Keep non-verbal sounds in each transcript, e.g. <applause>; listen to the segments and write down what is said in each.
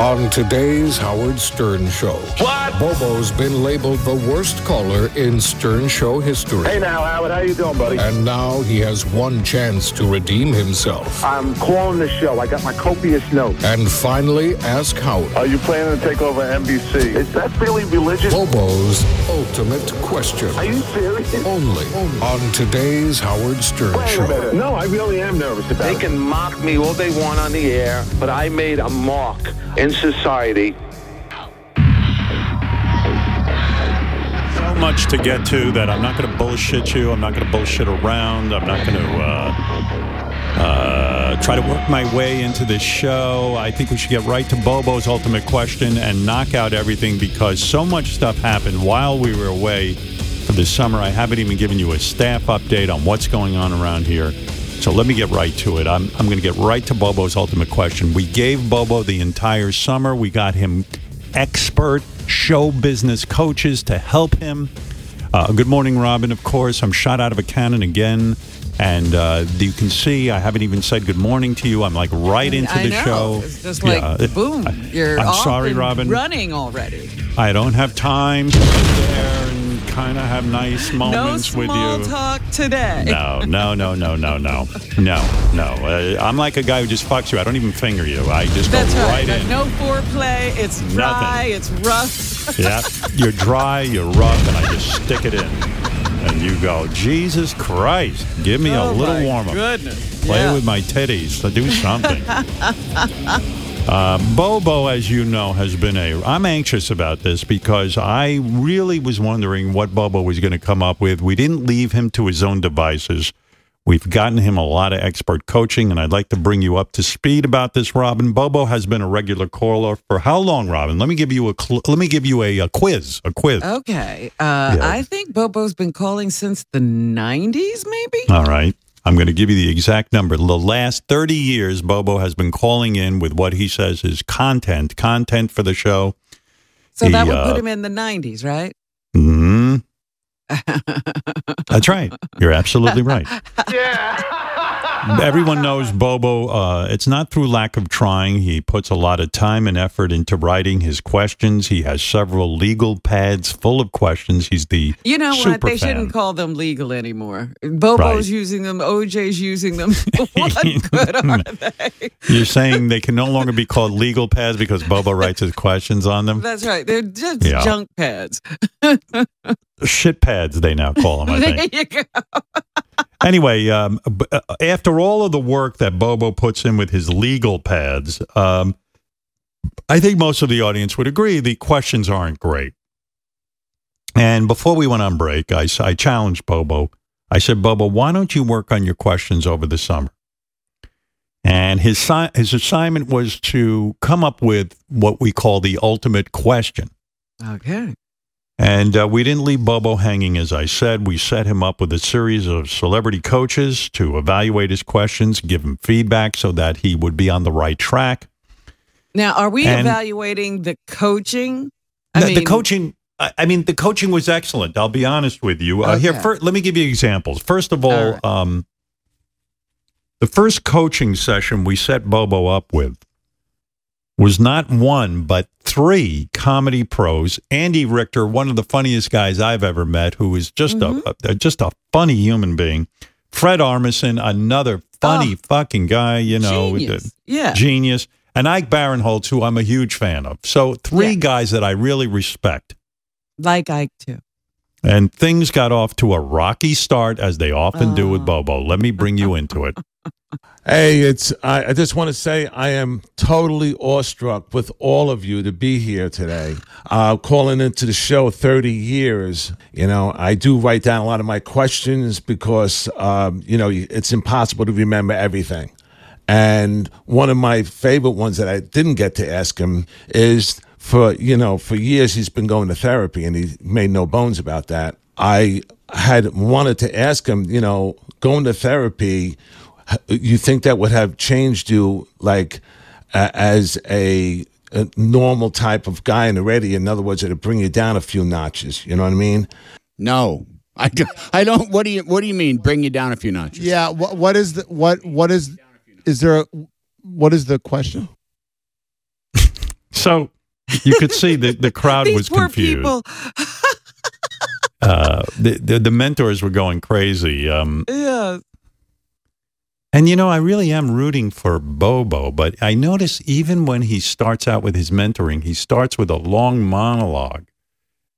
On today's Howard Stern Show, What? Bobo's been labeled the worst caller in Stern Show history. Hey now, Howard, how you doing, buddy? And now he has one chance to redeem himself I'm calling the show. I got my copious notes. and finally ask Howard Are you planning to take over NBC? Is that really religious? Bobo's ultimate question. Are you serious? Only on today's Howard Stern Wait a Show. minute. No, I really am nervous about They it. can mock me all they want on the air, but I made a mark in society. so much to get to that I'm not going to bullshit you. I'm not going to bullshit around. I'm not going to uh, uh, try to work my way into this show. I think we should get right to Bobo's ultimate question and knock out everything because so much stuff happened while we were away for the summer. I haven't even given you a staff update on what's going on around here. So let me get right to it. I'm, I'm going to get right to Bobo's ultimate question. We gave Bobo the entire summer. We got him expert show business coaches to help him. Uh, good morning, Robin. Of course, I'm shot out of a cannon again. And uh, you can see I haven't even said good morning to you. I'm like right into I the know. show. It's just like Yeah. boom. You're I'm sorry, Robin. running already. I don't have time to sit there and kind of have nice No moments with small you. talk today. No, no, no, no, no, no, no, no. Uh, I'm like a guy who just fucks you. I don't even finger you. I just That's go right. right in. No foreplay. It's dry. Nothing. It's rough. Yeah, you're dry, you're rough, and I just stick it in. And you go, Jesus Christ, give me oh a little warm up. Goodness. Play yeah. with my titties. Do something. <laughs> uh, Bobo, as you know, has been a. I'm anxious about this because I really was wondering what Bobo was going to come up with. We didn't leave him to his own devices. We've gotten him a lot of expert coaching, and I'd like to bring you up to speed about this, Robin. Bobo has been a regular caller for how long, Robin? Let me give you a cl- let me give you a, a quiz. A quiz. Okay. Uh, Yeah. I think Bobo's been calling since the 90s, maybe? All right. I'm going to give you the exact number. The last 30 years, Bobo has been calling in with what he says is content, content for the show. so that would uh, put him in the 90s, right? That's right. You're absolutely right. <laughs> Yeah. Everyone knows Bobo. Uh, it's not through lack of trying. He puts a lot of time and effort into writing his questions. He has several legal pads full of questions. He's the You know what? They fan. shouldn't call them legal anymore. Bobo's Right. using them. OJ's using them. <laughs> <laughs> what good are they? You're saying they can no longer be called legal pads because Bobo writes his questions on them? That's right. They're just Yeah. junk pads. Shit pads, they now call them, I <laughs> think. There you go. <laughs> anyway, um, uh, after all of the work that Bobo puts in with his legal pads, um, I think most of the audience would agree the questions aren't great. And before we went on break, I, I challenged Bobo. I said, Bobo, why don't you work on your questions over the summer? And his, si- his assignment was to come up with what we call the ultimate question. Okay. And uh, we didn't leave Bobo hanging, as I said. We set him up with a series of celebrity coaches to evaluate his questions, give him feedback so that he would be on the right track. Now, are we And- evaluating the coaching? I the, the coaching, I, I mean, the coaching was excellent. I'll be honest with you. Uh, Here, Okay. fir- let me give you examples. First of all, All right. um, the first coaching session we set Bobo up with was not one, but three comedy pros. Andy Richter, one of the funniest guys I've ever met, who is just Mm-hmm. a, a just a funny human being. Fred Armisen, another funny fucking guy, you know, Oh. Genius. Yeah. genius, and Ike Barinholtz, who I'm a huge fan of. So three Yeah. guys that I really respect. like Ike, too. And things got off to a rocky start, as they often do with Oh. Bobo. Let me bring you into it. <laughs> Hey, it's I, I just want to say I am totally awestruck with all of you to be here today. Uh, calling into the show 30 years, you know, I do write down a lot of my questions because, um, you know, it's impossible to remember everything. And one of my favorite ones that I didn't get to ask him is for, you know, for years he's been going to therapy and he made no bones about that. I had wanted to ask him, you know, going to therapy, you think that would have changed you like uh, as a, a normal type of guy in already? In other words, it'd bring you down a few notches. You know what I mean? No, I, do- I don't. What do you What do you mean? Bring you down a few notches? Yeah. What, what is the what what is is there a what is the question? <laughs> So you could see the, the crowd was confused. <laughs> Uh, the, the the mentors were going crazy. Um, Yeah. and you know, I really am rooting for Bobo, but I notice even when he starts out with his mentoring, he starts with a long monologue.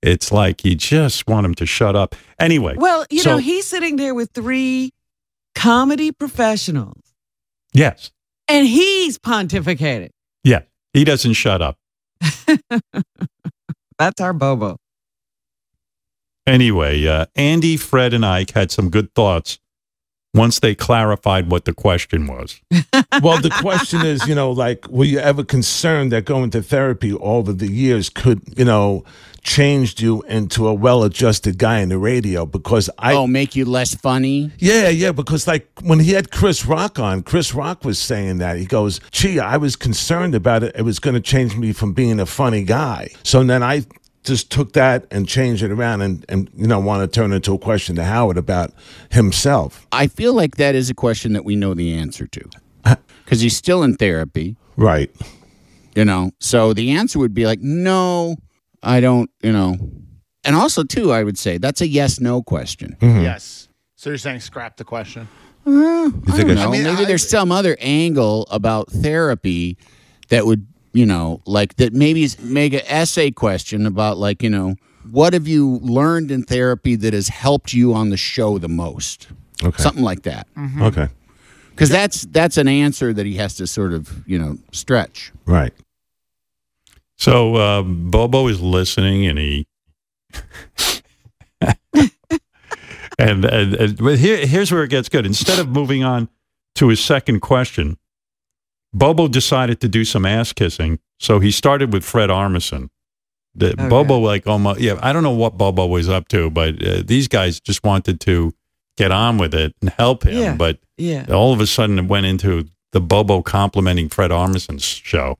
It's like you just want him to shut up. Anyway, Well, you so- know, he's sitting there with three comedy professionals yes, and he's pontificating. yeah, he doesn't shut up. <laughs> That's our Bobo. Anyway, uh, Andy, Fred, and Ike had some good thoughts once they clarified what the question was. <laughs> well, the question is, you know, like, were you ever concerned that going to therapy over the years could, you know, changed you into a well-adjusted guy in the radio? Because I, oh, make you less funny. yeah, yeah, because like when he had Chris Rock on, Chris Rock was saying that he goes, "Gee, I was concerned about it. It was going to change me from being a funny guy." So then I just took that and changed it around, and and you know, want to turn it into a question to Howard about himself. I feel like that is a question that we know the answer to uh, because he's still in therapy. Right. you know so the answer would be like no i don't you know and also too i would say that's a yes no question mm-hmm. Yes. So you're saying scrap the question? Uh, I don't know. I mean, maybe I- there's some other angle about therapy that would you know like that maybe is make an essay question about like you know what have you learned in therapy that has helped you on the show the most Okay. something like that mm-hmm. Okay. because that's that's an answer that he has to sort of you know stretch Right. So uh, Bobo is listening, and he <laughs> and, and, and but here, here's where it gets good. Instead of moving on to his second question, Bobo decided to do some ass kissing. So he started with Fred Armisen. The, Okay. Bobo like almost yeah. I don't know what Bobo was up to, but uh, these guys just wanted to get on with it and help him. Yeah. But Yeah. all of a sudden, it went into the Bobo complimenting Fred Armisen's show.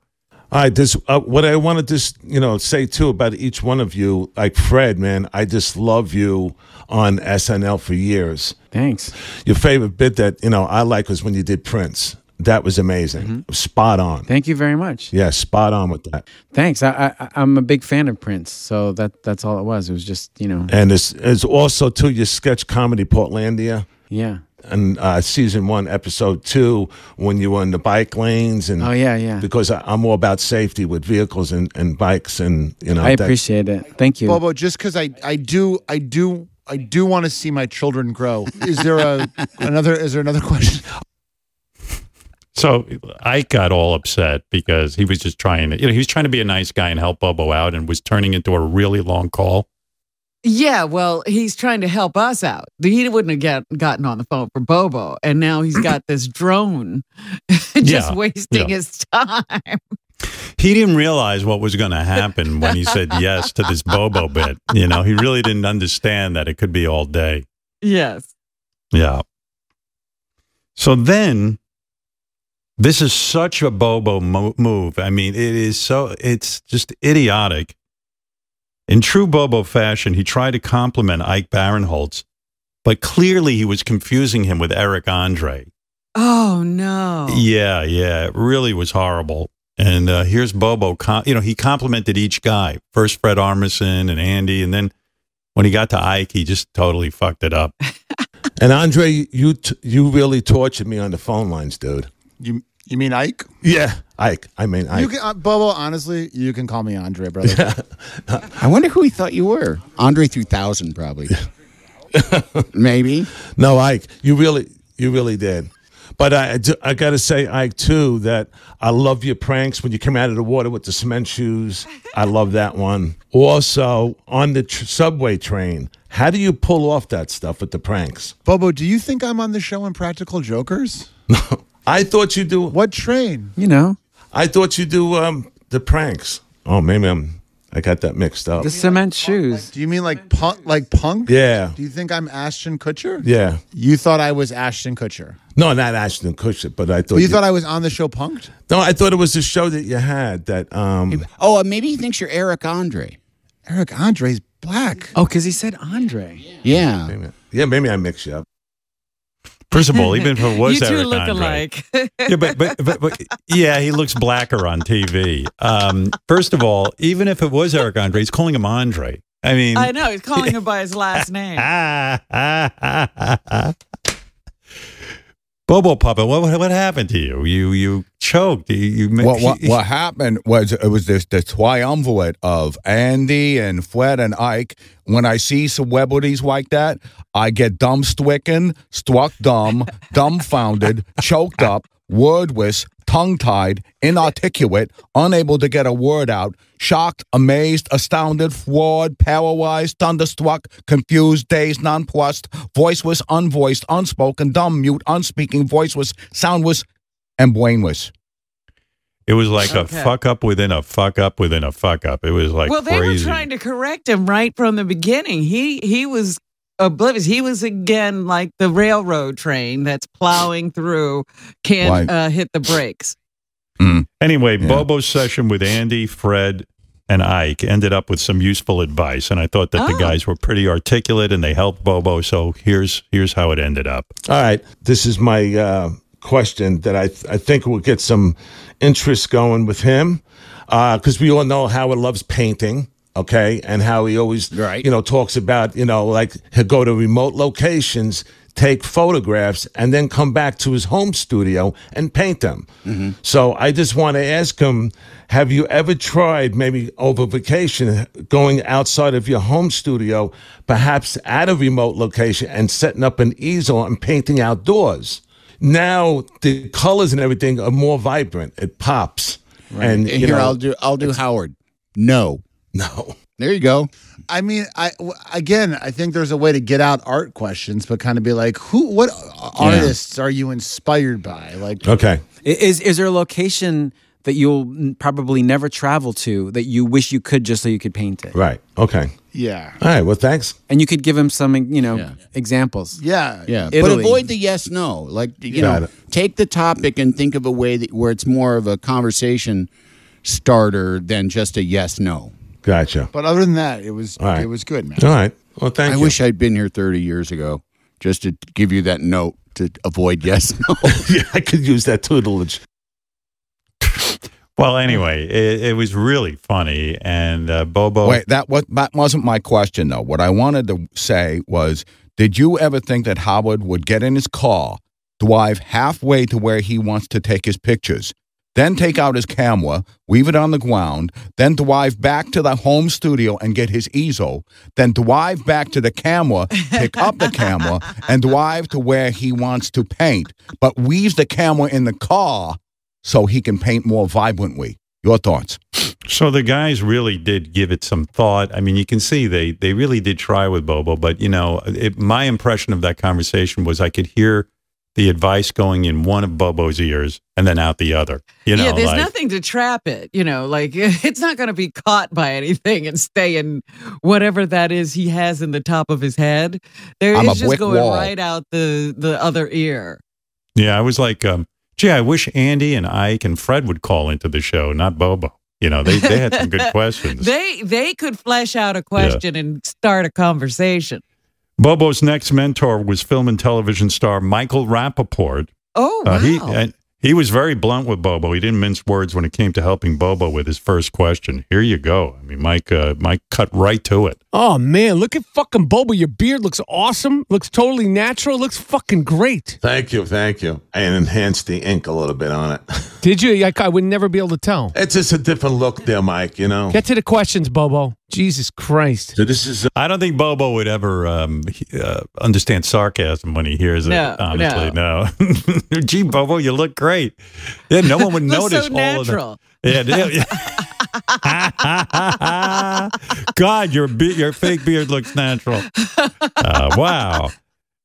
All right, this uh, what I want to just you know say too about each one of you. Like Fred, man, I just love you on SNL for years. Thanks. Your favorite bit that you know I like was when you did Prince. That was amazing, spot on. Thank you very much. Yeah, spot on with that. Thanks. I, I I'm a big fan of Prince, so that that's all it was. It was just you know, And it's, it's also too your sketch comedy Portlandia yeah. And uh, season one, episode two, when you were in the bike lanes and Oh yeah, yeah. because I, I'm all about safety with vehicles and, and bikes and you know I that- appreciate it. Thank you. Bobo, just because I, I do I do I do want to see my children grow. Is there a <laughs> another is there another question? So I got all upset because he was just trying to, you know, he was trying to be a nice guy and help Bobo out and was turning into a really long call. Yeah, well, he's trying to help us out. He wouldn't have get, gotten on the phone for Bobo, and now he's mm-hmm. got this drone <laughs> just Yeah, wasting yeah. his time. He didn't realize what was going to happen when he said <laughs> yes to this Bobo bit. You know, he really didn't understand that it could be all day. Yes. Yeah. So then, this is such a Bobo mo- move. I mean, it is so, it's just idiotic. In true Bobo fashion, he tried to compliment Ike Barinholtz, but clearly he was confusing him with Eric Andre. Oh no. Yeah, yeah, it really was horrible. And uh, here's Bobo. Com- you know, he complimented each guy. First Fred Armisen and Andy, and then when he got to Ike, he just totally fucked it up. <laughs> And Andre, you t- you really tortured me on the phone lines, dude. You you mean Ike? Yeah, Ike. I mean, Ike. You can uh, Bobo. Honestly, you can call me Andre, brother. <laughs> I wonder who he thought you were. Andre 3000, probably. <laughs> Maybe. no, Ike. You really, you really did. But I, I got to say, Ike, too, that I love your pranks when you come out of the water with the cement shoes. I love that one. Also, on the tr- subway train, how do you pull off that stuff with the pranks? Bobo, do you think I'm on the show in Practical Jokers? <laughs> I thought you do. What train? you know, I thought you do um, the pranks. Oh, maybe I'm. I got that mixed up. the cement shoes. Do you mean like punk? Like punk? Yeah, Do you think I'm Ashton Kutcher? yeah. You thought I was Ashton Kutcher. No, not Ashton Kutcher, but I thought you thought I was on the show Punked? No, I thought it was the show that you had that. Um, Oh, uh, maybe he thinks you're Eric Andre. Eric Andre's black. Oh, because he said Andre. Yeah. maybe, yeah, maybe I mixed you up. First of all, <laughs> even if it was you two Eric look Andre, alike. yeah, but, but, but, but yeah, he looks blacker on TV. Um, first of all, even if it was Eric Andre, he's calling him Andre. I mean, I know he's calling <laughs> him by his last name. <laughs> Bobo Puppet, what, what happened to you? You you choked. You, you What, what, <laughs> what happened was it was this the triumvirate of Andy and Fred and Ike. When I see celebrities like that, I get dumbstricken, struck dumb, <laughs> dumbfounded, choked up, wordless, tongue tied, inarticulate, unable to get a word out, shocked, amazed, astounded, flawed, paralyzed, thunderstruck, confused, dazed, nonplussed, voiceless, unvoiced, unspoken, dumb, mute, unspeaking, voiceless, soundless, and brainless. It was like a fuck up within a fuck up within a fuck up. It was like well, they crazy. were trying to correct him right from the beginning. He he was oblivious. He was again like the railroad train that's plowing through, can't Right. uh, hit the brakes. Mm. Anyway, Yeah. Bobo's session with Andy, Fred, and Ike ended up with some useful advice, and I thought that the Oh. guys were pretty articulate and they helped Bobo. So here's here's how it ended up. All right, this is my uh, question that I th- I think will get some interest going with him because we all know Howard loves painting. Okay, and how he always Right. you know talks about you know like he'll go to remote locations, take photographs, and then come back to his home studio and paint them. Mm-hmm. So I just want to ask him: Have you ever tried maybe over vacation going outside of your home studio, perhaps at a remote location, and setting up an easel and painting outdoors? Now the colors and everything are more vibrant. It pops. And And you here know, I'll do I'll do Howard. No. no. There you go. I mean, I again, I think there's a way to get out art questions, but kind of be like, who, what artists are you inspired by? Like, Okay. Is is there a location that you'll probably never travel to that you wish you could just so you could paint it? Right. Okay. yeah, All right. Well, thanks. And you could give him some, you know, Yeah. examples. yeah, Yeah, but avoid the yes no. Like you Got know, it. take the topic and think of a way that where it's more of a conversation starter than just a yes no. Gotcha. But other than that, it was All right. it was good, man. All right. Well, thank I you. wish I'd been here 30 years ago just to give you that note to avoid yes no. <laughs> yeah, I could use that tutelage. Well, anyway, it, it was really funny, and uh, Bobo. Wait, that was that wasn't my question though. What I wanted to say was, did you ever think that Howard would get in his car, drive halfway to where he wants to take his pictures, then take out his camera, weave it on the ground, then drive back to the home studio and get his easel, then drive back to the camera, pick up the camera, and drive to where he wants to paint, but leaves the camera in the car so he can paint more vibrantly? Your thoughts? So the guys really did give it some thought. I mean, you can see they they really did try with Bobo, but you know, it, my impression of that conversation was I could hear the advice going in one of Bobo's ears and then out the other. You know, yeah, there's like, nothing to trap it. You know, like <laughs> it's not going to be caught by anything and stay in whatever that is he has in the top of his head. There, I'm it's just going wall. right out the the other ear. yeah, I was like, um, gee, I wish Andy and Ike and Fred would call into the show, not Bobo. You know, they they had some good <laughs> questions. They they could flesh out a question and start a conversation. Bobo's next mentor was film and television star Michael Rapaport. Oh wow! Uh, he and he was very blunt with Bobo. He didn't mince words when it came to helping Bobo with his first question. Here you go. I mean, Mike uh, Mike cut right to it. Oh man, look at fucking Bobo. Your beard looks awesome. Looks totally natural. Looks fucking great. Thank you. Thank you. And enhanced the ink a little bit on it. Did you? I, I would never be able to tell. It's just a different look there, Mike, you know? Get to the questions, Bobo. Jesus Christ. So this is. I don't think Bobo would ever um, uh, understand sarcasm when he hears it. Honestly, no. <laughs> Gee, Bobo, you look great. Yeah, no one would <laughs> notice so all natural. of that. Yeah, yeah. <laughs> God, your be- your fake beard looks natural. Uh, wow.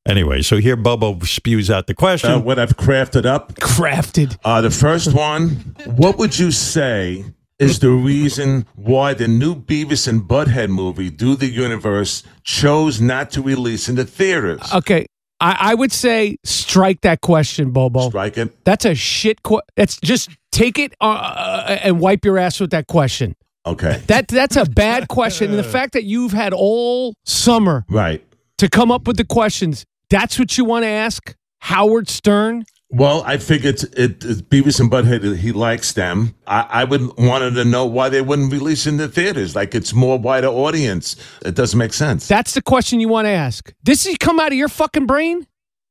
Anyway, so here Bobo spews out the question. Uh, what I've crafted up. Crafted. Uh, the first one. What would you say is the reason why the new Beavis and Butthead movie, Do the Universe, chose not to release in the theaters? Okay. I, I would say strike that question, Bobo. Strike it. That's a shit. Qu- that's just take it uh, uh, and wipe your ass with that question. Okay. That that's a bad question. And the <laughs> fact that you've had all summer Right. to come up with the questions, that's what you want to ask. Howard Stern? Well, I figured it, it Beavis and Butthead. He likes them. I, I would wanted to know why they wouldn't release in the theaters. Like it's more wider audience. It doesn't make sense. That's the question you want to ask. This has come out of your fucking brain?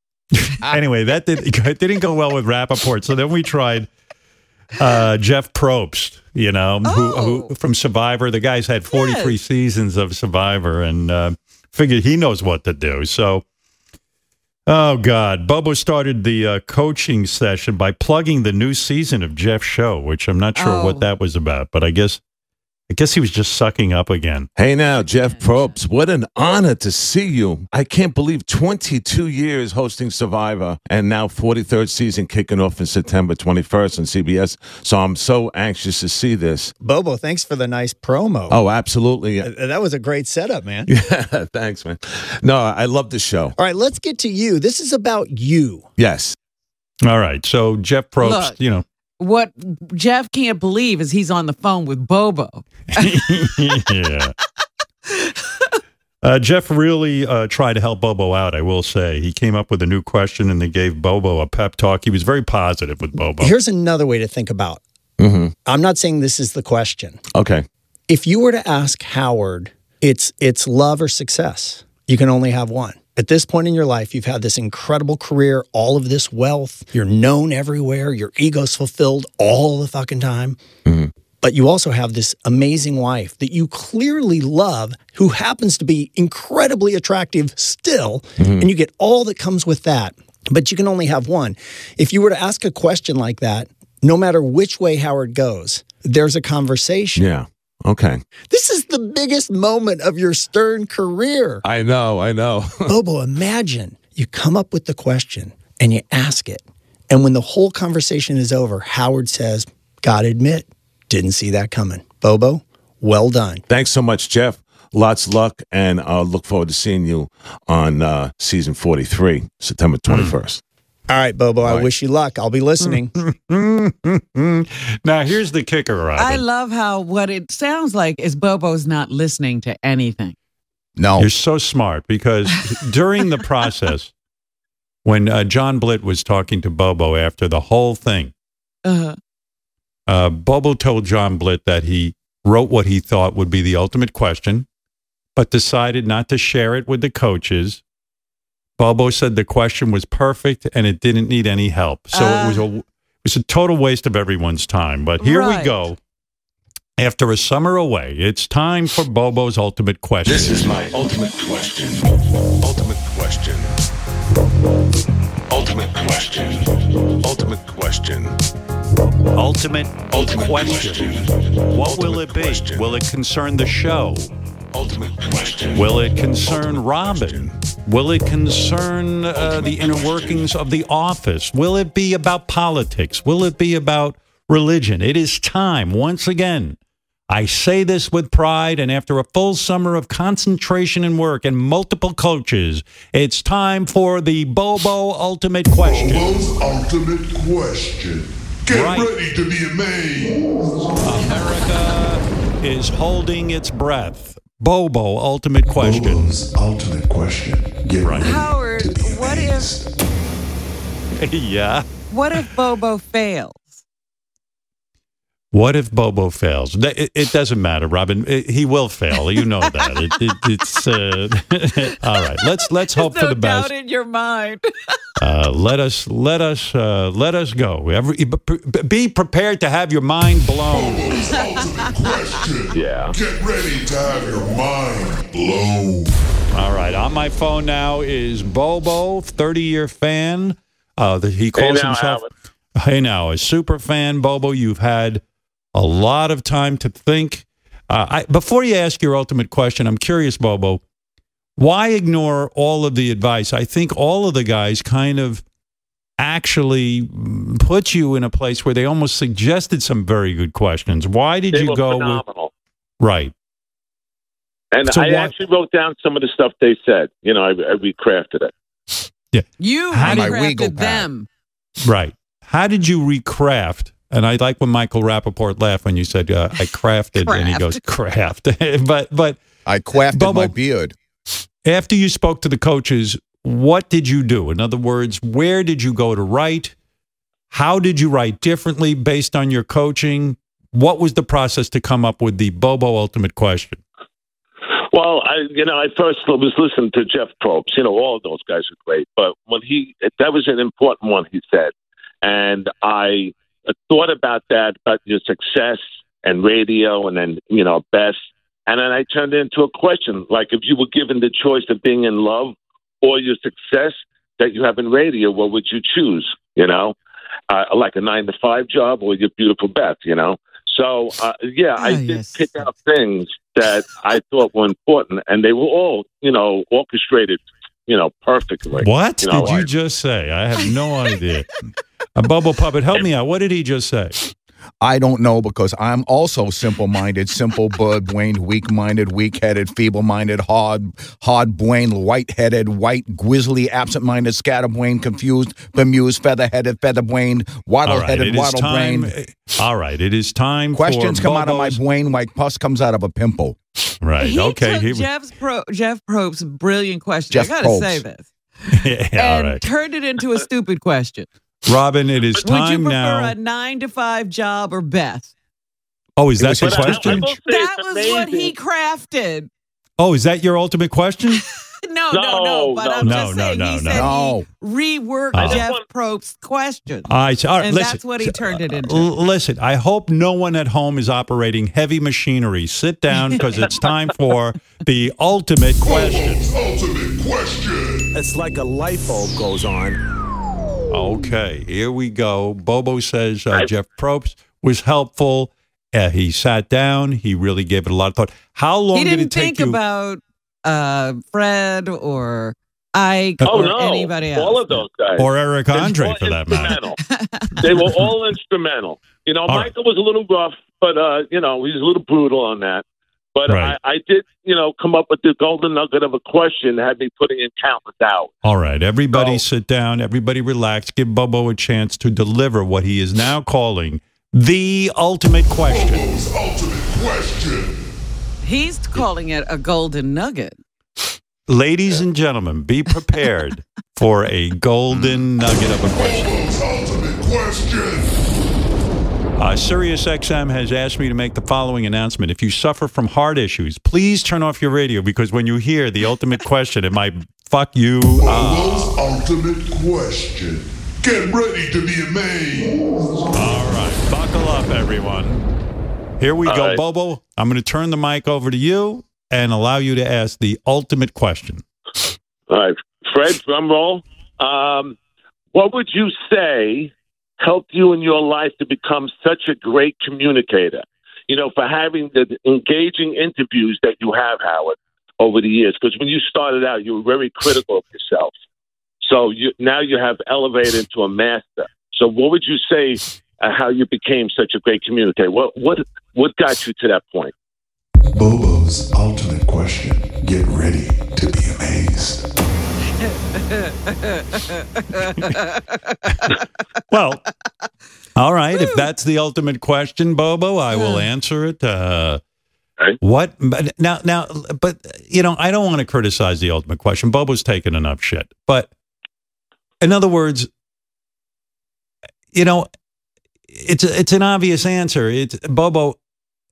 <laughs> anyway, that did, <laughs> it didn't go well with Rapaport. So then we tried uh, Jeff Probst, you know, who, who from Survivor. The guy's had 43 seasons of Survivor and uh, figured he knows what to do. So, oh, God. Bobo started the uh, coaching session by plugging the new season of Jeff's show, which I'm not sure Oh. what that was about, but I guess. I guess he was just sucking up again. Hey now, Jeff Probst, what an honor to see you. I can't believe 22 years hosting Survivor and now 43rd season kicking off in September 21st on CBS. So I'm so anxious to see this. Bobo, thanks for the nice promo. Oh, absolutely. Uh, That was a great setup, man. <laughs> Yeah, thanks, man. No, I love the show. All right, let's get to you. This is about you. Yes. All right. So Jeff Probst, Look. you know, What Jeff can't believe is he's on the phone with Bobo. <laughs> yeah. Uh, Jeff really uh, tried to help Bobo out, I will say. He came up with a new question and they gave Bobo a pep talk. He was very positive with Bobo. Here's another way to think about. Mm-hmm. I'm not saying this is the question. Okay. If you were to ask Howard, it's it's love or success. You can only have one. At this point in your life, you've had this incredible career, all of this wealth, you're known everywhere, your ego's fulfilled all the fucking time. Mm-hmm. But you also have this amazing wife that you clearly love, who happens to be incredibly attractive still, mm-hmm. and you get all that comes with that. But you can only have one. If you were to ask a question like that, no matter which way Howard goes, there's a conversation. Yeah. Okay. This is the biggest moment of your Stern career. I know. I know. <laughs> Bobo, imagine you come up with the question and you ask it. And when the whole conversation is over, Howard says, Gotta admit, didn't see that coming. Bobo, well done. Thanks so much, Jeff. Lots of luck, and I uh, look forward to seeing you on uh, season 43, September 21st. All right, Bobo, I wish you luck. I'll be listening. <laughs> now, here's the kicker, Robin. I love how what it sounds like is Bobo's not listening to anything. No. You're so smart because <laughs> during the process, when uh, John Blitt was talking to Bobo after the whole thing, Uh, uh, Bobo told John Blitt that he wrote what he thought would be the ultimate question, but decided not to share it with the coaches. Bobo said the question was perfect and it didn't need any help. So it was a uh. it was a total waste of everyone's time. But here we go. After a summer away, it's time for Bobo's ultimate question. This is my ultimate question. Ultimate question. Ultimate question. Ultimate question. ultimate Ultimate question. question. What will it be? question. Will it concern the show? Ultimate question. Will it concern Robin? Will it concern uh, the inner workings of the office? Will it be about politics? Will it be about religion? It is time, once again. I say this with pride, and after a full summer of concentration and work and multiple coaches, it's time for the Bobo Ultimate Question. Bobo's ultimate question. Get Right. ready to be amazed. America is holding its breath. Bobo Ultimate Question. Bobo's ultimate question. Get Right. ready Howard, what if amazed. <laughs> yeah. what if Bobo fails? What if Bobo fails? It, it doesn't matter, Robin. It- he will fail. You know that. It, it, it's uh, <laughs> all right. Let's let's hope There's for no the best. doubt in your mind. <laughs> Uh, let us let us uh, let us go. Every, be prepared to have your mind blown. Bobo's ultimate question. Yeah. Get ready to have your mind blown. All right. On my phone now is Bobo, thirty year fan. Uh, the, he calls now, himself. Howard. Hey now, a super fan, Bobo. You've had a lot of time to think. Uh, I, before you ask your ultimate question, I'm curious, Bobo. Why ignore all of the advice? I think all of the guys kind of actually put you in a place where they almost suggested some very good questions. Why did They you were go with phenomenal. right? And So I why- actually wrote down some of the stuff they said. You know, I, I recrafted it. Yeah, You How did- My Weagle recrafted them. right. How did you recraft? And I like when Michael Rapaport laughed when you said uh, I crafted, and he goes craft. <laughs> but but I crafted Bobo- my beard. after you spoke to the coaches, what did you do? In other words, where did you go to write? How did you write differently based on your coaching? What was the process to come up with the Bobo Ultimate Question? Well, I you know I first was listening to Jeff Probst. You know, all of those guys are great, but when he that was an important one he said, and I thought about that about your success and radio, and then you know best, and then I turned it into a question like if you were given the choice of being in love or your success that you have in radio, what would you choose? You know, uh, like a nine to five job or your beautiful Beth. You know, so uh, yeah, I Ah, did yes. pick out things that I thought were important, and they were all you know orchestrated, you know, perfectly. What You know, did you just say? I have no idea. <laughs> A bubble Puppet, help me out. What did he just say? I don't know because I'm also simple-minded, simple bud, brained, <laughs> weak-minded, weak-headed, feeble-minded, hard, hard-brained, white-headed, white, grizzly, absent-minded, scatterbrained, confused, bemused, feather-headed, feather-brained, waddle-headed, it is time. waddle-brained. All right, it is time. Questions for come out of my Bobo's- brain like pus comes out of a pimple. Right. He okay. took He, Jeff's pro, Jeff Probst's brilliant question. Jeff I gotta Probst. say this, <laughs> yeah, and right. turned it into a stupid question. Robin, it is time Would you prefer now. a nine to five job or best? oh, is that was the his I- I question? That it's was what he crafted. Oh, is that your ultimate question? <laughs> No, no, no. No, But no, I'm no, just no, saying no, he no. said No. he reworked I Jeff Probst's question. All right, all right, and listen. that's what he turned it uh, into. L- Listen, I hope no one at home is operating heavy machinery. Sit down because it's <laughs> time for the ultimate question. Ultimate question. It's like a light bulb goes on. Okay, here we go. Bobo says uh, Jeff Probst was helpful. Uh, he sat down. He really gave it a lot of thought. How long He did didn't it take think you? about uh, Fred or Ike Oh or no, anybody else. all of those guys. or Eric Andre, for that matter. they were all instrumental. You know, All right. Michael was a little rough, but uh, you know, he's a little brutal on that. But Right. I, I did, you know, come up with the golden nugget of a question that had me putting in countless hours. All right, everybody So- sit down. Everybody relax. Give Bobo a chance to deliver what he is now calling the ultimate question. Bobo's ultimate question. He's calling it a golden nugget. Ladies and gentlemen, be prepared <laughs> for a golden nugget of a question. Bobo's ultimate question. Uh, SiriusXM has asked me to make the following announcement. If you suffer from heart issues, please turn off your radio because when you hear the ultimate question, it might fuck you up. Bobo's ultimate question. Get ready to be amazed. All right, buckle up, everyone. Here we All go, right. Bobo. I'm going to turn the mic over to you and allow you to ask the ultimate question. All right, Fred, drum roll. Um, what would you say helped you in your life to become such a great communicator? You know, for having the engaging interviews that you have, Howard, over the years. Because when you started out, you were very critical of yourself. So you, now you have elevated into a master. So what would you say uh, how you became such a great communicator? What what what got you to that point? Bobo's ultimate question. Get ready to be amazed. <laughs> Well, all right. If that's the ultimate question, Bobo, I will answer it. Uh, what but now? Now, but you know, I don't want to criticize the ultimate question. Bobo's taken enough shit. But in other words, you know, it's it's an obvious answer. It's Bobo.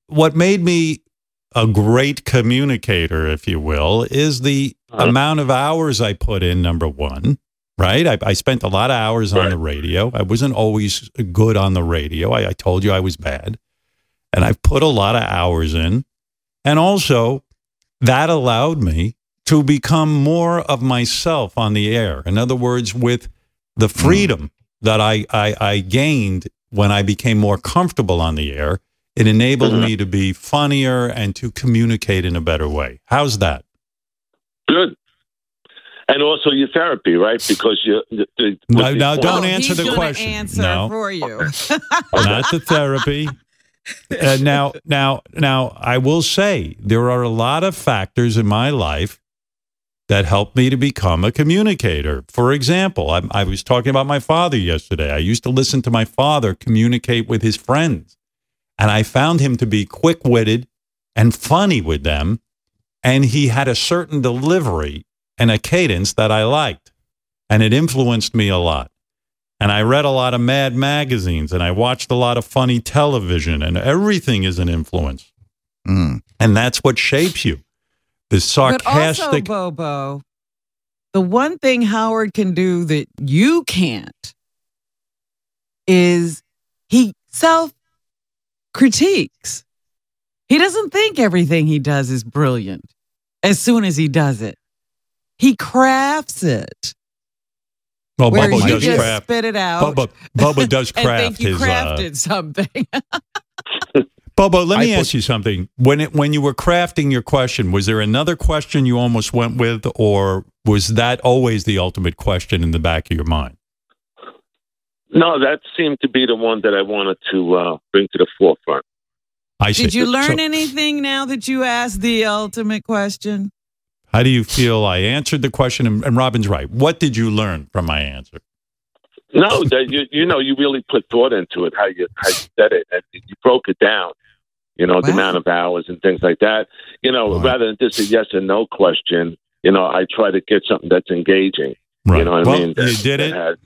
What made me a great communicator, if you will, is the uh-huh. amount of hours I put in. Number one, right? I, I spent a lot of hours on the radio. I wasn't always good on the radio. I, I told you I was bad, and I've put a lot of hours in, and also that allowed me to become more of myself on the air. In other words, with the hmm. freedom that I, I, I gained when I became more comfortable on the air, it enabled me to be funnier and to communicate in a better way. How's that? Good. And also your therapy, right? Because you. The, the, No, the- no, don't answer he's the question. Answer No. for you. <laughs> not the therapy. Uh, now, now, now, I will say there are a lot of factors in my life that helped me to become a communicator. For example, I, I was talking about my father yesterday. I used to listen to my father communicate with his friends, and I found him to be quick witted and funny with them. And he had a certain delivery and a cadence that I liked. And it influenced me a lot. And I read a lot of mad magazines and I watched a lot of funny television, and everything is an influence. Mm. And that's what shapes you. The But also, sarcastic. Bobo, the one thing Howard can do that you can't is he self critiques. He doesn't think everything he does is brilliant as soon as he does it. He crafts it. well, where Bubba you does just craft. spit it out. Bubba, Bubba <laughs> does and craft think you his. Uh, something. <laughs> Bobo, let I me put- ask you something. When it when you were crafting your question, was there another question you almost went with, or was that always the ultimate question in the back of your mind? No, that seemed to be the one that I wanted to uh, bring to the forefront. I see. Did you learn So anything now that you asked the ultimate question? how do you feel I answered the question? And, and Robin's right. What did you learn from my answer? No, that you you know you really put thought into it how you how you said it and you broke it down. You know the amount of hours and things like that. You know Right. rather than just a yes or no question. You know I try to get something that's engaging. Right. You know what well, I mean? you did it. has-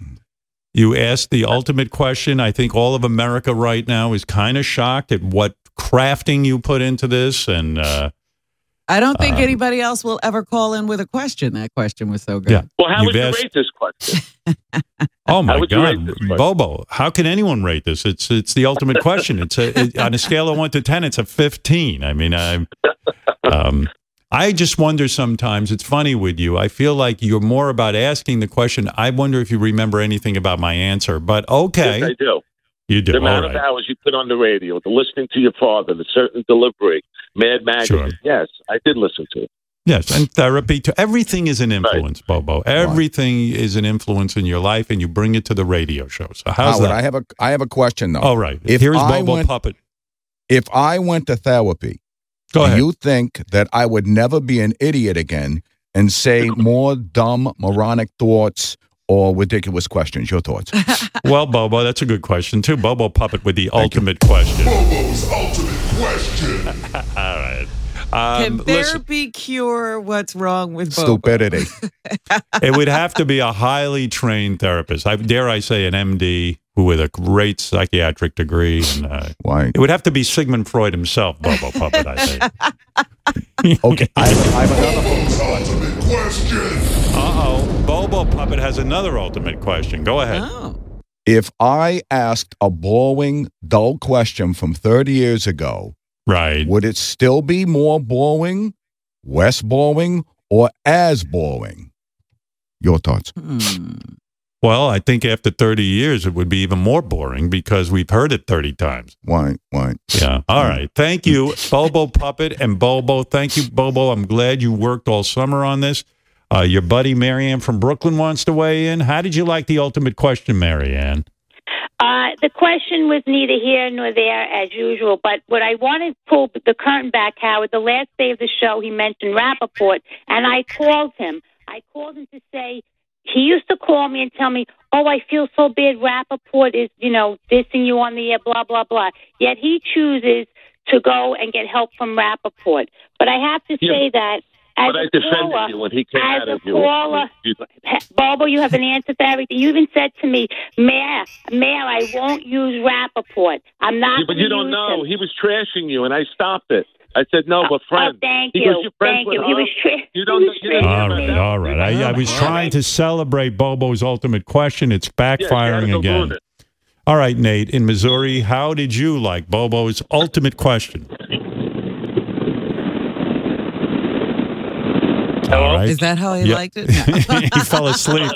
You asked the ultimate question. I think all of America right now is kind of shocked at what crafting you put into this, and uh, I don't think Um, anybody else will ever call in with a question. That question was so good. yeah. well, how You've would you asked- rate this question? <laughs> Oh my would you rate God. Bobo! How can anyone rate this? It's it's the ultimate question. It's a it, on a scale of one to ten. It's a fifteen. I mean, I'm. Um, I just wonder sometimes. It's funny with you. I feel like you're more about asking the question. I wonder if you remember anything about my answer. But okay, Yes, I do. you do. The All amount of hours you put on the radio, the listening to your father, the certain delivery, Mad Magazine. Sure. Yes, I did listen to it. Yes, and therapy too. Everything is an influence, Bobo. Everything is an influence in your life, and you bring it to the radio show. So how's Howard, that? I have a I have a question though. All right. If Here's I Bobo went- Puppet. If I went to therapy, Go do ahead. you think that I would never be an idiot again and say more dumb, moronic thoughts or ridiculous questions? Your thoughts? <laughs> Well, Bobo, that's a good question too. Bobo Puppet with the ultimate question. Bobo's ultimate question. <laughs> All right. Can Um, listen, therapy cure what's wrong with Bobo? Stupidity. <laughs> it would have to be a highly trained therapist. I dare I say an MD who with a great psychiatric degree, and uh, <laughs> Why? it would have to be Sigmund Freud himself, Bobo Puppet. I think. <laughs> Okay. I have, I have another. Bobo's ultimate question. Uh oh, Bobo Puppet has another ultimate question. Go ahead. Oh. If I asked a boring, dull question from 30 years ago, Right. would it still be more boring, less boring, or as boring? Your thoughts? Hmm. Well, I think after 30 years, it would be even more boring because we've heard it 30 times. Why? Why? Yeah. All right. Thank you, Bobo Puppet and Bobo. Thank you, Bobo. I'm glad you worked all summer on this. Uh, your buddy Marianne from Brooklyn wants to weigh in. How did you like the ultimate question, Marianne? Uh, the question was neither here nor there as usual, but what I wanted to pull the curtain back, Howard, the last day of the show, he mentioned Rapaport, and I called him. I called him to say, he used to call me and tell me, oh, I feel so bad, Rapaport is, you know, dissing you on the air, blah, blah, blah. Yet he chooses to go and get help from Rapaport. But I have to Yeah. say that as But I a defended caller, you when he came as out a of you. caller, You- Bobo, you have an answer for everything. You even said to me, Mayor, Mayor, I won't use Rapaport. I'm not Yeah, but you don't know. him. He was trashing you, and I stopped it. I said, no, we're friends. Oh, thank He you. goes, "You're Thank with you. He was tra- You don't he know- was you don't tra- All know right, that. all right. I, I was trying to celebrate Bobo's ultimate question. It's backfiring gotta again. it. All right, Nate, in Missouri, how did you like Bobo's ultimate question? All right. Is that how he Yeah. liked it? No. <laughs> he fell asleep.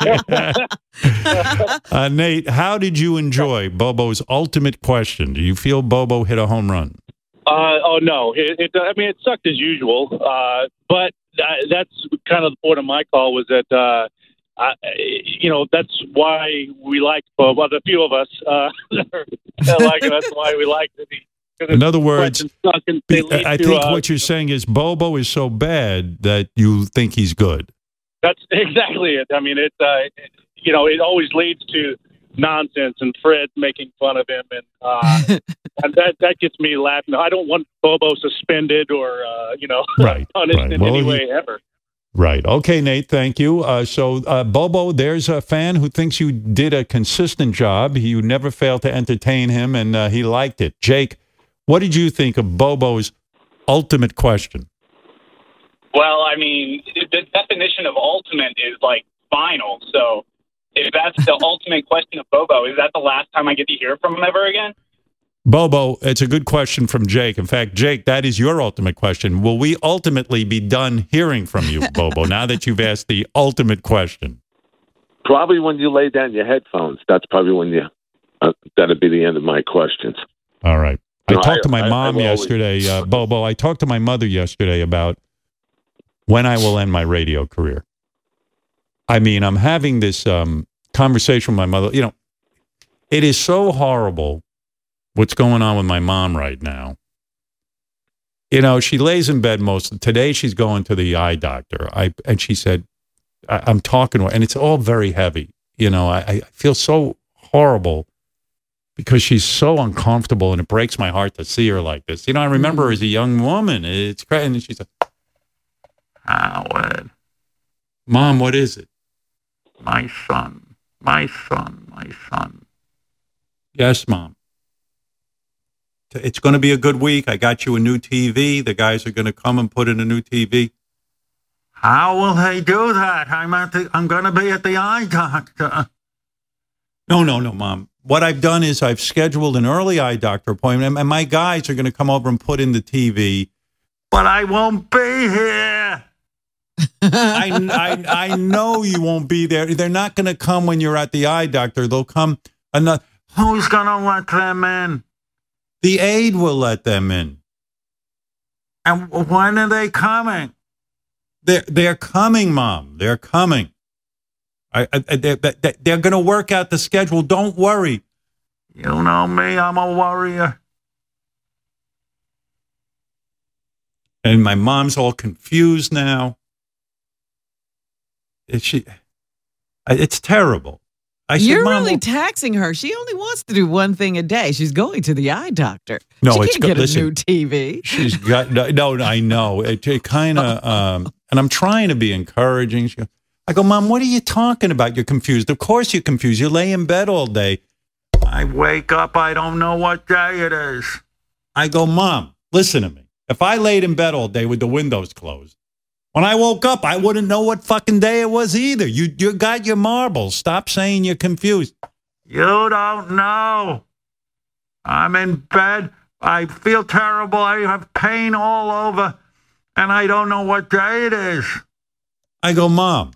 <laughs> uh, Nate, how did you enjoy Bobo's ultimate question? Do you feel Bobo hit a home run? Uh, oh no, it, it. I mean, it sucked as usual. Uh, but that's kind of the point of my call was that, uh, I, you know, that's why we like. Well, the few of us uh, <laughs> that like it. That's why we like it. In other words, questions suck Be- I to, think uh, what you're saying is Bobo is so bad that you think he's good. That's <laughs> exactly it. I mean, it. Uh, you know, it always leads to nonsense and Fred making fun of him, and uh, <laughs> and that that gets me laughing. I don't want Bobo suspended or uh, you know <laughs> Right, punished right. in Well, any he- way ever. Right. Okay, Nate. Thank you. Uh, so, uh, Bobo, there's a fan who thinks you did a consistent job. You never failed to entertain him, and uh, he liked it. Jake, what did you think of Bobo's ultimate question? Well, I mean, the definition of ultimate is like final. So if that's the ultimate question of Bobo, is that the last time I get to hear from him ever again? Bobo, it's a good question from Jake. In fact, Jake, that is your ultimate question. Will we ultimately be done hearing from you, Bobo, <laughs> now that you've asked the ultimate question? Probably when you lay down your headphones. That's probably when you. Uh, that'd be the end of my questions. All right. I No, talked to my I- mom I've always- yesterday, uh, Bobo. I talked to my mother yesterday about when I will end my radio career. I mean, I'm having this um, conversation with my mother. You know, it is so horrible what's going on with my mom right now. You know, she lays in bed most today. She's going to the eye doctor. I and she said, I, "I'm talking to her, and it's all very heavy." You know, I, I feel so horrible because she's so uncomfortable and it breaks my heart to see her like this. You know, I remember her as a young woman. It's crazy. And she's like, Howard. Mom, what is it? My son. My son. My son. Yes, Mom. It's going to be a good week. I got you a new TV. The guys are going to come and put in a new TV. How will they do that? I'm at the, I'm going to be at the eye doctor. No, no, no, mom. What I've done is I've scheduled an early eye doctor appointment, and my guys are going to come over and put in the TV. But I won't be here. I, I, I know you won't be there. They're not going to come when you're at the eye doctor. They'll come another. Who's going to let them in? The aide will let them in. And when are they coming? They're, they're coming, mom. They're coming. I, I, they're, they're going to work out the schedule. Don't worry. You know me, I'm a warrior. And my mom's all confused now. She? It's terrible. I said, You're "Mom, really well-" taxing her. She only wants to do one thing a day. She's going to the eye doctor. No, she it's can't go- get a new TV. She's got no, no I know. It, it kind <laughs> of, um, and I'm trying to be encouraging. She goes, I go, Mom, what are you talking about? You're confused. Of course you're confused. You lay in bed all day. I wake up, I don't know what day it is. I go, Mom, listen to me. If I laid in bed all day with the windows closed, when I woke up, I wouldn't know what fucking day it was either. You you got your marbles. Stop saying you're confused. You don't know. I'm in bed. I feel terrible. I have pain all over, and I don't know what day it is. I go, Mom,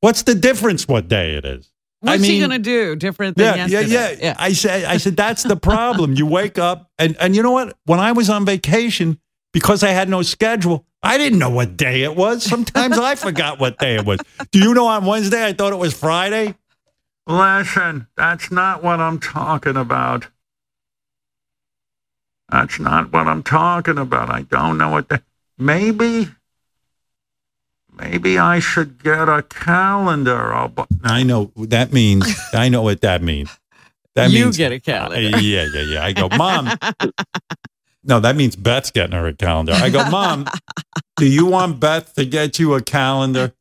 what's the difference what day it is? What's I she mean, gonna do different than yeah, yeah, yesterday? yeah, I said, I said that's the problem. You wake up, and and you know what? When I was on vacation, because I had no schedule, I didn't know what day it was. Sometimes I forgot what day it was. Do you know on Wednesday I thought it was Friday? Listen, that's not what I'm talking about. That's not what I'm talking about. I don't know what the maybe maybe I should get a calendar. I'll bu- I know that means. I know what that means. That You means get a calendar. Uh, yeah, yeah, yeah. I go, Mom. No, that means Beth's getting her a calendar. I go, <laughs> Mom, do you want Beth to get you a calendar?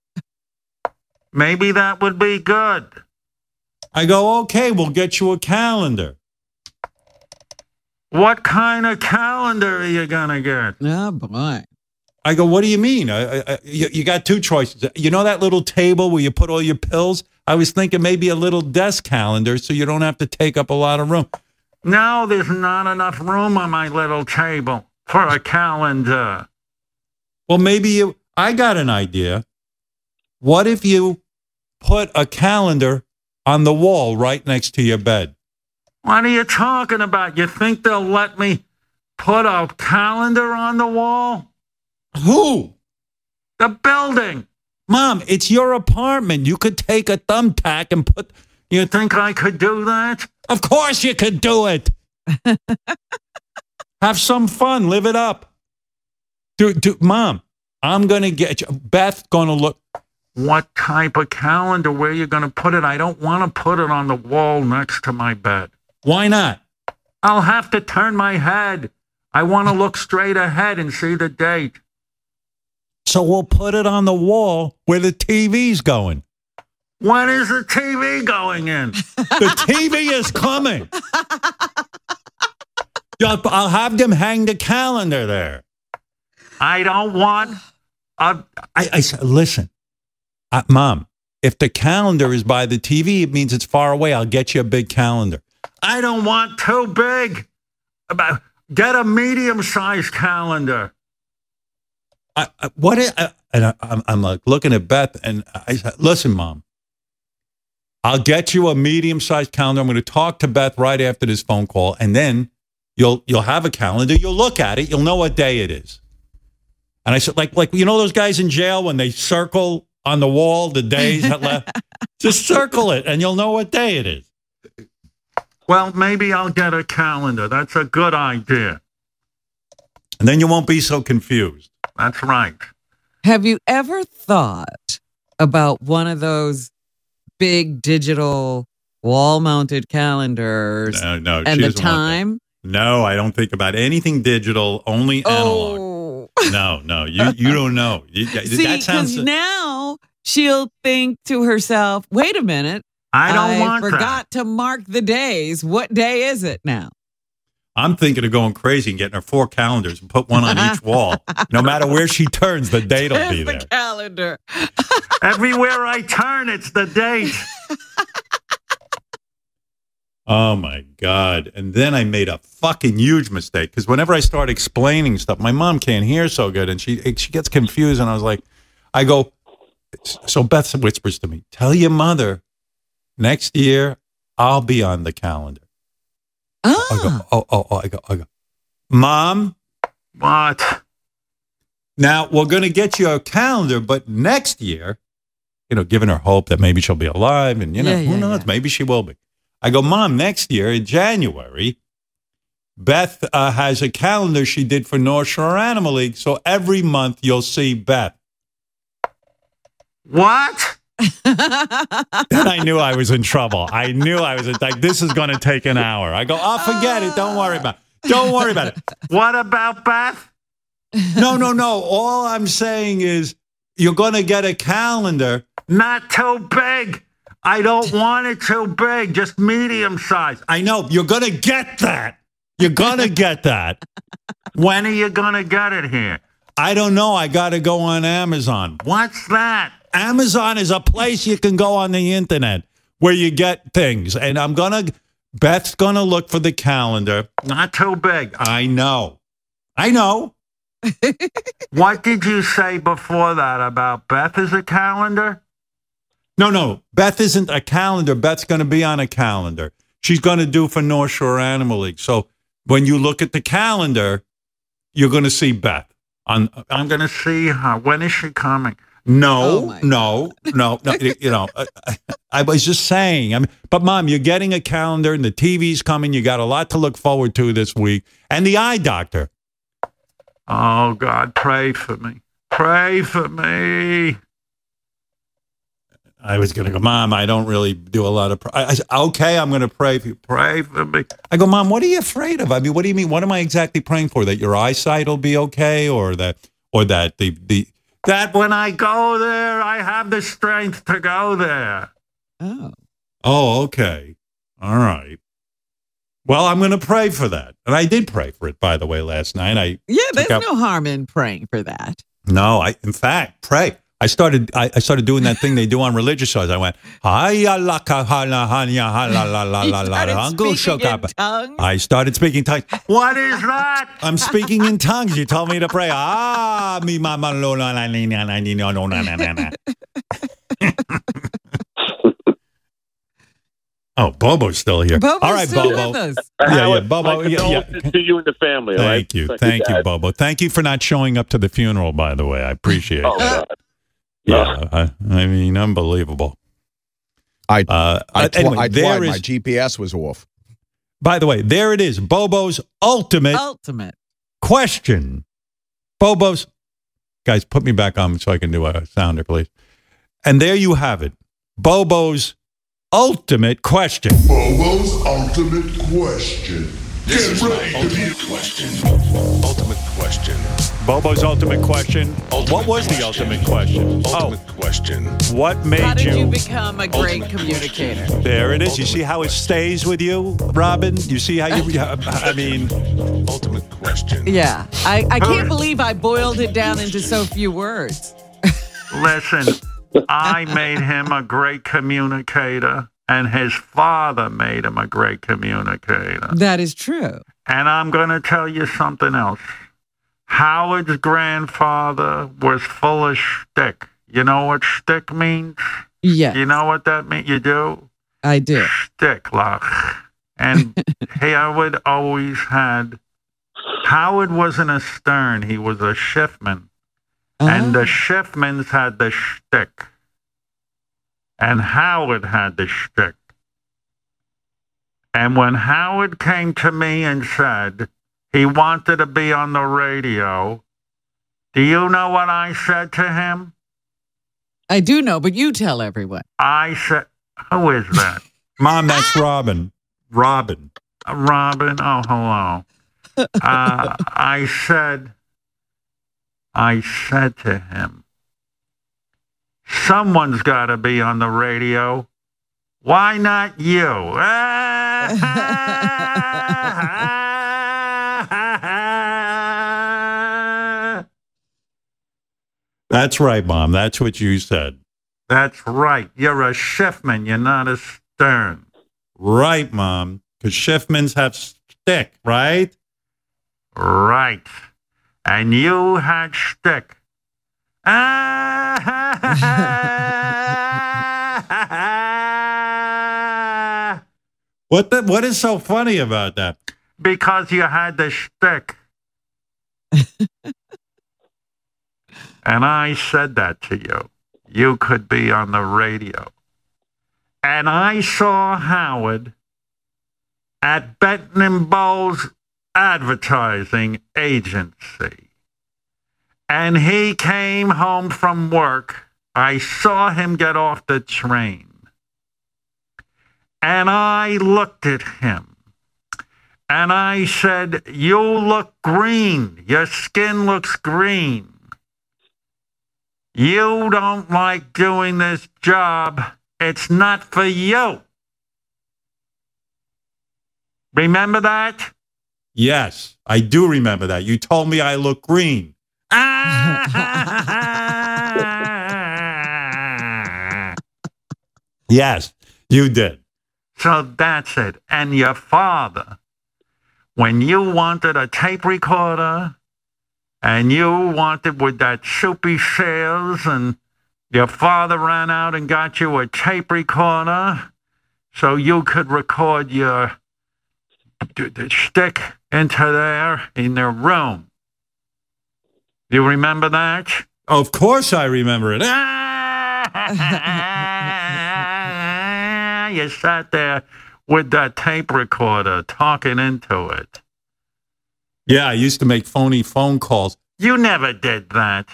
Maybe that would be good. I go, okay, we'll get you a calendar. What kind of calendar are you gonna get? Oh boy. I go, what do you mean? I, I, I- you, you got two choices. You know that little table where you put all your pills? I was thinking maybe a little desk calendar so you don't have to take up a lot of room. No, there's not enough room on my little table for a calendar. Well, maybe you, I got an idea. What if you put a calendar on the wall right next to your bed? What are you talking about? You think they'll let me put a calendar on the wall? Who? The building. Mom, it's your apartment. You could take a thumbtack and put. You think I could do that? Of course you could do it. <laughs> Have some fun. Live it up. Do, do, Mom, I'm going to get you. Beth going to look. What type of calendar? Where you going to put it? I don't want to put it on the wall next to my bed. Why not? I'll have to turn my head. I want to look straight ahead and see the date. So we'll put it on the wall where the TV's going. When is the TV going in? the TV is coming. I'll have them hang the calendar there. I don't want. Uh, I, I said, listen, uh, mom. If the calendar is by the TV, it means it's far away. I'll get you a big calendar. I don't want too big. About- Get a medium-sized calendar. I, I, what? Is, I, and I, I'm, I'm like looking at Beth, and I said, "Listen, mom, I'll get you a medium-sized calendar. I'm going to talk to Beth right after this phone call, and then you'll you'll have a calendar. You'll look at it. You'll know what day it is." And I said, "Like like you know those guys in jail when they circle on the wall the days that left. <laughs> Just circle it, and you'll know what day it is." Well, maybe I'll get a calendar. That's a good idea. And then you won't be so confused. That's right. Have you ever thought about one of those big digital wall mounted calendars No, no, and the want time? No, I don't think about anything digital, only oh. analog. Oh. No, no, you you <laughs> don't know. You, See, that sounds. because now she'll think to herself, wait a minute. I don't want that." forgot to mark the days. What day is it now? I'm thinking of going crazy and getting her four calendars and put one on each <laughs> wall. No matter where she turns, the date will be there. the calendar. <laughs> Everywhere I turn, it's the date. Oh my God. And then I made a fucking huge mistake because whenever I start explaining stuff, my mom can't hear so good and she she gets confused. And I was like, I go, so Beth whispers to me, tell your mother next year I'll be on the calendar. I go, oh, oh, oh, I go, I go, mom, what? Now we're going to get you a calendar, but next year, you know, giving her hope that maybe she'll be alive and, you know, Yeah, who yeah, knows? Maybe she will be. I go, Mom, next year in January, Beth uh, has a calendar she did for North Shore Animal League. So every month you'll see Beth. What? Then I knew I was in trouble. I knew I was like, this is going to take an hour. I go, oh, forget it. Don't worry about it. Don't worry about it. What about Beth? No, no, no. All I'm saying is you're going to get a calendar, not too big. I don't want it too big, just medium size. I know. You're going to get that. You're going to get that. When are you going to get it here? I don't know. I got to go on Amazon. What's that? Amazon is a place you can go on the internet where you get things. And I'm going to, Beth's going to look for the calendar. Not too big. I know. I know. <laughs> what did you say before that about Beth is a calendar? No, no. Beth isn't a calendar. Beth's going to be on a calendar. She's going to do for North Shore Animal League. So when you look at the calendar, you're going to see Beth. On, I'm going to see her. When is she coming? No, oh no, no, no. You know, I, I was just saying. I mean, but mom, you're getting a calendar, and the TV's coming. You got a lot to look forward to this week, and the eye doctor. Oh God, pray for me. Pray for me. I was going to go, Mom, I don't really do a lot of. Pr-. I, I said, okay, I'm going to pray for you. Pray for me. I go, Mom, what are you afraid of? I mean, what do you mean? What am I exactly praying for? That your eyesight will be okay, or that, or that the the that when I go there, I have the strength to go there. Oh. Oh, okay. All right. Well, I'm going to pray for that, and I did pray for it. By the way, last night I Yeah, there's out- no harm in praying for that. No, I in fact pray. I started I, I started doing that thing they do on religious shows. I went. I started speaking tongues. What is <laughs> that? I'm speaking in tongues. You told me to pray. Ah, me mama no no. <laughs> Oh, Bobo's still here. Bobo's All right, still Bobo. with us. Yeah, yeah, Bobo. my Yeah, yeah. condolences to you and the family. all right? Thank you, thank you, Bobo. Thank you for not showing up to the funeral. By the way, I appreciate Oh, that. God. Yeah, I, I mean, unbelievable. I uh, I, uh, tw- anyway, I there tried. My GPS was off. By the way, there it is. Bobo's ultimate ultimate question. Bobo's guys, put me back on so I can do a sounder, please. And there you have it. Bobo's ultimate question. Bobo's ultimate question. This Get is my ready to ultimate question. Ultimate question. Bobo's ultimate question. what was the ultimate question? Ultimate oh. question. Oh, what made How did you you? become a great communicator? there it is. You see how it stays with you, Robin? You see how you? I <laughs> mean, ultimate question. Yeah, I, I can't believe I boiled it down into so few words. Listen, I made him a great communicator, and his father made him a great communicator. That is true. And I'm going to tell you something else. Howard's grandfather was full of shtick. You know what shtick means? Yeah, You know what that means? You do? I do. Shtick, like. And <laughs> Howard always had. Howard wasn't a stern, he was a Schiffman. And the oh. Schiffmans had the shtick. And Howard had the shtick. And when Howard came to me and said he wanted to be on the radio, do you know what I said to him? I do know, but you tell everyone. I said, Who is that? <laughs> Mom, that's Robin. Robin. Robin? Oh, hello. <laughs> Uh, I said, I said to him, someone's got to be on the radio. Why not you? <laughs> That's right, Mom. That's what you said. That's right. You're a Schiffman. You're not a stern. Right, Mom. Because Schiffmans have stick, right? Right. And you had shtick. <laughs> <laughs> What the, What is so funny about that? because you had the shtick. <laughs> and I said that to you. You could be on the radio. And I saw Howard at Benton and Bowles Advertising Agency. And he came home from work. I saw him get off the train. And I looked at him. And I said, You look green. Your skin looks green. You don't like doing this job. It's not for you. Remember that? Yes, I do remember that. You told me I look green. <laughs> Yes, you did. So that's it. And your father, when you wanted a tape recorder and you wanted with that soupy sales and your father ran out and got you a tape recorder so you could record your stick into there in their room. You remember that? Of course I remember it. <laughs> <laughs> you sat there with that tape recorder talking into it. Yeah, I used to make phony phone calls. You never did that.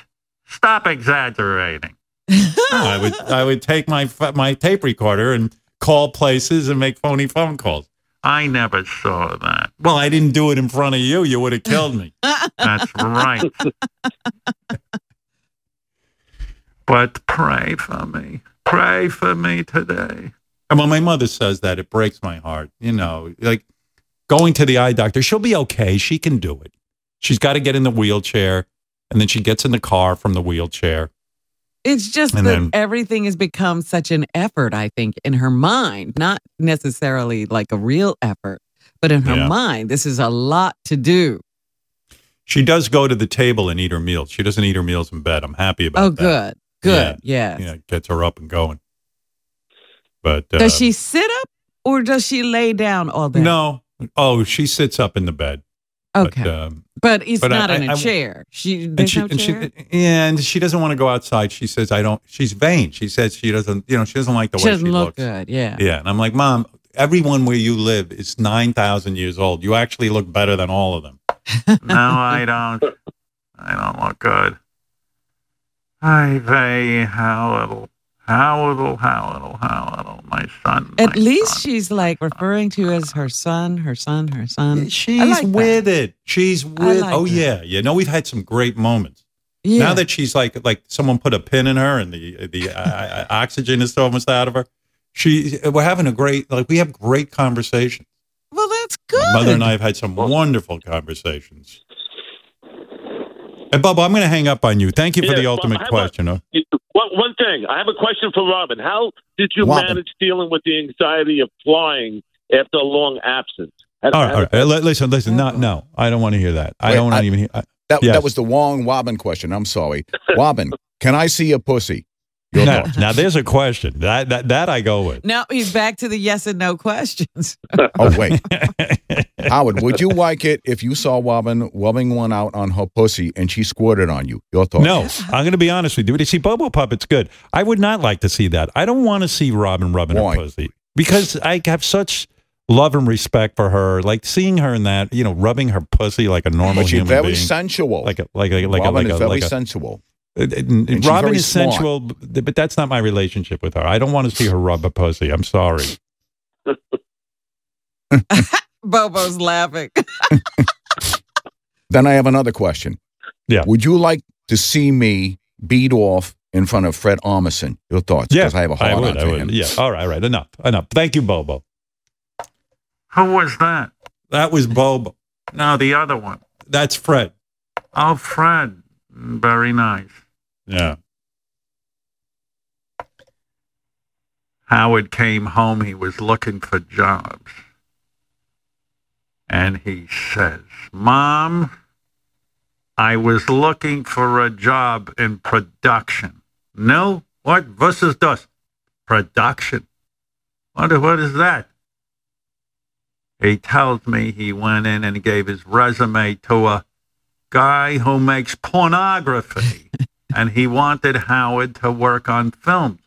Stop exaggerating. No, I would I would take my my tape recorder and call places and make phony phone calls. I never saw that. Well, I didn't do it in front of you. You would have killed me. <laughs> That's right. <laughs> but pray for me. Pray for me today. And when my mother says that, it breaks my heart. You know, like going to the eye doctor, she'll be okay. She can do it. She's got to get in the wheelchair, and then she gets in the car from the wheelchair. It's just And that then- everything has become such an effort, I think, in her mind, not necessarily like a real effort, but in her Yeah. mind, this is a lot to do. She does go to the table and eat her meals. She doesn't eat her meals in bed. I'm happy about Oh, that. Oh, good. Good. Yes. Yeah, gets her up and going. But uh, Does she sit up or does she lay down all day? No. Oh, she sits up in the bed. Okay. But, um, But it's but I- not in I- a I- chair. She, and she, no and she, chair? yeah, and she doesn't want to go outside. She says, "I don't." She's vain. She says she doesn't. You know, she doesn't like the She way doesn't she look looks. good. Yeah. Yeah, and I'm like, Mom, everyone where you live is nine thousand years old. You actually look better than all of them. <laughs> No, I don't. I don't look good. I vey, how little, Howard, little, how little, how little, my son. At least she's like referring to as her son, her son, her son. She's I like that. with it. She's with. like oh that. yeah, you know we've had some great moments. Yeah. Now that she's like like someone put a pin in her and the the uh, uh, <laughs> oxygen is almost out of her, she we're having a great like we have great conversations. Well, that's good. My Mother and I have had some wonderful conversations. And Bubba, I'm going to hang up on you. Thank you for Yeah, the ultimate how about- question. huh? One, one thing, I have a question for Robin. How did you Robin. manage dealing with the anxiety of flying after a long absence? How- All right, all right. did- Uh, Listen, listen. No, no, I don't want to hear that. I Wait, don't want to even hear. I, That, yes. that was the wrong Robin question. I'm sorry. <laughs> Robin, can I see your pussy? Your now, thoughts. now, there's a question that that that I go with. Now he's back to the yes and no questions. <laughs> Oh, wait. <laughs> Howard, would you like it if you saw Robin rubbing one out on her pussy and she squirted on you? Your thoughts? No, I'm going to be honest with you. You see, Bobo Puppet's good. I would not like to see that. I don't want to see Robin rubbing Why? her pussy because I have such love and respect for her. Like seeing her in that, you know, rubbing her pussy like a normal But she's human very being, sensual. like a like a like a like is a very like a, sensual. Uh, uh, Robin is smart. sensual, but but that's not my relationship with her. I don't want to see her rub a pussy. I'm sorry. <laughs> <laughs> Bobo's laughing. <laughs> Then I have another question. Yeah. Would you like to see me beat off in front of Fred Armisen? Your thoughts? Yeah, Because I have a I hard would. on I for would. him. Yeah. All right. All right. Enough. Enough. Thank you, Bobo. Who was that? That was Bobo. No, the other one. That's Fred. Oh, Fred. Very nice. Yeah. Howard came home. He was looking for jobs. And he says, Mom, I was looking for a job in production. No? What? Is das? Production. What, what is that? He tells me he went in and gave his resume to a guy who makes pornography. <laughs> and he wanted Howard to work on films.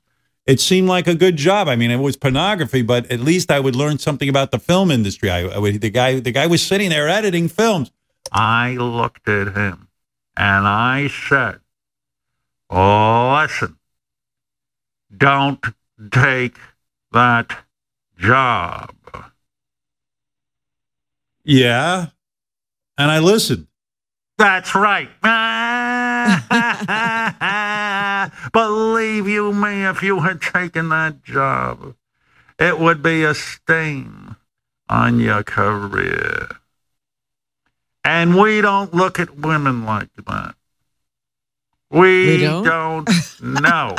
It seemed like a good job. I mean, it was pornography, but at least I would learn something about the film industry. I, I would, the guy, the guy was sitting there editing films. I looked at him and I said, Oh, listen, don't take that job. Yeah, and I listened. That's right. <laughs> Believe you me, if you had taken that job, it would be a stain on your career. And we don't look at women like that. We, We don't? don't know.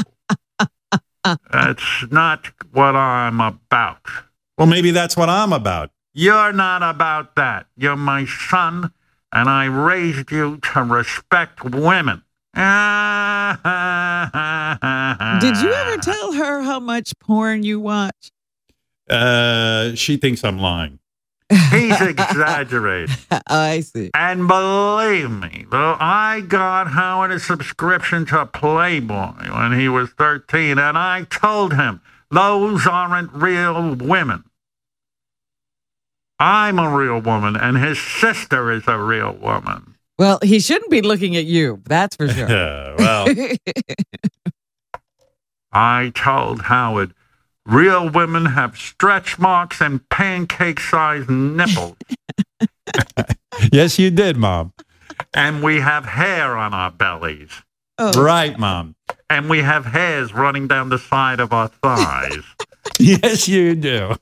<laughs> That's not what I'm about. Well, maybe that's what I'm about. You're not about that. You're my son, and I raised you to respect women. Did you ever <laughs> tell her how much porn you watch? Uh, she thinks I'm lying. He's <laughs> exaggerating. I see. And believe me, though, I got Howard a subscription to Playboy when he was 13, and I told him those aren't real women. I'm a real woman, and his sister is a real woman. Well, he shouldn't be looking at you. That's for sure. <laughs> Yeah, well, <laughs> I told Howard, real women have stretch marks and pancake sized nipples, <laughs> yes, you did, Mom. and we have hair on our bellies, Oh. Right, Mom. and we have hairs running down the side of our thighs. Yes, you do.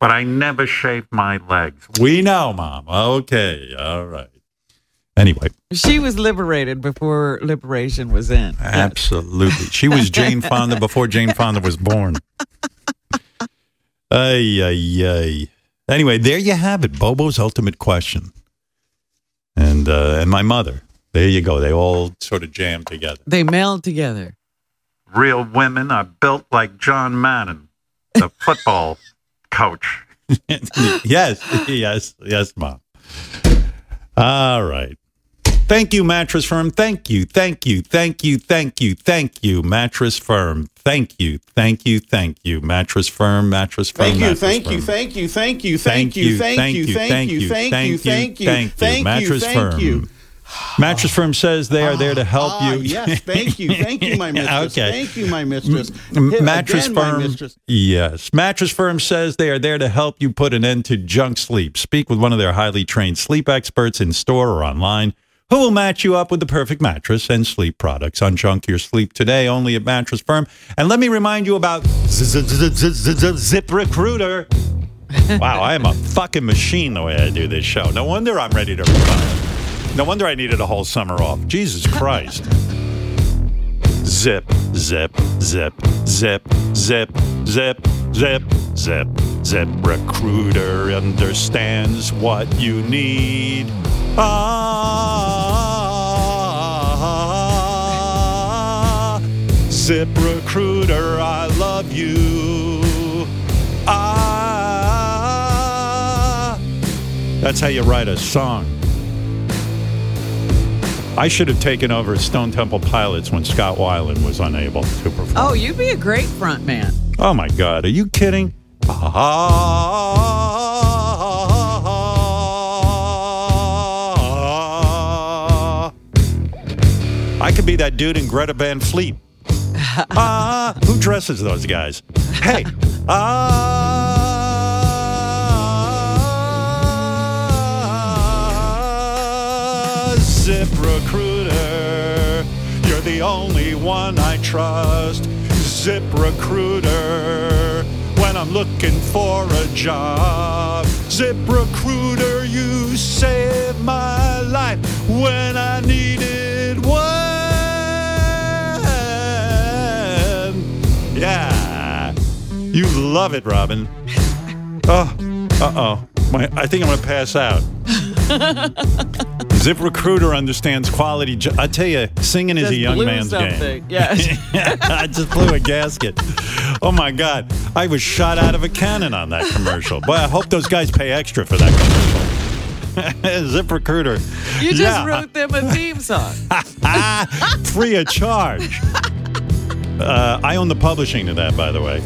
But I never shaved my legs. we know, Mom. Okay, all right. Anyway, She was liberated before liberation was in. absolutely. She was Jane <laughs> Fonda before Jane Fonda was born. Ay, ay, ay. Anyway, there you have it. Bobo's ultimate question. And uh, and my mother. There you go. They all sort of jammed together. They meld together. Real women are built like John Madden, the football coach. yes, yes, yes, Mom. All right. Thank you, Mattress Firm. Thank you, thank you, thank you, thank you, thank you, Mattress Firm. Thank you, thank you, thank you, Mattress Firm, Mattress Firm. Thank you, Mattress thank you, thank you, thank you, thank you, thank you, thank you, thank you, thank you, thank you, thank you, Mattress thank you. Firm. Mattress Firm says they are there to help Ah, you. yes, thank you. Thank you, my <laughs> mistress. okay. Thank you, my mistress. M- Mattress again, Firm. mistress. Yes. Mattress Firm says they are there to help you put an end to junk sleep. Speak with one of their highly trained sleep experts in store or online who will match you up with the perfect mattress and sleep products. Unjunk your sleep today only at Mattress Firm. And let me remind you about Zip Recruiter. <laughs> wow, I am a fucking machine the way I do this show. No wonder I'm ready to retire. No wonder I needed a whole summer off. Jesus Christ. Zip, zip, zip, zip, zip, zip, zip, zip, zip. Recruiter understands what you need. Ah, zip recruiter, I love you. Ah, that's how you write a song. I should have taken over Stone Temple Pilots when Scott Weiland was unable to perform. Oh, you'd be a great front man. Oh my God, are you kidding? I could be that dude in Greta Van Fleet. <laughs> Ah, who dresses those guys? Hey, <laughs> ah, Recruiter, you're the only one I trust. Zip Recruiter, when I'm looking for a job. Zip Recruiter, you saved my life when I needed one. Yeah, you love it, Robin. <laughs> Oh, uh oh. My, I think I'm gonna pass out. <laughs> Zip Recruiter understands quality. Jo- I tell you, singing is Just a young man's something. game. Yes. <laughs> I just blew a gasket. Oh my God. I was shot out of a cannon on that commercial. Boy, I hope those guys pay extra for that commercial. <laughs> Zip Recruiter. You just Yeah. wrote them a theme song. Free of charge. Uh, I own the publishing to that, by the way.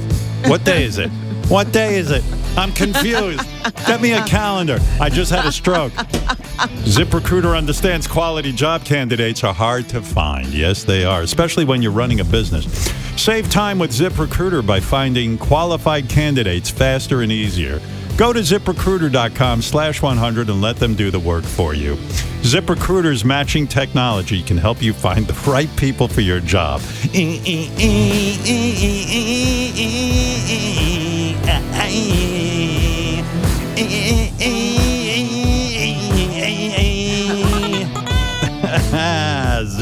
What day is it? What day is it? I'm confused. Get me a calendar. I just had a stroke. ZipRecruiter understands quality job candidates are hard to find. Yes, they are, especially when you're running a business. Save time with ZipRecruiter by finding qualified candidates faster and easier. Go to ziprecruiter.com slash 100 and let them do the work for you. ZipRecruiter's matching technology can help you find the right people for your job. <laughs>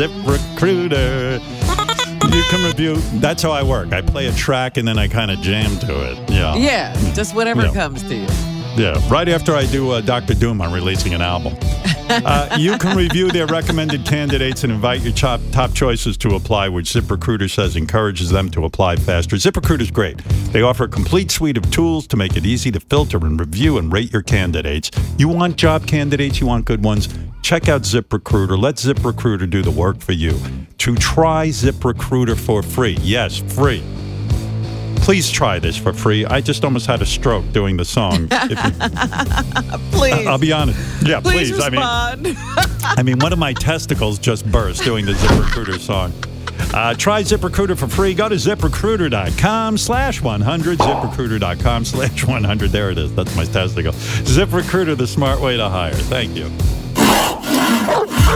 ZipRecruiter. You can review. That's how I work. I play a track and then I kind of jam to it. Yeah. Yeah, just whatever Yeah. comes to you. Yeah, right after I do uh, Dr. Doom, I'm releasing an album. Uh, you can review their recommended candidates and invite your top, top choices to apply, which ZipRecruiter says encourages them to apply faster. ZipRecruiter's great. They offer a complete suite of tools to make it easy to filter and review and rate your candidates. You want job candidates, you want good ones? Check out ZipRecruiter. Let ZipRecruiter do the work for you. To try ZipRecruiter for free, yes, free. Please try this for free. I just almost had a stroke doing the song. You- <laughs> Please. I'll be honest. Yeah, Please, please. I mean. I mean, one of my testicles just burst doing the ZipRecruiter song. Uh, try ZipRecruiter for free. Go to ziprecruiter.com slash 100. ZipRecruiter.com slash 100. There it is. That's my testicle. ZipRecruiter, the smart way to hire. Thank you.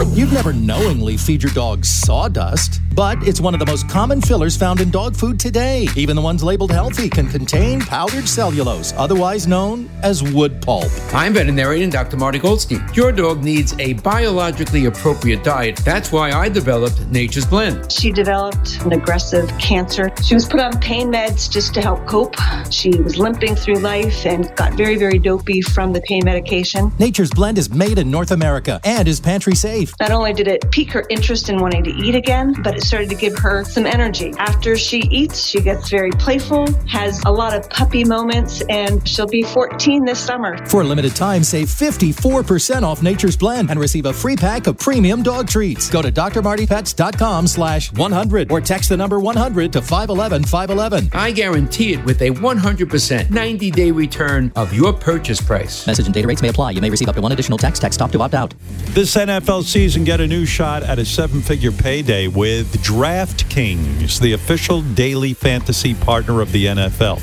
You'd never knowingly feed your dog sawdust, but it's one of the most common fillers found in dog food today. Even the ones labeled healthy can contain powdered cellulose, otherwise known as wood pulp. I'm veterinarian Dr. Marty Goldstein. Your dog needs a biologically appropriate diet. That's why I developed Nature's Blend. She developed an aggressive cancer. She was put on pain meds just to help cope. She was limping through life and got very, very dopey from the pain medication. Nature's Blend is made in North America and is pantry safe. Not only did it pique her interest in wanting to eat again, but it started to give her some energy. After she eats, she gets very playful, has a lot of puppy moments, and she'll be 14 this summer. For a limited time, save 54% off Nature's Blend and receive a free pack of premium dog treats. Go to drmartypets.com slash 100 or text the number 100 to 511 511. I guarantee it with a 100% 90 day return of your purchase price. Message and data rates may apply. You may receive up to one additional text. Text stop to opt out. This NFL season and get a new shot at a seven figure payday with DraftKings, the official daily fantasy partner of the NFL.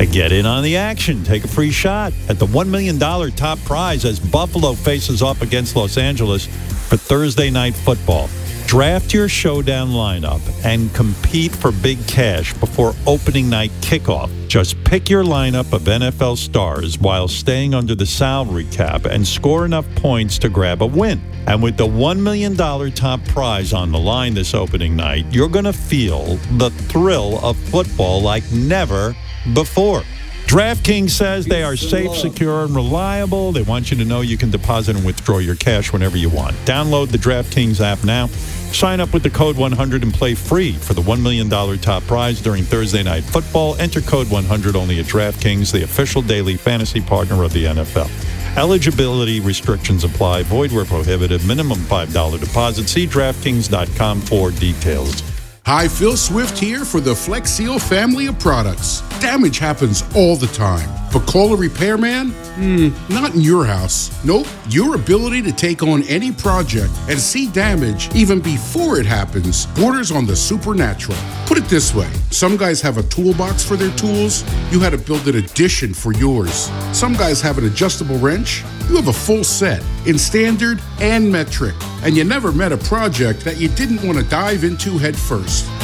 And get in on the action. Take a free shot at the $1 million top prize as Buffalo faces off against Los Angeles for Thursday night football. Draft your showdown lineup and compete for big cash before opening night kickoff. Just pick your lineup of NFL stars while staying under the salary cap and score enough points to grab a win. And with the $1 million top prize on the line this opening night, you're going to feel the thrill of football like never before. DraftKings says they are safe, secure, and reliable. They want you to know you can deposit and withdraw your cash whenever you want. Download the DraftKings app now. Sign up with the code 100 and play free for the $1 million top prize during Thursday Night Football. Enter code 100 only at DraftKings, the official daily fantasy partner of the NFL. Eligibility restrictions apply. Void where prohibited. Minimum $5 deposit. See DraftKings.com for details. Hi, Phil Swift here for the Flex Seal family of products. Damage happens all the time, but call a repairman? Hmm, not in your house. Nope, your ability to take on any project and see damage even before it happens borders on the supernatural. Put it this way some guys have a toolbox for their tools, you had to build an addition for yours. Some guys have an adjustable wrench, you have a full set in standard and metric, and you never met a project that you didn't want to dive into head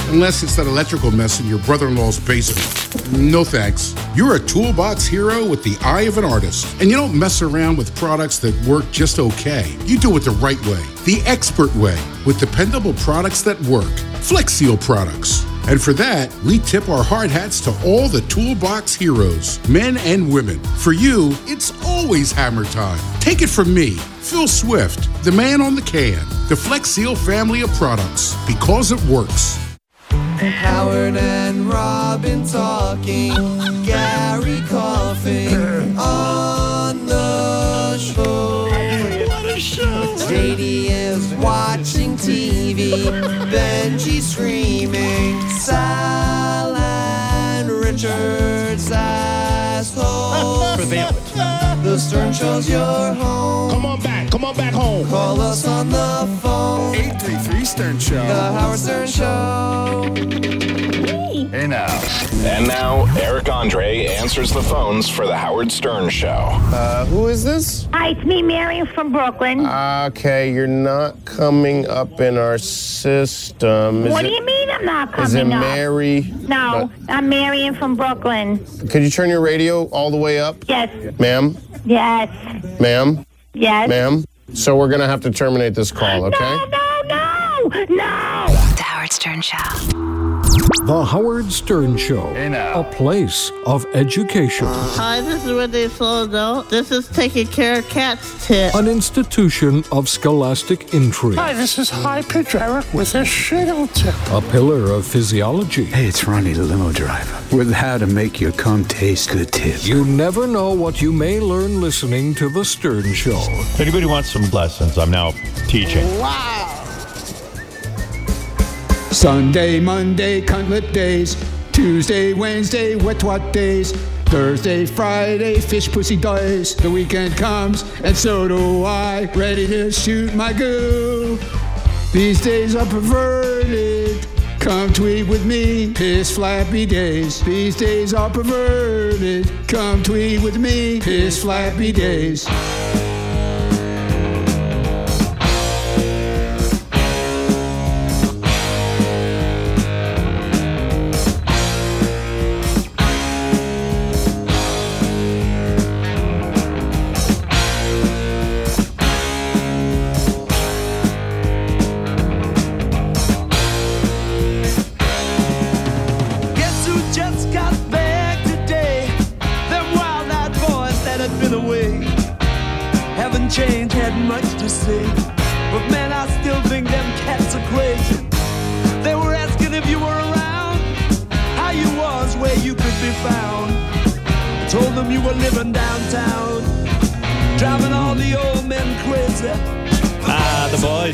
Unless it's that electrical mess in your brother in law's basement. No thanks. You're a toolbox hero with the eye of an artist, and you don't mess around with products that work just okay. You do it the right way, the expert way, with dependable products that work. Flex Seal products. And for that, we tip our hard hats to all the toolbox heroes, men and women. For you, it's always hammer time. Take it from me, Phil Swift, the man on the can, the Flex Seal family of products, because it works. Howard and Robin talking, Gary coughing JD is watching TV, Benji screaming, Sal and Richard's asshole. <laughs> The Stern Show's your home. Come on back, come on back home. Call us on the phone. 833 Stern Show. The Howard Stern Show. Hey now. And now, Eric Andre answers the phones for the Howard Stern Show. Uh, who is this? Hi, it's me, Marion from Brooklyn. Okay, you're not coming up in our system. Is what it- do you mean I'm not coming Is it up? Mary? No, I'm Marion from Brooklyn. Could you turn your radio all the way up? Yes, Ma'am? Yes, Ma'am? yes. Ma'am? So we're going to have to terminate this call, okay? No, no, no, no. The Howard Stern Show. The Howard Stern Show. A place of education. Hi, this is Renee Soldo. This is taking care of cats tip. An institution of scholastic intrigue. Hi, this is High Pitch Eric with a shittle tip. A pillar of physiology. Hey, it's Ronnie the limo driver with how to make your cum taste good tips. You never know what you may learn listening to The Stern Show. If anybody wants some lessons, I'm now teaching. Wow. Sunday, Monday, cunt lip days. Tuesday, Wednesday, wet twat days. Thursday, Friday, fish pussy days. The weekend comes, and so do I. Ready to shoot my goo. These days are perverted. Come tweet with me, piss flappy days. These days are perverted. Come tweet with me, piss flappy days.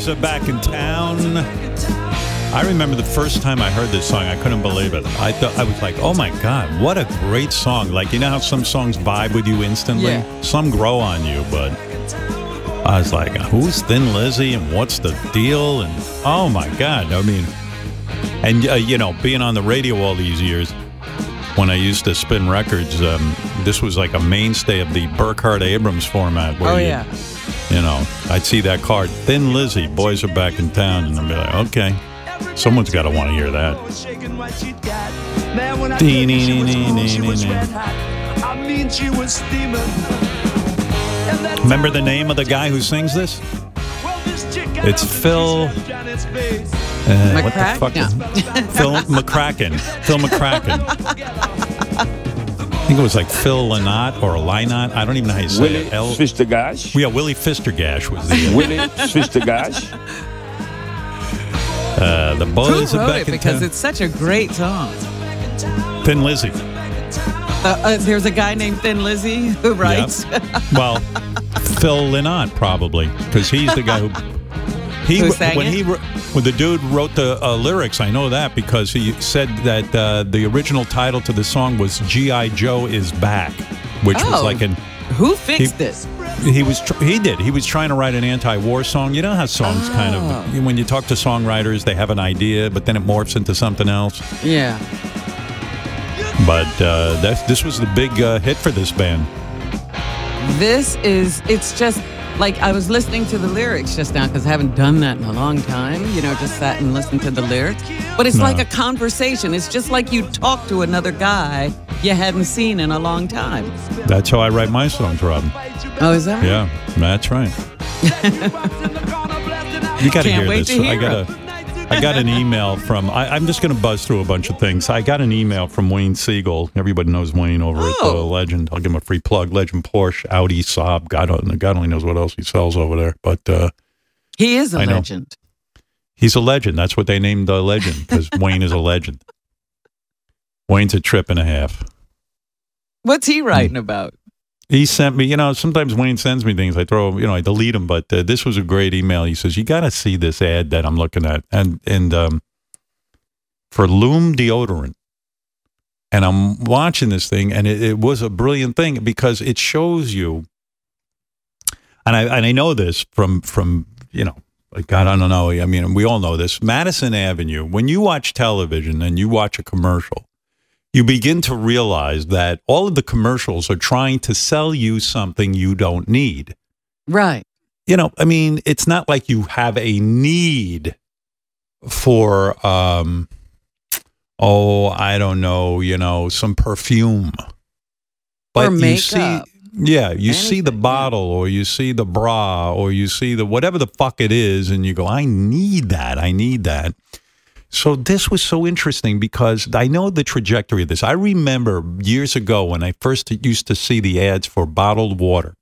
Are back in town. I remember the first time I heard this song, I couldn't believe it. I thought I was like, "Oh my god, what a great song!" Like you know how some songs vibe with you instantly. Yeah. Some grow on you, but I was like, who's Thin Lizzy and what's the deal? And oh my God. I mean, and, uh, you know, being on the radio all these years, when I used to spin records, um, this was like a mainstay of the Burkhart Abrams format. Where Oh, yeah. You know, I'd see that card, Thin Lizzy, boys are back in town. And I'd be like, okay, someone's got to want to hear that. Man, when I Dee, tell you she nee, was nee, cool, nee, she nee, was nee. red hot. I mean, she was steaming. And that Remember the name of the guy who sings this? It's Phil. Uh, what the McCrack? fuck is Phil <laughs> McCracken. Phil McCracken. <laughs> I think it was like Phil Lynott or Lynott. I don't even know how you say Willie it. L- Fistergash. yeah, Willie Fistergash was the. <laughs> Willie Fistergash. Uh, the Who boys are wrote back it? in Because town. it's such a great song. Thin Lizzy. Uh, uh, there's a guy named Thin Lizzy who writes. <laughs> Well, Phil Lynott probably because he's the guy who he Who sang when it? he when the dude wrote the uh, lyrics. I know that because he said that uh, the original title to the song was "GI Joe is back," which was Oh. like an Who fixed He- this? he was tr- he did he was trying to write an anti-war song. You know how songs kind Oh. of when you talk to songwriters, they have an idea, but then it morphs into something else. Yeah. But uh, that, this was the big uh, hit for this band. This is, it's just like I was listening to the lyrics just now because I haven't done that in a long time, you know, just sat and listened to the lyrics. But it's No. like a conversation. It's just like you talk to another guy you hadn't seen in a long time. That's how I write my songs, Robin. Oh, is that? Yeah, that's right. <laughs> you got to Can't hear wait this. to I hear got a, I got an email from. I, I'm just going to buzz through a bunch of things. I got an email from Wayne Siegel. Everybody knows Wayne over at the Oh. Legend. I'll give him a free plug. Legend Porsche, Audi, Saab. God, only- God only knows what else he sells over there. But uh, He is a I know. legend. he's a legend. That's what they named the legend because <laughs> Wayne is a legend. Wayne's a trip and a half. What's he writing Hmm. about? He sent me, you know, sometimes Wayne sends me things. I throw, you know, I delete them, but uh, this was a great email. He says, You got to see this ad that I'm looking at. And, and, um, for Lume deodorant. And I'm watching this thing, and it, it was a brilliant thing because it shows you, and I, and I know this from, from, you know, God, I don't know. I mean, we all know this. Madison Avenue, when you watch television and you watch a commercial, you begin to realize that all of the commercials are trying to sell you something you don't need. Right. You know, I mean, it's not like you have a need for, um, oh, I don't know, you know, some perfume. Or you see, yeah, you see the bottle or you see the bra or you see the whatever the fuck it is, and you go, I need that. I need that. So this was so interesting because I know the trajectory of this. I remember years ago when I first used to see the ads for bottled water.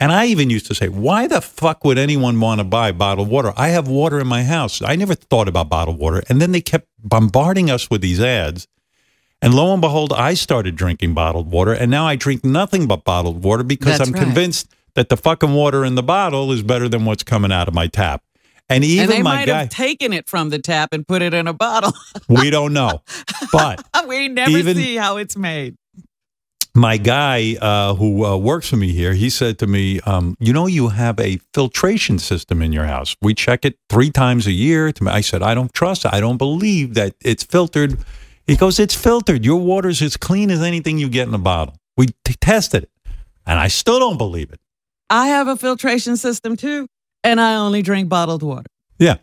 And I even used to say, why the fuck would anyone want to buy bottled water? I have water in my house. I never thought about bottled water. And then they kept bombarding us with these ads. And lo and behold, I started drinking bottled water. And now I drink nothing but bottled water because That's I'm right. convinced that the fucking water in the bottle is better than what's coming out of my tap. And even and they my might guy, have taken it from the tap and put it in a bottle. <laughs> we don't know. But <laughs> we never Even- see how it's made. my guy uh, who uh, works for me here, he said to me, um, "You know, you have a filtration system in your house. We check it three times a year." To me, I said, "I don't trust. I don't believe that it's filtered." He goes, "It's filtered. Your water's as clean as anything you get in a bottle. We t- tested it, and I still don't believe it." I have a filtration system too, and I only drink bottled water. Yeah,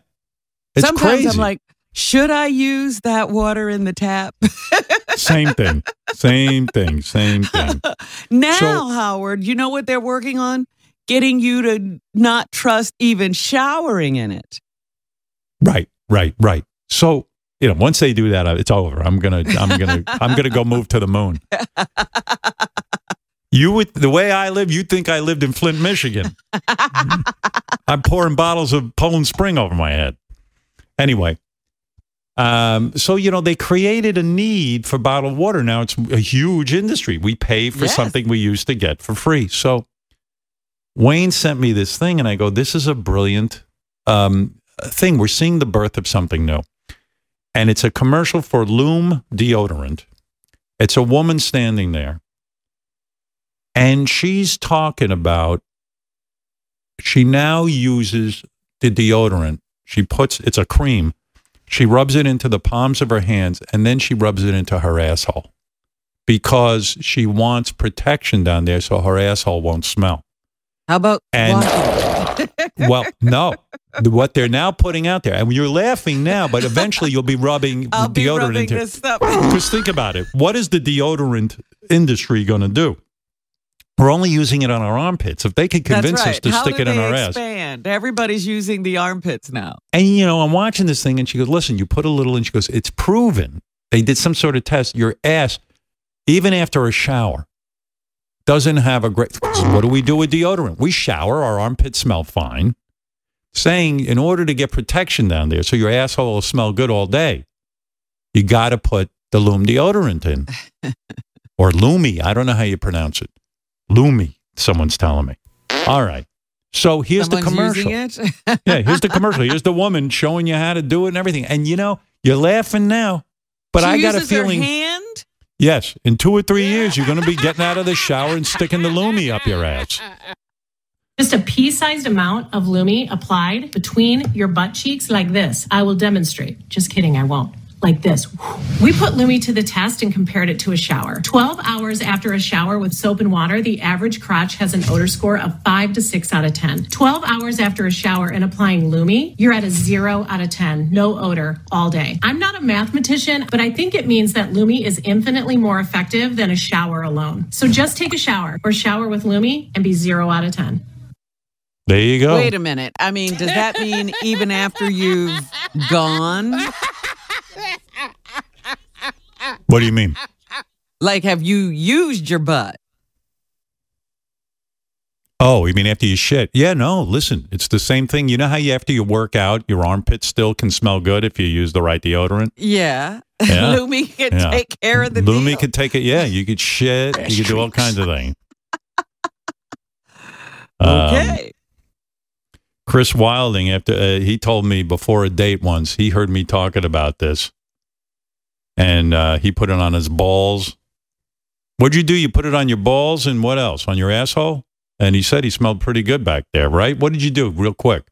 it's Sometimes crazy. I'm like, should I use that water in the tap? <laughs> same thing, same thing, same thing. <laughs> now, So- Howard, you know what they're working on? Getting you to not trust even showering in it. Right, right, right. So you know, once they do that, uh, it's over. I'm gonna, I'm gonna, I'm gonna go move to the moon. <laughs> You would, the way I live, you'd think I lived in Flint, Michigan. <laughs> I'm pouring bottles of Poland Spring over my head. Anyway, um, so you know they created a need for bottled water. Now it's a huge industry. We pay for Yes. something we used to get for free. So Wayne sent me this thing, and I go, "This is a brilliant um, thing. We're seeing the birth of something new." And it's a commercial for Lume deodorant. It's a woman standing there, and she's talking about she now uses the deodorant. She puts it's a cream. She rubs it into the palms of her hands and then she rubs it into her asshole because she wants protection down there so her asshole won't smell. How about And- <laughs> Well, no. What they're now putting out there, and you're laughing now, but eventually you'll be rubbing I'll be deodorant rubbing into. Because think about it. What is the deodorant industry going to do? We're only using it on our armpits. If they could convince right. us to How stick it in our ass. expand? Everybody's using the armpits now. And, you know, I'm watching this thing and she goes, listen, you put a little, and she goes, it's proven. They did some sort of test. Your ass, even after a shower, doesn't have a great. So what do we do with deodorant? We shower, our armpits smell fine. Saying in order to get protection down there so your asshole will smell good all day, you got to put the Lume deodorant in. <laughs> or Lumi. I don't know how you pronounce it. Lumi, someone's telling me. All right. So here's the commercial. using it. <laughs> yeah, here's the commercial. Here's the woman showing you how to do it and everything. And you know, you're laughing now, but She I got a uses her feeling. hand. Yes, in two or three years, you're going to be getting out of the shower and sticking the Lumi up your ass. Just a pea-sized amount of Lumi applied between your butt cheeks like this. I will demonstrate. Just kidding, I won't. Like this. We put Lumi to the test and compared it to a shower. 12 hours after a shower with soap and water, the average crotch has an odor score of 5 to 6 out of 10. 12 hours after a shower and applying Lumi, you're at a 0 out of 10. No odor all day. I'm not a mathematician, but I think it means that Lumi is infinitely more effective than a shower alone. So just take a shower or shower with Lumi and be 0 out of 10. There you go. Wait a minute. I mean, does that mean even after you've gone? <laughs> What do you mean? Like, have you used your butt? Oh, you mean after you shit? Yeah, no, listen, it's the same thing. You know how you, after you work out, your armpits still can smell good if you use the right deodorant? Yeah. Yeah. <laughs> Lumi can Yeah. take care of the Lumi deal. could take it. Yeah, you could shit. you could do all kinds of things. <laughs> Um, Okay. Chris Wilding, after uh, he told me before a date once, he heard me talking about this, and uh, he put it on his balls. What'd you do? You put it on your balls and what else? On your asshole? And he said he smelled pretty good back there, right? What did you do, real quick?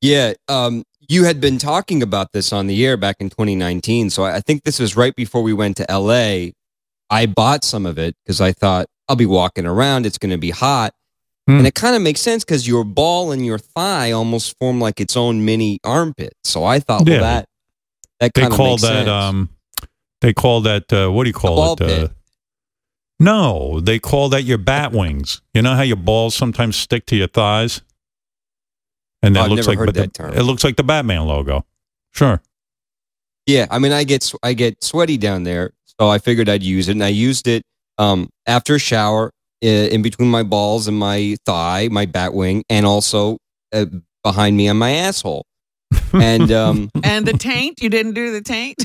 Yeah, um, you had been talking about this on the air back in 2019. So I think this was right before we went to LA. I bought some of it because I thought I'll be walking around. It's going to be hot. Hmm. And it kind of makes sense because your ball and your thigh almost form like its own mini armpit. So I thought, well, Yeah. that that They kind of call makes that sense. um, they call that uh, what do you call it? Uh, no, they call that your bat wings. You know how your balls sometimes stick to your thighs, and that I've looks like but the- term. it looks like the Batman logo. Sure. Yeah, I mean, I get I get sweaty down there, so I figured I'd use it, and I used it um, after a shower in between my balls and my thigh, my bat wing, and also uh, behind me on my asshole. And um, <laughs> and the taint? You didn't do the taint?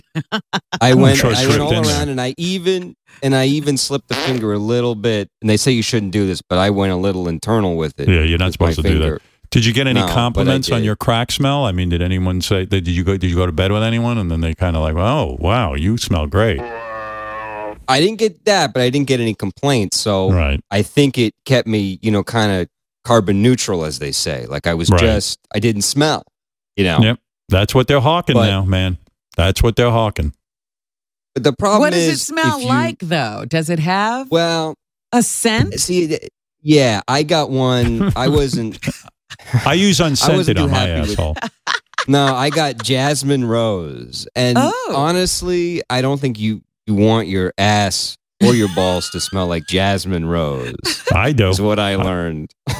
I went I it's went all in around, and I even and I even slipped the finger a little bit. And they say you shouldn't do this, but I went a little internal with it. Yeah, you're not supposed to do that. Did you get any No, compliments on your crack smell? I mean, did anyone say that did you go did you go to bed with anyone and then they kind of like, oh wow, you smell great. I didn't get that, but I didn't get any complaints. So Right. I think it kept me, you know, kind of carbon neutral, as they say. Like I was Right. just, I didn't smell, you know. Yep, that's what they're hawking But- now, man. That's what they're hawking. But the problem what does it smell you- like, though? Does it have Well, a scent? see, yeah, I got one. I <laughs> wasn't. I use unscented too on my asshole. <laughs> No, I got jasmine rose, and Oh. honestly, I don't think you you want your ass or your balls to smell like jasmine rose. I do. Is what I learned. <laughs>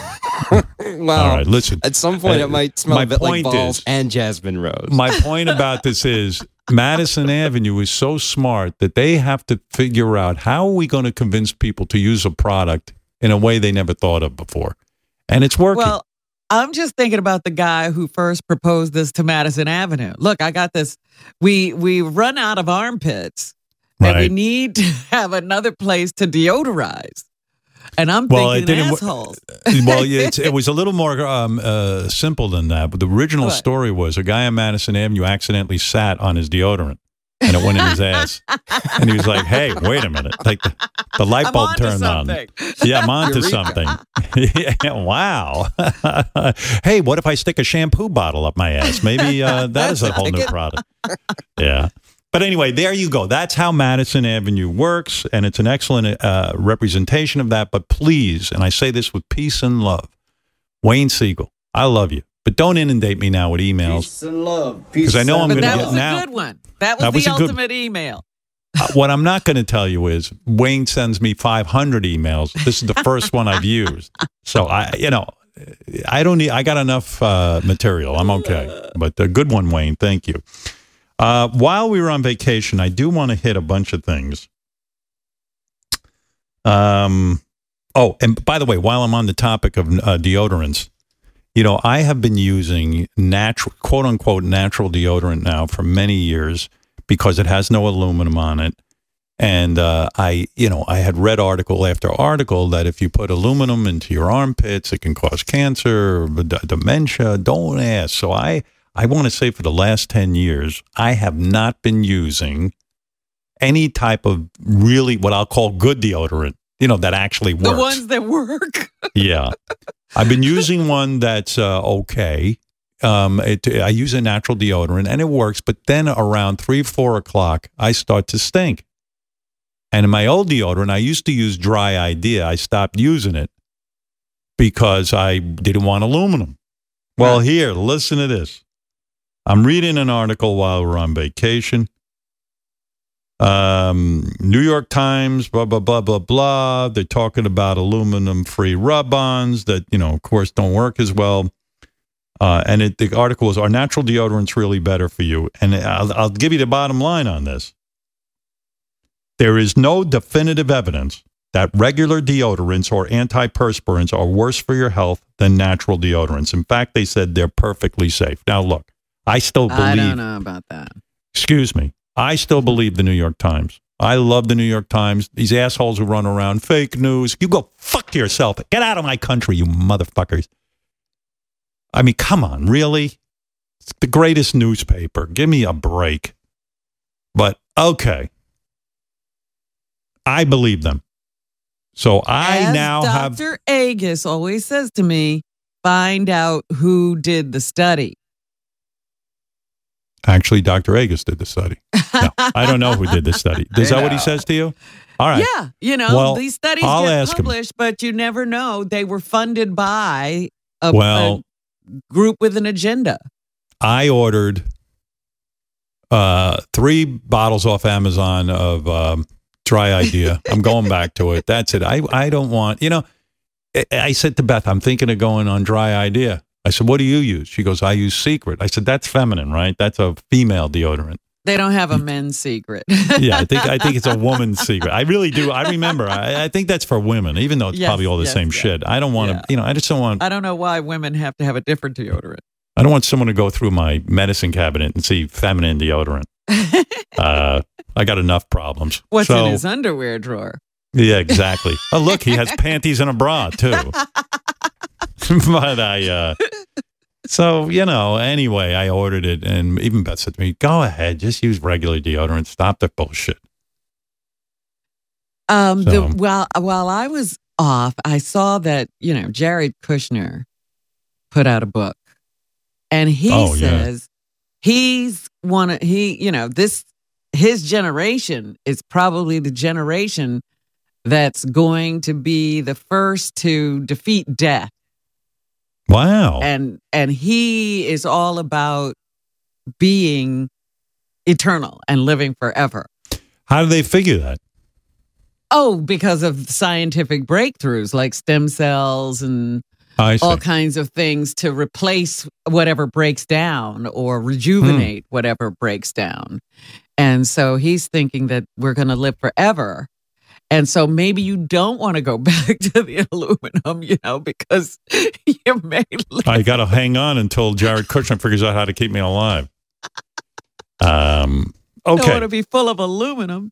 <laughs> well, All right, listen. At some point, Uh, it might smell my a bit like balls is- and jasmine rose. My point about this is <laughs> Madison Avenue is so smart that they have to figure out how are we going to convince people to use a product in a way they never thought of before. And it's working. Well, I'm just thinking about the guy who first proposed this to Madison Avenue. Look, I got this. We we run out of armpits, and we need to <laughs> have another place to deodorize. And I'm Well, it thinking didn't wo- assholes. <laughs> well, yeah, it's, <laughs> it was a little more um, uh, simple than that. But the original What? story was a guy on Madison Avenue accidentally sat on his deodorant. and it went in his ass. And he was like, "Hey, wait a minute! Like the, the light bulb turned something. on. Yeah, I'm onto Eureka. something. <laughs> yeah, wow. hey, what if I stick a shampoo bottle up my ass? Maybe uh, that is a whole new product. Yeah. But anyway, there you go. That's how Madison Avenue works, and it's an excellent uh, representation of that. But please, and I say this with peace and love, Wayne Siegel, I love you, but don't inundate me now with emails Peace and love. because I know I'm going to get now. that was a now. good one. That was That was the a good- ultimate email. Uh, what I'm not going to tell you is Wayne sends me 500 emails. This is the first one I've used. So I, you know, I don't need. I got enough uh, material. I'm okay. But a good one, Wayne. Thank you. Uh, while we were on vacation, I do want to hit a bunch of things. Um. Oh, and by the way, while I'm on the topic of uh, deodorants, you know, I have been using natural, quote unquote, natural deodorant now for many years because it has no aluminum on it. And uh, I, you know, I had read article after article that if you put aluminum into your armpits, it can cause cancer, dementia. Don't ask. So I, I want to say for the last ten years, I have not been using any type of really what I'll call good deodorant. You know, that actually works. The ones that work. <laughs> Yeah. I've been using one that's uh, okay. Um, it, I use a natural deodorant and it works, but then around three, four o'clock, I start to stink. And in my old deodorant, I used to use dry idea. I stopped using it because I didn't want aluminum. Well, here, listen to this. I'm reading an article while we're on vacation. Um, New York Times, blah, blah, blah, blah, blah. They're talking about aluminum free rub ons that, you know, of course, don't work as well. Uh, and it, the article was Are natural deodorants really better for you? And I'll, I'll give you the bottom line on this. There is no definitive evidence that regular deodorants or antiperspirants are worse for your health than natural deodorants. In fact, they said they're perfectly safe. Now, look, I still believe. I don't know about that. Excuse me. I still believe the New York Times. I love the New York Times. These assholes who run around fake news. You go fuck yourself. Get out of my country, you motherfuckers. I mean, come on, really? It's the greatest newspaper. Give me a break. But okay. I believe them. So I As now have Dr. Agus always says to me, find out who did the study. Actually Dr. Agus did the study. No, I don't know who did the study. Is that what he says to you? All right. Yeah, you know, Well, these studies I'll get ask him. published, but you never know. They were funded by a, Well- a group with an agenda. I ordered uh, three bottles off Amazon of um, Dry Idea. I'm going back to it. That's it. I, I don't want, you know, I said to Beth, I'm thinking of going on Dry Idea. I said, what do you use? She goes, I use Secret. I said, that's feminine, right? That's a female deodorant. They don't have a men's secret. Yeah, I think I think it's a <laughs> woman's secret. I really do. I remember. I, I think that's for women, even though it's Yes, probably all the yes, same yes. shit. I don't want to, Yeah. you know, I just don't want. I don't know why women have to have a different deodorant. I don't want someone to go through my medicine cabinet and see feminine deodorant. <laughs> uh, I got enough problems. What's so, in his underwear drawer? Yeah, exactly. oh, look, he has <laughs> panties and a bra too. <laughs> but I, uh, so you know, anyway, I ordered it, and even Beth said to me, "Go ahead, just use regular deodorant. Stop the bullshit." Um, So- the, while while I was off, I saw that you know Jared Kushner put out a book, and he Oh, yeah. says he's one. of He you know this his generation is probably the generation that's going to be the first to defeat death, Wow. and and he is all about being eternal and living forever. How do they figure that? Oh, because of scientific breakthroughs like stem cells and all kinds of things to replace whatever breaks down or rejuvenate Hmm. whatever breaks down. And so he's thinking that we're going to live forever. And so maybe you don't want to go <laughs> back to the aluminum, you know, because <laughs> you may live. I got to hang on until Jared Kushner figures out how to keep me alive. Um. <laughs> Don't Okay. want to be full of aluminum.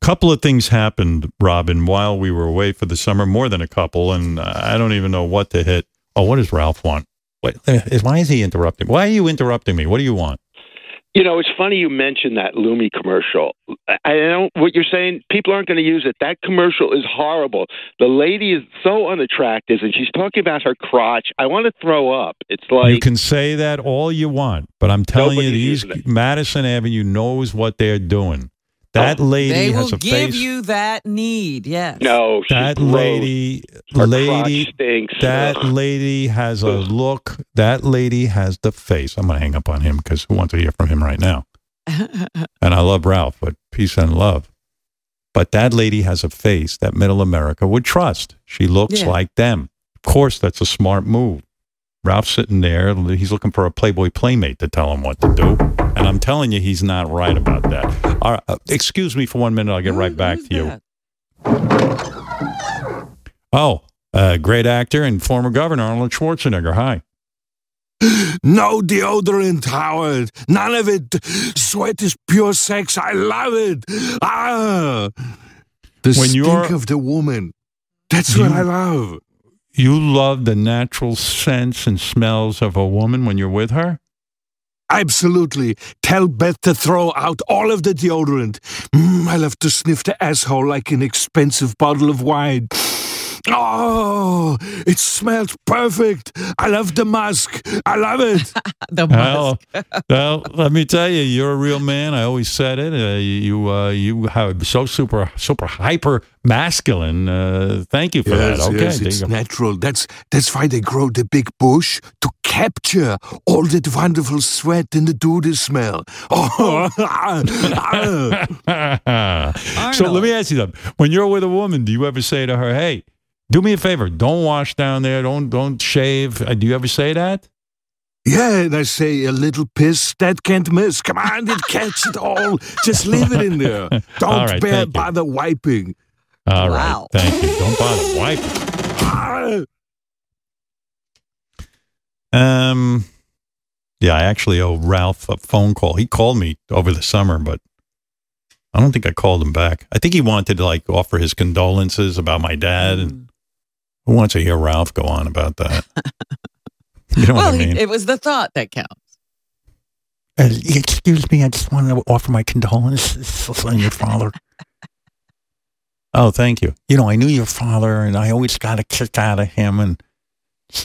couple of things happened, Robin, while we were away for the summer. More than a couple, and I don't even know what to hit. Oh, what does Ralph want? Wait, why is he interrupting? Why are you interrupting me? What do you want? You know, it's funny you mentioned that Lumi commercial. I I don't. What you're saying, people aren't going to use it. That commercial is horrible. The lady is so unattractive, and she's talking about her crotch. I want to throw up. It's like you can say that all you want, but I'm telling you, these Madison Avenue knows what they're doing. That oh, lady They will has a give face. you that need. Yes. no, she's that gross. lady, Her lady, stinks. that Ugh. lady has a look. That lady has the face. I'm going to hang up on him because who wants to hear from him right now? <laughs> and I love Ralph, but peace and love. But that lady has a face that middle America would trust. She looks Yeah. like them. Of course, that's a smart move. Ralph's sitting there. He's looking for a Playboy playmate to tell him what to do. And I'm telling you, he's not right about that. All right, uh, excuse me for one minute. I'll get right back to you. Oh, uh, great actor and former governor Arnold Schwarzenegger. Hi. <gasps> No deodorant, Howard. None of it. Sweat is pure sex. I love it. Ah, the When stink you're- of the woman. That's what I love. You love the natural scents and smells of a woman when you're with her? Absolutely. Tell Beth to throw out all of the deodorant. Mm, I love to sniff the asshole like an expensive bottle of wine. Oh, it smells perfect. I love the musk. I love it. <laughs> the Well, well, let me tell you, you're a real man. I always said it. Uh, you, uh, you have so super, super hyper masculine. Uh, thank you for yes, that. Okay, yes, it's natural. That's that's why they grow the big bush to capture all that wonderful sweat and the duty smell. Oh, <laughs> <laughs> so let me ask you something. When you're with a woman, do you ever say to her, "Hey, do me a favor, don't wash down there, don't don't shave"? Uh, Do you ever say that? yeah, and I say a little piss that can't miss. Come on, it <laughs> catch it all. Just leave it in there. Don't right, bear, thank you. bother wiping. All right, Wow. thank you. Don't bother wiping. Um, yeah, I actually owe Ralph a phone call. He called me over the summer, but I don't think I called him back. I think he wanted to like offer his condolences about my dad, and who wants to hear Ralph go on about that? <laughs> you know well, what I mean? it was the thought that counts. Uh, excuse me, I just wanted to offer my condolences on your father. <laughs> oh, thank you. You know, I knew your father, and I always got a kick out of him, and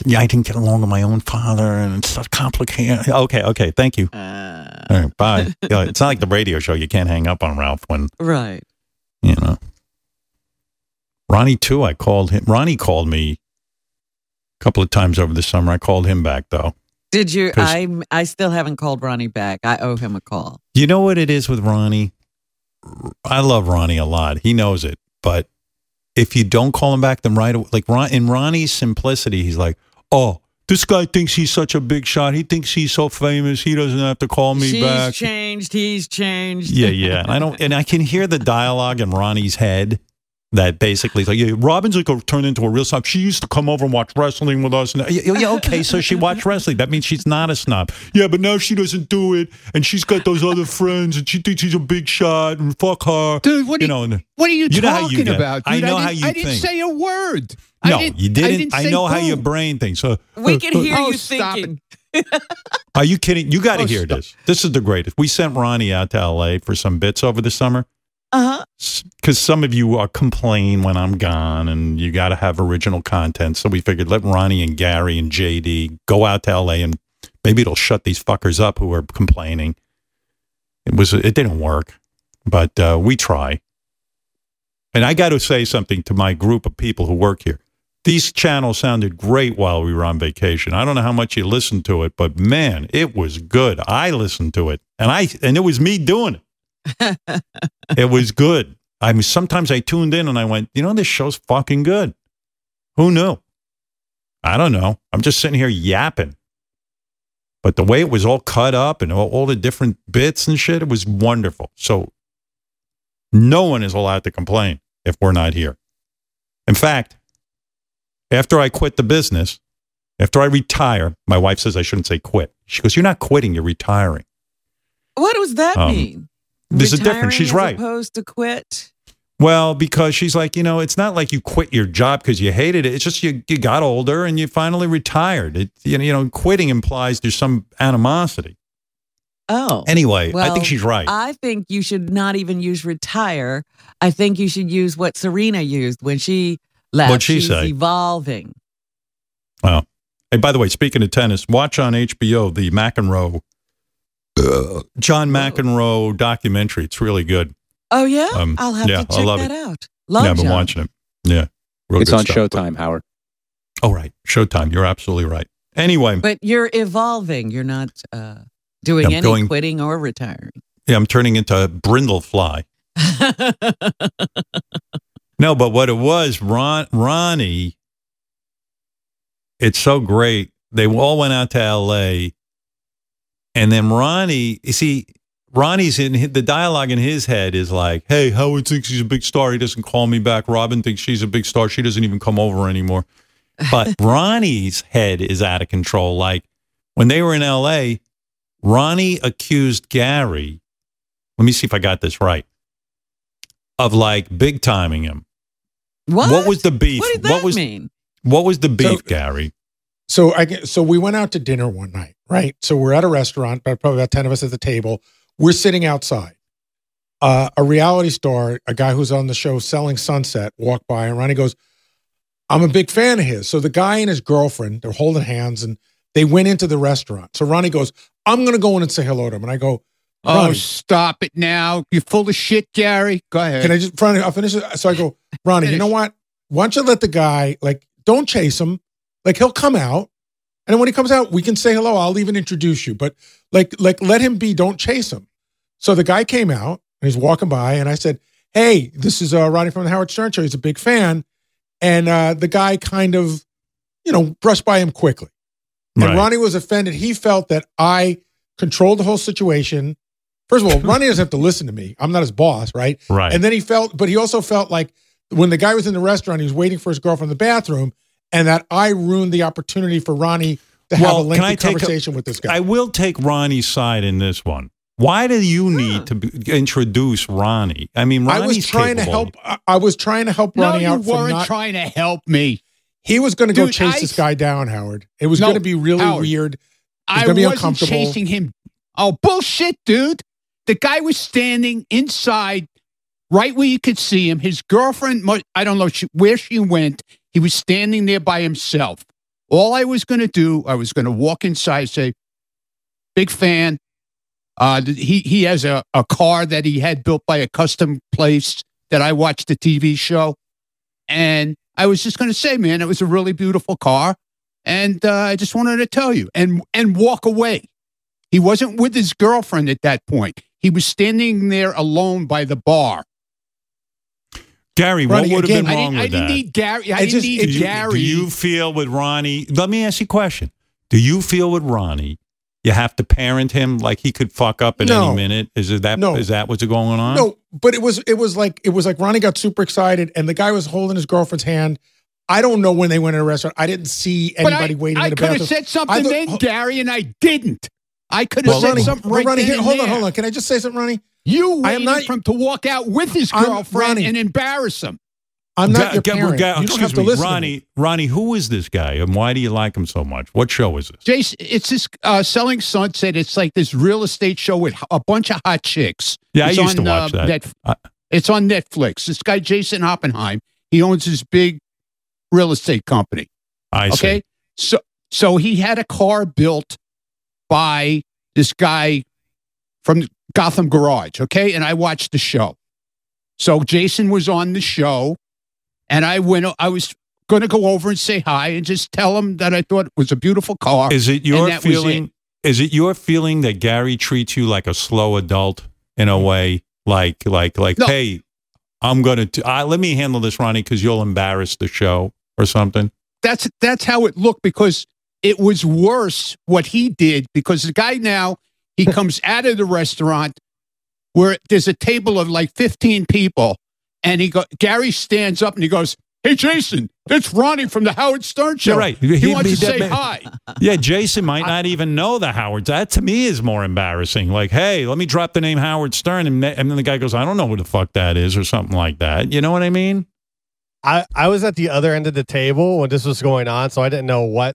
yeah, I didn't get along with my own father, and it's so complicated. Okay, okay, thank you. All right, bye. <laughs> Yeah, it's not like the radio show; you can't hang up on Ralph when Right. you know. Ronnie too. I called him. Ronnie called me a couple of times over the summer. I called him back though. Did you? I I still haven't called Ronnie back. I owe him a call. You know what it is with Ronnie? I love Ronnie a lot. He knows it. But if you don't call him back, then right away, like Ron, in Ronnie's simplicity, he's like, oh, this guy thinks he's such a big shot. He thinks he's so famous. He doesn't have to call me She's back. He's changed. He's changed. Yeah, yeah. And I don't, and I can hear the dialogue in Ronnie's head that basically is like, yeah, Robin's like a, turned into a real snob. She used to come over and watch wrestling with us. And, yeah, yeah, okay, so she watched wrestling. That means she's not a snob. Yeah, but now she doesn't do it, and she's got those other friends, and she thinks she's a big shot, and fuck her. Dude, what you are know? and- What are you, know how talking you get- about? I know didn't- how you I didn't say a word. No, I didn't, you didn't. I, I, didn't know say how your brain thinks. Uh, We can hear Oh, you stop thinking. Are you kidding? You got to Oh, hear stop. this. This is the greatest. We sent Ronnie out to L.A. for some bits over the summer. Uh huh. because some of you are complain when I'm gone, and you got to have original content. So we figured let Ronnie and Gary and JD go out to LA, and maybe it'll shut these fuckers up who are complaining. It was it didn't work, but uh, we try. And I got to say something to my group of people who work here. These channels sounded great while we were on vacation. I don't know how much you listened to it, but man, it was good. I listened to it, and I and it was me doing it <laughs> it was good. I mean, sometimes I tuned in and I went, you know, this show's fucking good. Who knew? I don't know. I'm just sitting here yapping. But the way it was all cut up and all, all the different bits and shit, it was wonderful. So no one is allowed to complain if we're not here. In fact, after I quit the business, after I retire, my wife says I shouldn't say quit. She goes, You're not quitting, you're retiring. What does that Um, mean? There's a difference. She's right. Opposed to quit. Well, because she's like, you know, it's not like you quit your job because you hated it. It's just you, you got older and you finally retired. It, you know, you know, quitting implies there's some animosity. Oh. Anyway, I think she's right. I think you should not even use retire. I think you should use what Serena used when she left. What'd she She's say? evolving. Wow. Hey, by the way, speaking of tennis, watch on HBO the McEnroe, John McEnroe documentary. It's really good. Oh yeah, Um, I'll have yeah, to I check love that it. out. Love yeah, I've been John. watching it. Yeah. Real It's good on stuff. Showtime, Howard. Oh, right. Showtime. You're absolutely right. Anyway, But you're evolving. You're not uh, doing I'm any going- quitting or retiring. yeah, I'm turning into a Brundlefly. <laughs> No, but what it was, Ron, Ronnie, it's so great. They all went out to L.A. And then Ronnie, you see, Ronnie's in the dialogue in his head is like, "Hey, Howard thinks he's a big star. He doesn't call me back. Robin thinks she's a big star. She doesn't even come over anymore." But <laughs> Ronnie's head is out of control. Like when they were in L.A., Ronnie accused Gary. Let me see if I got this right. Of like big timing him. What? What was the beef? What did that was mean? what was the beef, So- Gary? So I so we went out to dinner one night, right? So we're at a restaurant, but probably about ten of us at the table. We're sitting outside. Uh, a reality star, a guy who's on the show Selling Sunset, walked by, and Ronnie goes, "I'm a big fan of his." So the guy and his girlfriend, they're holding hands, and they went into the restaurant. So Ronnie goes, "I'm going to go in and say hello to him," and I go, Oh, stop it now. You're full of shit, Gary. Go ahead. Can I just, Ronnie, I'll finish it. So I go, Ronnie, you know what? Why don't you let the guy, like, don't chase him. Like, he'll come out. And when he comes out, we can say hello. I'll even introduce you. But, like, like let him be. Don't chase him. So the guy came out and he's walking by. And I said, Hey, this is uh, Ronnie from the Howard Stern Show. He's a big fan. And uh, the guy kind of, you know, brushed by him quickly. And Right. Ronnie was offended. He felt that I controlled the whole situation. First of all, Ronnie doesn't have to listen to me. I'm not his boss, right? Right. And then he felt, but he also felt like when the guy was in the restaurant, he was waiting for his girlfriend in the bathroom, and that I ruined the opportunity for Ronnie to have a Well, can lengthy I take a- conversation with this guy. I will take Ronnie's side in this one. Why do you hmm. need to be, introduce Ronnie? I mean, Ronnie's I was trying capable. to help. I- I was trying to help Ronnie you out from weren't not. trying to help me. he was going to go chase I- this guy down, Howard. It was No, going to be really Howard, weird. Was I going to be wasn't uncomfortable. chasing him. Oh, bullshit, dude. The guy was standing inside, right where you could see him. His girlfriend, I don't know she, where she went. He was standing there by himself. All I was going to do, I was going to walk inside, say, big fan. Uh, he he has a, a car that he had built by a custom place that I watched the TV show, and I was just going to say, man, it was a really beautiful car, and uh, I just wanted to tell you, and and walk away. He wasn't with his girlfriend at that point. He was standing there alone by the bar. Gary, Ronnie, what would have again, been I wrong didn't, I with didn't that? need Gary. I didn't just- need do, you, Gary. do you feel with Ronnie? Let me ask you a question. Do you feel with Ronnie, you have to parent him like he could fuck up at No. any minute? Is it that? No. Is that what's going on? No, but it was it was like it was like Ronnie got super excited, and the guy was holding his girlfriend's hand. I don't know when they went in a restaurant. I didn't see But anybody I, waiting I in the could have bathroom. said something I thought- then, Gary, and I didn't. I could have Well, said Ronnie, something right Ronnie, then here, and hold on, there. hold on. Can I just say something, Ronnie? You I am not- for him to walk out with his girlfriend Ronnie. and embarrass him. I'm not Ga- your Ga- parent. Ga- you don't excuse have to me, listen Ronnie. to me. Ronnie, who is this guy, and why do you like him so much? What show is this? Jason, it's this uh, Selling Sunset. It's like this real estate show with a bunch of hot chicks. Yeah, I It's used on, to watch uh, that. Netf- I- it's on Netflix. This guy, Jason Oppenheim, he owns this big real estate company. I see. Okay. So so he had a car built by this guy from Gotham Garage. Okay. And I watched the show. So Jason was on the show and I went, I was going to go over and say hi and just tell him that I thought it was a beautiful car. Is it your feeling? Is it your feeling that Gary treats you like a slow adult in a way, like like like, No. hey, I'm gonna uh, let me handle this, Ronnie, because you'll embarrass the show or something. that's that's how it looked because it was worse what he did because the guy now he comes out of the restaurant where there's a table of like 15 people and he go Gary stands up and he goes hey Jason it's Ronnie from the Howard Stern show You're right. he, He'd wants to say man. hi <laughs> Yeah, Jason might not even know the Howard. That to me is more embarrassing. Like, hey, let me drop the name Howard Stern, and, and then the guy goes, I don't know who the fuck that is, or something like that. You know what I mean? I, I was at the other end of the table when this was going on, so I didn't know what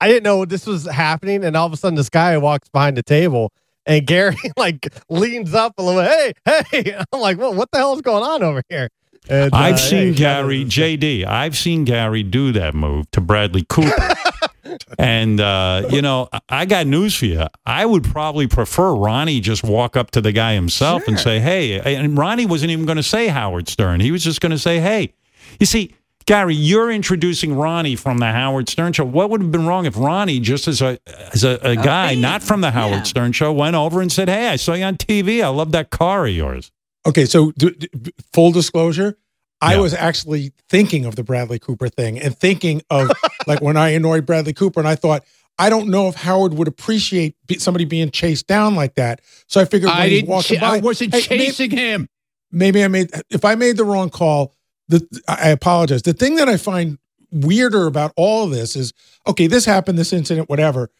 I didn't know this was happening. And all of a sudden, this guy walks behind the table and Gary <laughs> like leans up a little. Hey, hey! <laughs> I'm like, well, what the hell is going on over here? And, I've uh, seen yeah, Gary JD. I've seen Gary do that move to Bradley Cooper. <laughs> and uh, you know, I- I got news for you. I would probably prefer Ronnie just walk up to the guy himself and say, "Hey." And Ronnie wasn't even going to say Howard Stern. He was just going to say, "Hey." You see, Gary, you're introducing Ronnie from the Howard Stern show. What would have been wrong if Ronnie, just as a as a, a guy not from the Howard Stern show, went over and said, "Hey, I saw you on TV. I love that car of yours." Okay, so d- d- full disclosure, I was actually thinking of the Bradley Cooper thing and thinking of <laughs> like when I annoyed Bradley Cooper, and I thought, I don't know if Howard would appreciate somebody being chased down like that. So I figured when I he's didn't. walking ch- by, I wasn't Hey, may- chasing him. maybe I made if I made the wrong call, the I apologize. The thing that I find weirder about all of this is okay, this happened, this incident, whatever.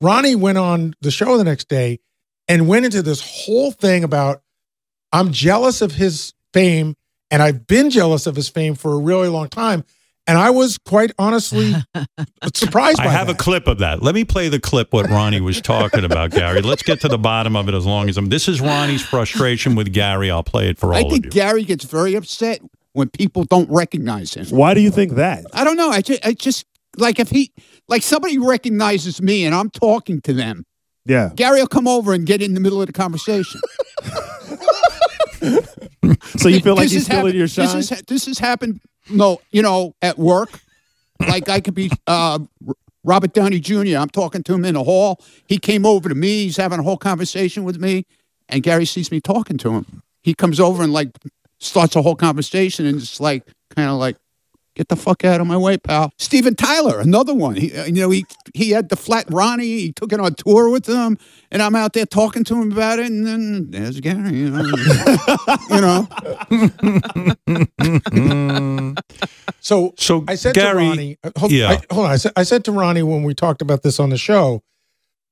Ronnie went on the show the next day and went into this whole thing about I'm jealous of his fame and I've been jealous of his fame for a really long time. And I was quite honestly <laughs> surprised by I have that. a clip of that. Let me play the clip what Ronnie was <laughs> talking about, Gary. Let's get to the bottom of it as long as I'm. This is Ronnie's frustration with Gary. I'll play it for all I of think you. Gary gets very upset when people don't recognize him. Why do you think that? I don't know. I just, I just like if he, like somebody recognizes me and I'm talking to them. Yeah. Gary will come over and get in the middle of the conversation. <laughs> So you feel like This he's happened- your shine? This, has, this has happened. No, you know, at work, like I could be uh, Robert Downey Jr. I'm talking to him in the hall. He came over to me. He's having a whole conversation with me, and Gary sees me talking to him. He comes over and like starts a whole conversation, and it's like kind of like. Get the fuck out of my way, pal. Steven Tyler, another one. He, uh, you know, he he had the flat Ronnie. He took it on tour with them, and I'm out there talking to him about it. And then there's Gary. You know, you know. <laughs> So, so I said Gary- to Ronnie, uh, hold, yeah. I, hold on. I said, I said to Ronnie when we talked about this on the show,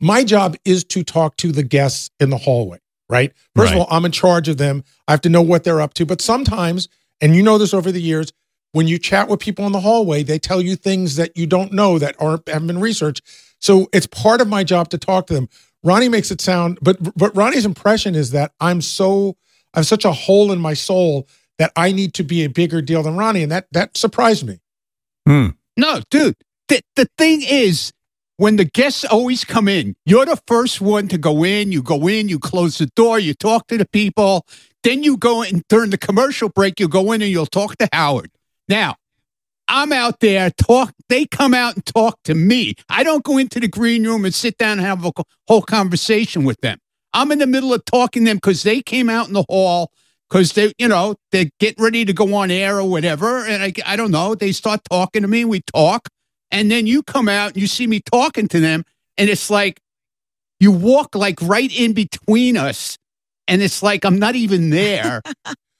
my job is to talk to the guests in the hallway, right? First Right. of all, I'm in charge of them. I have to know what they're up to. But sometimes, and you know this over the years, when you chat with people in the hallway, they tell you things that you don't know that aren't haven't been researched. So it's part of my job to talk to them. Ronnie makes it sound, but but Ronnie's impression is that I'm so I have such a hole in my soul that I need to be a bigger deal than Ronnie, and that that surprised me. Hmm. No, dude. The, the thing is, when the guests always come in, you're the first one to go in. You go in, you close the door, you talk to the people. Then you go in during the commercial break, you go in and you'll talk to Howard. Now, I'm out there talk. They come out and talk to me. I don't go into the green room and sit down and have a whole conversation with them. I'm in the middle of talking to them because they came out in the hall because they, you know, they're getting ready to go on air or whatever. And I, I don't know. They start talking to me. We talk, and then you come out and you see me talking to them, and it's like you walk like right in between us, and it's like I'm not even there. <laughs>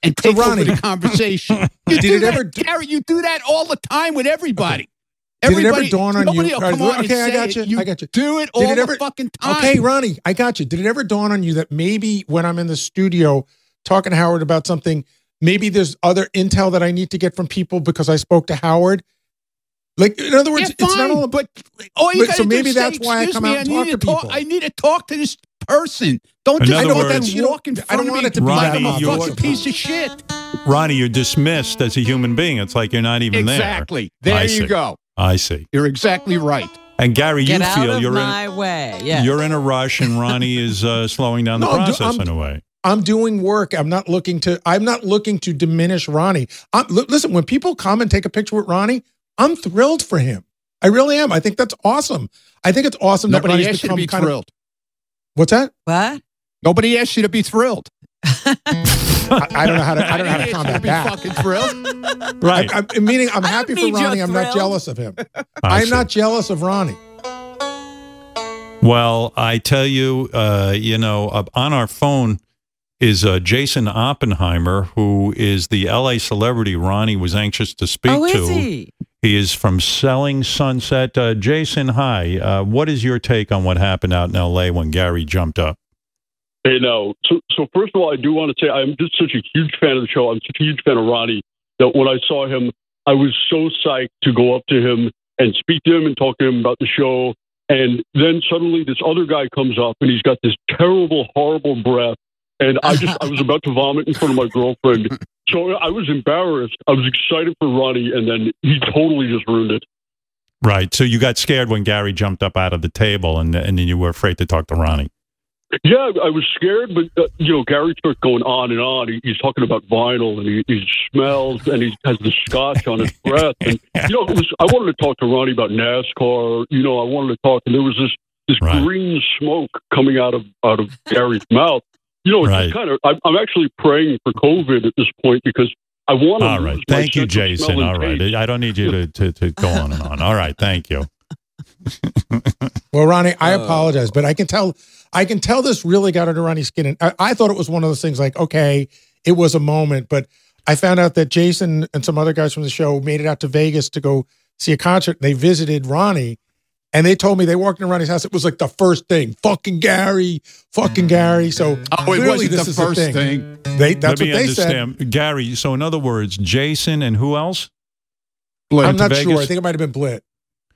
And take Ronnie- over the conversation. <laughs> You Did do it that, ever- Gary? You do that all the time with everybody. Did it ever dawn on you? come on and okay, I got you. You I got you. do it Did all it ever- the fucking time. Okay, Ronnie, I got you. Did it ever dawn on you that maybe when I'm in the studio talking to Howard about something, maybe there's other intel that I need to get from people because I spoke to Howard? Like, in other words, Yeah, it's not all but oh, you but- gotta so maybe is say, that's why I "Excuse come me, out and I talk need to talk- people. I need to talk to this person. Don't In just other I words- then walk in I don't of want me it to be like that I'm a fucking piece of shit. Ronnie, you're dismissed as a human being. It's like you're not even Exactly. there. Exactly. There I you see. go. I see. You're exactly right. And Gary, Get you feel you're in my in way. Yeah. you're in a rush, and Ronnie is uh, slowing down the No, I'm process I'm- in a way. I'm doing work. I'm not looking to. I'm not looking to diminish Ronnie. I'm, li- listen, when people come and take a picture with Ronnie, I'm thrilled for him. I really am. I think that's awesome. I think it's awesome Nobody Ronnie's asked you to be thrilled. of. What's that? What? Nobody asked you to be thrilled. <laughs> I, I don't know how to. I don't know how to didn't ask you combat be that. fucking thrilled. <laughs> Right. I, am meaning I'm happy for Ronnie. I'm not jealous of him. I I'm see. not jealous of Ronnie. Well, I tell you, uh, you know, uh, on our phone is uh, Jason Oppenheimer, who is the LA celebrity Ronnie was anxious to speak Oh, to. He is from Selling Sunset. Uh, Jason, hi. Uh, what is your take on what happened out in LA when Gary jumped up? Hey, no. So, so first of all, I do want to say I'm just such a huge fan of the show. I'm such a huge fan of Ronnie that when I saw him, I was so psyched to go up to him and speak to him and talk to him about the show And then suddenly this other guy comes up and he's got this terrible, horrible breath. And I just, I <laughs> was about to vomit in front of my girlfriend. So I was embarrassed. I was excited for Ronnie, and then he totally just ruined it. Right. So you got scared when Gary jumped up out of the table, and and then you were afraid to talk to Ronnie. Yeah, I was scared, but uh, you know, Gary started going on and on. He, he's talking about vinyl, and he, he smells, and he has the scotch on his breath. And you know, it was, I wanted to talk to Ronnie about NASCAR. You know, I wanted to talk, and there was this this green smoke coming out of out of Gary's mouth. You know, Right. kind of. I'm, I'm actually praying for COVID at this point because I want to. All right. Thank you, Jason. All right. I don't need you to, to, to go on and on. All right. Thank you. <laughs> Well, Ronnie, I Uh. apologize, but I can tell I can tell this really got under Ronnie's skin. And I, I thought it was one of those things like, okay, it was a moment, but I found out that Jason and some other guys from the show made it out to Vegas to go see a concert. They visited Ronnie and they told me they walked in Ronnie's house. It was like the first thing. Fucking Gary, fucking Gary. So Oh, it clearly wasn't this the is a first thing. thing. They that's Let me what they said. Gary, so in other words, Jason and who else? I'm not sure. I think it might have been Blit.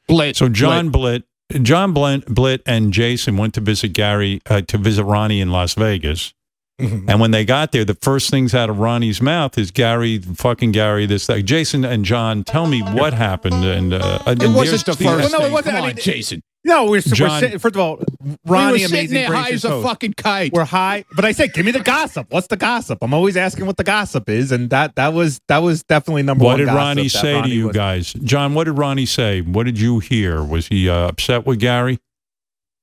Blit. So John Blit, John Blit, Blitt and Jason went to visit Gary uh, to visit Ronnie in Las Vegas. Mm-hmm. And when they got there, the first things out of Ronnie's mouth is Gary, fucking Gary, this, that. Jason and John, tell me what happened. And uh, It and wasn't the first Well, no, it wasn't. Come I mean, Jason. No, we're, we're sitting, first of all, we Ronnie, were sitting amazing there high as a host. fucking kite. We're high, but I said, give me the gossip. What's the gossip? I'm always asking what the gossip is, and that that was that was definitely number What one. What did Ronnie that say to you was- guys? John, what did Ronnie say? What did you hear? Was he uh, upset with Gary?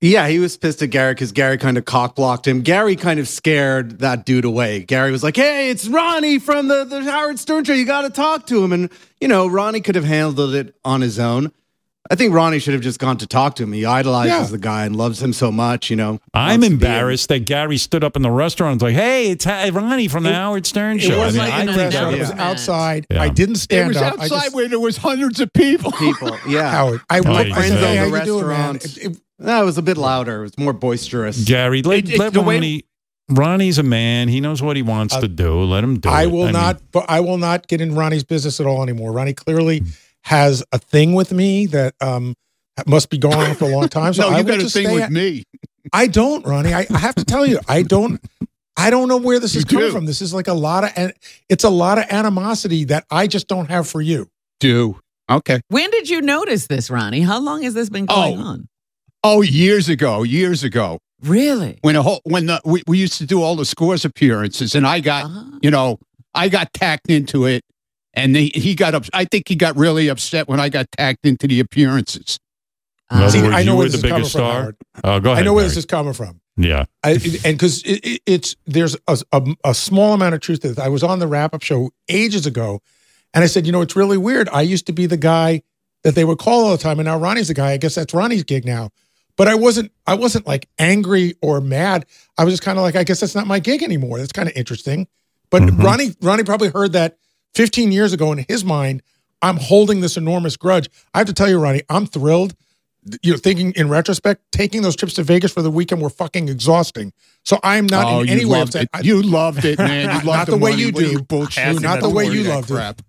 Yeah, he was pissed at Gary because Gary kind of cock blocked him. Gary kind of scared that dude away. Gary was like, "Hey, it's Ronnie from the, the Howard Stern show. You got to talk to him." And you know, Ronnie could have handled it on his own. I think Ronnie should have just gone to talk to him. He idolizes Yeah. the guy and loves him so much. You know, I'm wants to be embarrassed that Gary stood up in the restaurant and was like, hey, it's Ha- Ronnie from the Howard Stern show." It wasn't I mean, like in I the think that restaurant. It was- was outside. Yeah. I didn't stand It stand was up. Outside just, where there was hundreds of people. people. Yeah, Howard, I, Oh, my yeah. friends friend say, of how the you doing, man? restaurant. It- it- No, it was a bit louder. It was more boisterous. Gary, let, It- it- let the way- Ronnie. Ronnie's a man. He knows what he wants to do. Let him do I it. will mean, not, but I will not get in Ronnie's business at all anymore. Ronnie clearly has a thing with me that um must be going on for a long time. <laughs> So no, I you will got a thing stay with at- me. <laughs> I don't, Ronnie. I, I have to tell you, I don't. I don't know where this is coming do. from. This is like a lot of, and it's a lot of animosity that I just don't have for you. Do okay. When did you notice this, Ronnie? How long has this been going Oh. on? Oh, years ago, years ago, Really? when a whole, when the, we, we used to do all the scores appearances, and I got Uh-huh. you know I got tacked into it, and he, he got up. I think he got really upset when I got tacked into the appearances. In other See, words, I know where this the is coming biggest from, star. Howard. Oh, go ahead. I know where this is coming from. Yeah. I, and because it, it, it's there's a, a, a small amount of truth to this. I was on the wrap up show ages ago, and I said, you know, it's really weird. I used to be the guy that they would call all the time, and now Ronnie's the guy. I guess that's Ronnie's gig now. But I wasn't. I wasn't like angry or mad. I was just kind of like, I guess that's not my gig anymore. That's kind of interesting. But Mhm. Ronnie, Ronnie probably heard that 15 years ago in his mind. I'm holding this enormous grudge. I have to tell you, Ronnie, I'm thrilled you know, thinking in retrospect, taking those trips to Vegas for the weekend were fucking exhausting. So I'm not oh, in any way upset. I- you loved it, man. You <laughs> loved not the way money. you do. bullshit. Not the way you loved it. crap.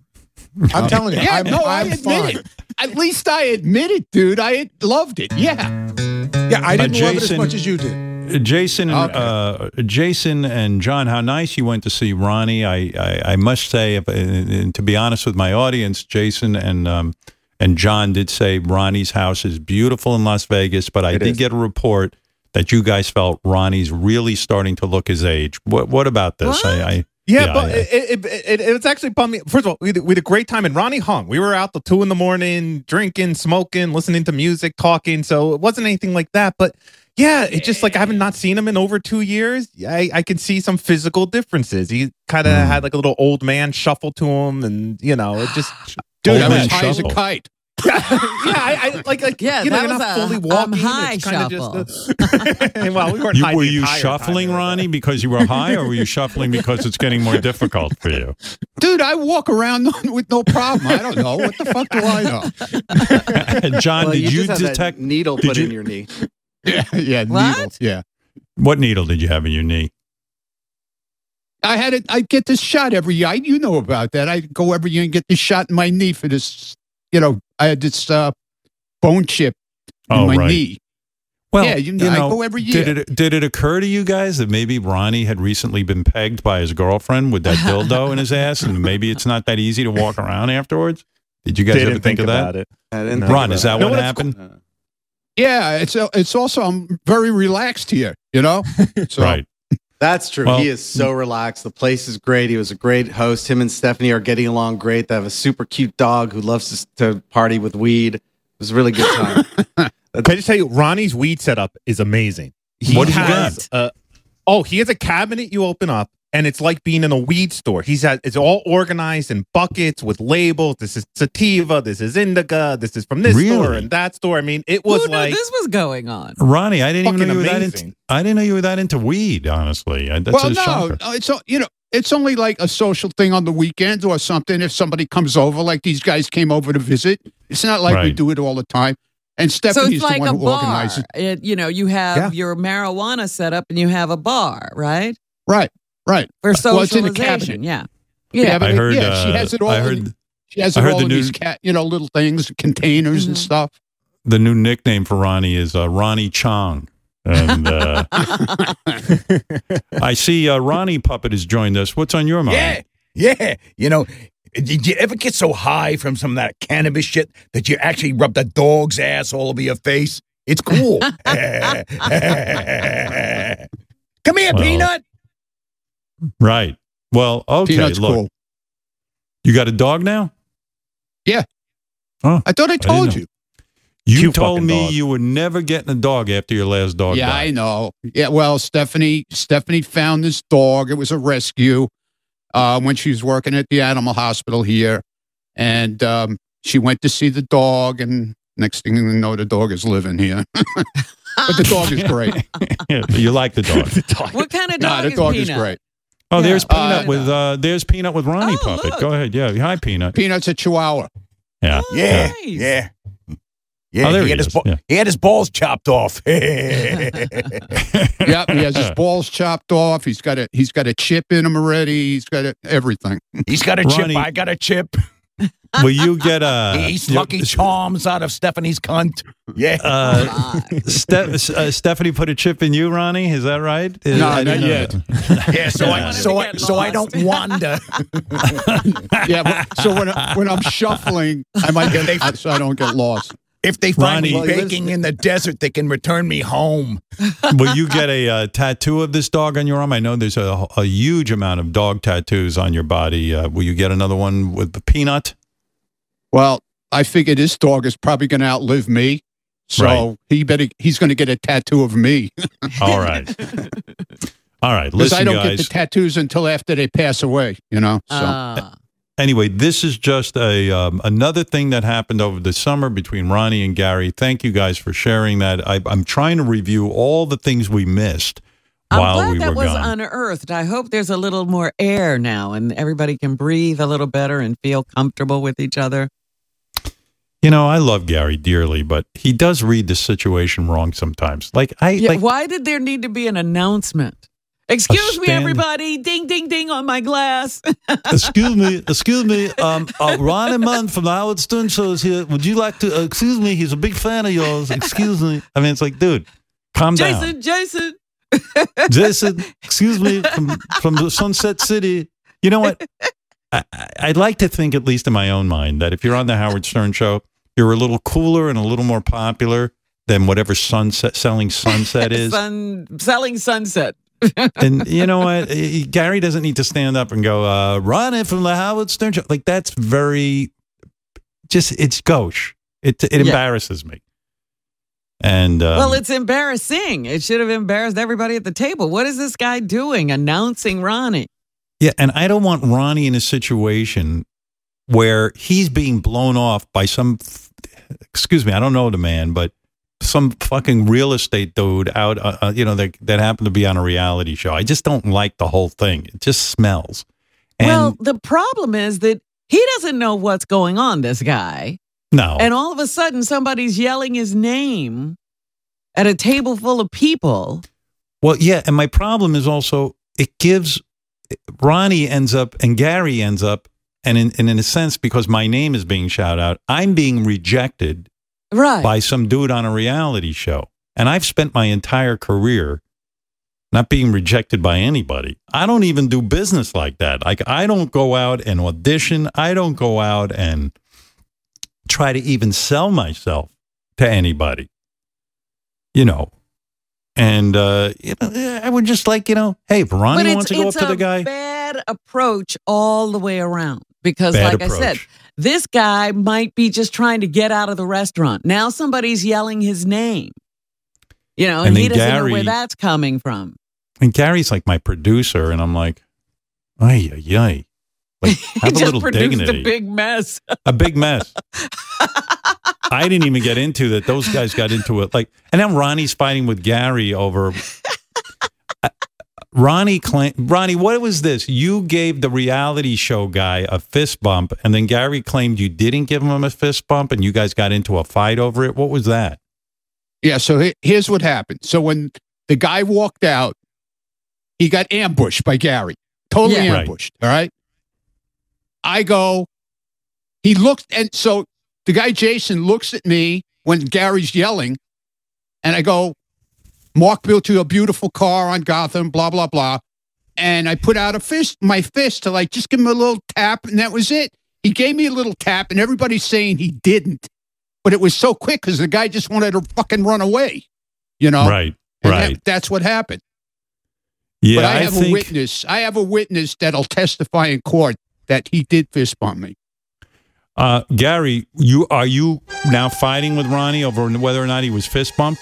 I'm telling you, Yeah, I'm, no, I I'm admit fine. it. At least I admit it, dude. I loved it. Yeah. Yeah, I didn't love it as much as you did. Jason, uh, Jason, and John, how nice you went to see Ronnie. I, I, I must say, if, and to be honest with my audience, Jason and um, and John did say Ronnie's house is beautiful in Las Vegas, but I It did is. get a report that you guys felt Ronnie's really starting to look his age. What what about this? I, I Yeah, Yeah, but yeah. It, it, it, it was actually bumming. First of all, we had, we had a great time, and Ronnie hung. We were out till two in the morning, drinking, smoking, listening to music, talking. So it wasn't anything like that. But yeah, it just like I haven't not seen him in over two years. I, I can see some physical differences. He kind of Hmm. had like a little old man shuffle to him, and you know, it just Dude, I was high as a kite. Yeah, I, I like like Yeah, you know, that you're was not a, fully walking. high it's shuffle. just <laughs> a, well, we weren't. You, high were you shuffling, time. Ronnie, because you were high, or were you shuffling because it's getting more difficult for you? Dude, I walk around <laughs> with no problem. I don't know. What the fuck do I know? And <laughs> John, well, did you, just have that detect needle did put you- in your knee? Yeah, yeah, What? needles. Yeah. what needle did you have in your knee? I had it. I get this shot every year. I, you know about that. I go every year and get this shot in my knee for this. You know, I had this uh, bone chip in Oh, my right. knee. Well, yeah, you know, I go every year. Did it did it occur to you guys that maybe Ronnie had recently been pegged by his girlfriend with that dildo in his ass, and maybe it's not that easy to walk around afterwards? Did you guys Didn't ever think, of that? about it. I didn't No. think Ron, about is that it. No, what that's happened? yeah, it's it's also I'm very relaxed here. You know, <laughs> so, Right. That's true. Well- he is so relaxed. The place is great. He was a great host. Him and Stephanie are getting along great. They have a super cute dog who loves to, to party with weed. It was a really good time. <laughs> Can I just tell you, Ronnie's weed setup is amazing. What do you has, Uh, oh, he has a cabinet you open up, and it's like being in a weed store. He's had it's all organized in buckets with labels. This is sativa. This is indica. This is from this store and that store. I mean, it was Who knew like this was going on? Ronnie, I didn't even know you were that into. I didn't know you were that into weed. Honestly, that's well, a no, shocker. no, it's o- you know, it's only like a social thing on the weekends or something. If somebody comes over, like these guys came over to visit, it's not like we do it all the time. And So Stephanie's it's like the one a who bar. organizes. It, you know, you have Yeah. your marijuana set up and you have a bar, right? Right, right. For Well, it's in a socialization. yeah. Yeah, Yeah. but I it- heard. yeah, she uh, has it all. I in- heard she has I it heard all the in new- these cat, you know, little things, containers and Mhm. stuff. the new nickname for Ronnie is uh, Ronnie Chong. And uh, <laughs> I see uh, Ronnie Puppet has joined us. What's on your mind? Yeah, yeah. You know, did you ever get so high from some of that cannabis shit that you actually rub the dog's ass all over your face? It's cool. <laughs> <laughs> Come here, Well, Peanut. Right. Well, okay. Peanut's look, cool. you got a dog now? Yeah. Oh, I thought I told know. you. You Cute told me dog. you were never getting a dog after your last dog yeah, died. I know. Yeah, well, Stephanie, Stephanie found this dog. It was a rescue uh, when she was working at the animal hospital here, and um, she went to see the dog. And next thing you know, the dog is living here. <laughs> but the dog is <laughs> great. <laughs> You like the dog. What kind of nah, dog the is dog Peanut? is great. Oh, there's Peanut Uh, with uh, there's Peanut with Ronnie Oh, Puppet. look. Go ahead. Yeah. Hi, Peanut. Peanut's a Chihuahua. Yeah. Oh, Yeah, nice. yeah. Yeah, Oh, there he, he had his is. ba- Yeah. he had his balls chopped off. <laughs> <laughs> Yep, he has his balls chopped off. He's got a he's got a chip in him already. He's got a, everything. He's got a Ronnie- chip. I got a chip. Will you get a? <laughs> he eats you- Lucky Charms out of Stephanie's cunt. Yeah. Uh, Ste- uh, Stephanie put a chip in you, Ronnie. Is that right? Uh, No, I not yet. that. <laughs> yeah, so I so I so I don't wander. <laughs> Yeah, but, so when I, when I'm shuffling, I might get so I don't get lost. If they find Ronnie- me baking in the desert, they can return me home. <laughs> Will you get a uh, tattoo of this dog on your arm? I know there's a, a huge amount of dog tattoos on your body. Uh, will you get another one with the peanut? Well, I figure this dog is probably going to outlive me, so Right. he better he's going to get a tattoo of me <laughs> All right. <laughs> All right. because Listen, I don't guys. get the tattoos until after they pass away. You know, so Ah. Anyway, this is just a um, another thing that happened over the summer between Ronnie and Gary. Thank you guys for sharing that. I, I'm trying to review all the things we missed I'm while glad we that were was gone. unearthed. I hope there's a little more air now and everybody can breathe a little better and feel comfortable with each other. you know, I love Gary dearly, but he does read the situation wrong sometimes. Like I, Yeah, like, why did there need to be an announcement? Excuse me, everybody. Ding, ding, ding on my glass. <laughs> excuse me, excuse me. Um, uh, Ronnie Mund from the Howard Stern Show is here. Would you like to? Uh, excuse me, he's a big fan of yours. Excuse me. I mean, it's like, dude, calm down. Jason, Jason. <laughs> Jason, excuse me, from, from the Sunset City. You know what? I- I'd like to think, at least in my own mind, that if you're on the Howard Stern show, you're a little cooler and a little more popular than whatever sunset selling sunset <laughs> is. Sun, selling sunset. And you know what? Gary doesn't need to stand up and go, uh, Ronnie from the Howard Stern show. Like that's very just it's gauche. It it Yeah. embarrasses me. And um, well, it's embarrassing. It should have embarrassed everybody at the table. What is this guy doing announcing Ronnie? Yeah, and I don't want Ronnie in a situation where he's being blown off by some. Excuse me, I don't know the man, but some fucking real estate dude out, uh, uh, you know, that that happened to be on a reality show. I just don't like the whole thing. It just smells. And well, the problem is that he doesn't know what's going on, this guy. no, And all of a sudden, somebody's yelling his name at a table full of people. Well, yeah, and my problem is also it gives Ronnie ends up and Gary ends up, and in, and in a sense, because my name is being shouted out, I'm being rejected Right. by some dude on a reality show. and I've spent my entire career not being rejected by anybody. I don't even do business like that. Like I don't go out and audition. I don't go out and try to even sell myself to anybody. You know. And uh, you know, I would just like, you know, hey, if Ronnie wants to go up to the a guy. bad approach all the way around because, Bad like I said, this guy might be just trying to get out of the restaurant. Now somebody's yelling his name, you know, and, And he doesn't know where that's coming from. And Gary's like my producer, and I'm like, ay, ay, ay. Like, <laughs> have a little dignity. a big mess. a big mess. <laughs> I didn't even get into that. Those guys got into it. Like, and then Ronnie's fighting with Gary over. Ronnie claim Ronnie, what was this? You gave the reality show guy a fist bump, and then Gary claimed you didn't give him a fist bump, and you guys got into a fight over it. What was that? Yeah, so he- here's what happened. So when the guy walked out, he got ambushed by Gary. Totally Yeah. Right. ambushed. All right. I go, he looked, and so the guy Jason looks at me when Gary's yelling, and I go, Mark built you a beautiful car on Gotham, blah, blah, blah. And I put out a fist, my fist to like just give him a little tap, and that was it. He gave me a little tap, and everybody's saying he didn't. But it was so quick because the guy just wanted to fucking run away, you know? Right, And that- right. that's what happened. Yeah, but I, I have think- a witness. I have a witness that'll testify in court that he did fist bump me. Uh, Gary, you are you now fighting with Ronnie over whether or not he was fist bumped?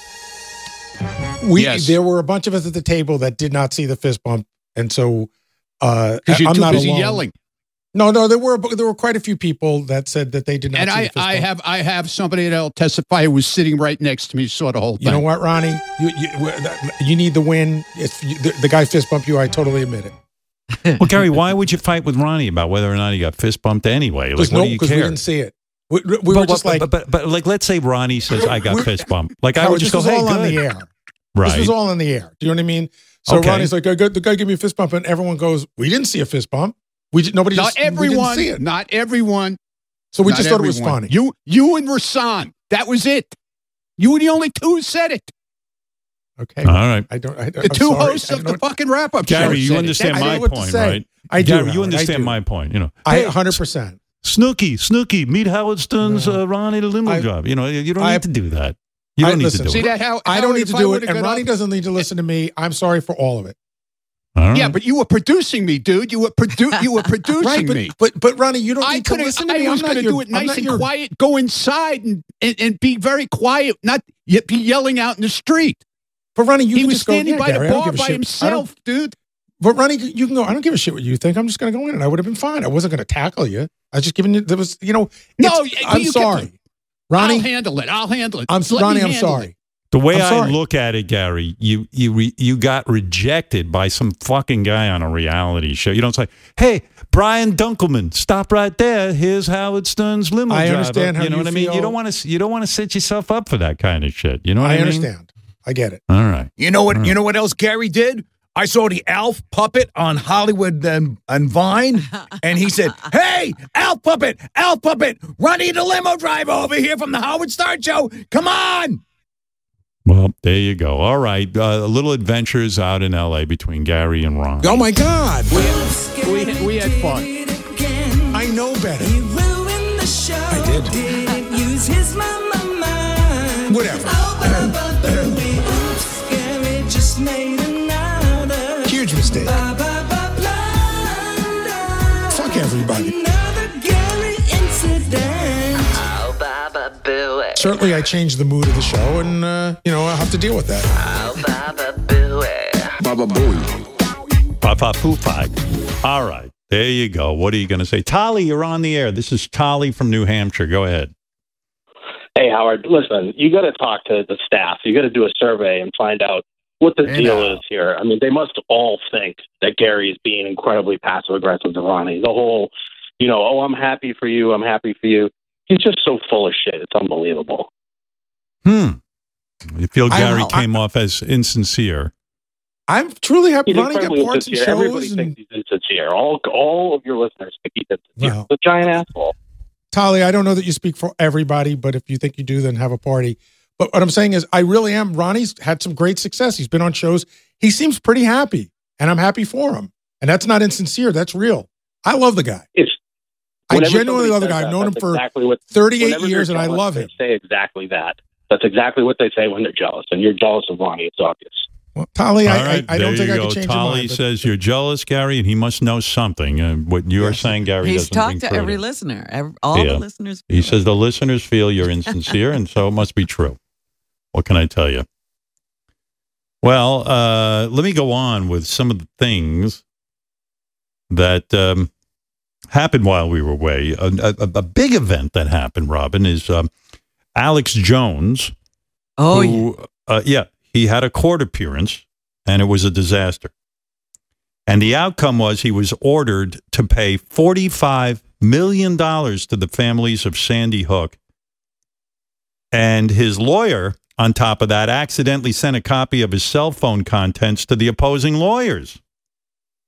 We Yes. there were a bunch of us at the table that did not see the fist bump, and so uh, you're I'm too not busy alone. yelling. No, no, there were there were quite a few people that said that they did not. And see I, the fist I bump. have I have somebody that'll testify who was sitting right next to me, saw the whole thing. You know what, Ronnie? You you, you need the win. If you, the, the guy fist bumped you, I totally admit it. <laughs> Well, Gary, why would you fight with Ronnie about whether or not he got fist bumped anyway? Like, Because what no, do you because we didn't see it. We, we were but, just but, like, but, but, but, like, let's say Ronnie says I got fist bumped. Like, I would just go, hey, all on good. Right. This was all in the air. Do you know what I mean? So Okay. Ronnie's like, "I got- the guy gave me a fist bump, and everyone goes, "We didn't see a fist bump. We nobody Not just everyone. see it. Not everyone. So we Not just thought it was funny. You you and Rasan. That was it. You were the only two who said it. Okay. All right. I don't. I, The I'm two sorry. hosts of the fucking wrap up Gary, show you understand my don't know what to point, right? I do, Gary, you understand my point. You know, I Hey, 100. percent Snooki, Snooki, meet Howard Stern's uh, Ronnie the limo I- job. You know, you don't I- need to do that. You don't I- need listen, to do See it. that how I don't need to do it, and Ronnie up- doesn't need to listen to me. I'm sorry for all of it. All right. Yeah, but you were producing me, dude. You were produ- You were <laughs> producing Right, but, me. but but Ronnie, you don't I need to listen to I me. was I'm not going to do it nice not and your- quiet. Go inside and, and and be very quiet, not yet be yelling out in the street. But Ronnie, you he can was just go, standing "Yeah, by Gary, the bar by shit." Himself, dude. But Ronnie, you can go. I don't give a shit what you think. I'm just going to go in, and I would have been fine. I wasn't going to tackle you. I was just giving you. There was, you know. No, I'm you can- sorry, Ronnie. I'll handle it. I'll handle it. I'm Let Ronnie. I'm sorry. it. The way I'm I look at it, Gary, you you re, you got rejected by some fucking guy on a reality show. You don't say, "Hey, Brian Dunkleman, stop right there. Here's Howard Stern's limo I driver." understand how you know you what I mean. You don't want to you don't want to set yourself up for that kind of shit. You know what I, I mean? understand. I get it. All right. You know what? Hmm. You know what else Gary did? I saw the Alf puppet on Hollywood and, and Vine, <laughs> and he said, "Hey, Alf puppet, Alf puppet, Ronnie the limo driver over here from the Howard Stern show. Come on!" Well, there you go. All right, uh, little adventures out in L.A. between Gary and Ron. Oh my God! We, we had fun. I know better. I did. Use his mama mind. Whatever. Certainly, I changed the mood of the show, and uh, you know I'll have to deal with that. Oh, Baba Booey. Baba Booey. Papa Poofag. All right, there you go. What are you going to say, Tolly? You're on the air. This is Tolly from New Hampshire. Go ahead. Hey, Howard, listen, you got to talk to the staff. You got to do a survey and find out what the Hey, deal now. is here. I mean, they must all think that Gary is being incredibly passive aggressive to Ronnie. The whole, you know, oh, I'm happy for you. I'm happy for you. He's just so full of shit. It's unbelievable. Hmm. You feel I- Gary I- came off as insincere. I'm truly happy. He's Ronnie got incredibly parts in insincere. Everybody shows. thinks he's insincere. All, all of your listeners think he's insincere. Well. He's a giant asshole. Tolly, I don't know that you speak for everybody, but if you think you do, then have a party. But what I'm saying is, I really am. Ronnie's had some great success. He's been on shows. He seems pretty happy, and I'm happy for him. And that's not insincere. That's real. I love the guy. It's I genuinely somebody love the says guy. I've known him for exactly what, 38 years, they're and I jealous, love they him. Say exactly that. That's exactly what they say when they're jealous, and you're jealous of Ronnie. It's obvious. Well, Tolly, I, right, I, I don't think you I go. could change your Tolly mind. but- says you're jealous, Gary, and he must know something. Uh, what you are saying, Gary, He's doesn't talked to true every him. listener, ev- all Yeah. the listeners. He says the listeners feel you're insincere, and so it must be true. What can I tell you? Well, uh, let me go on with some of the things that um, happened while we were away. A, a, a big event that happened, Robin, is um, Alex Jones. Oh, who, uh, yeah, he had a court appearance, and it was a disaster. And the outcome was he was ordered to pay $45 million to the families of Sandy Hook. And his lawyer, on top of that, accidentally sent a copy of his cell phone contents to the opposing lawyers.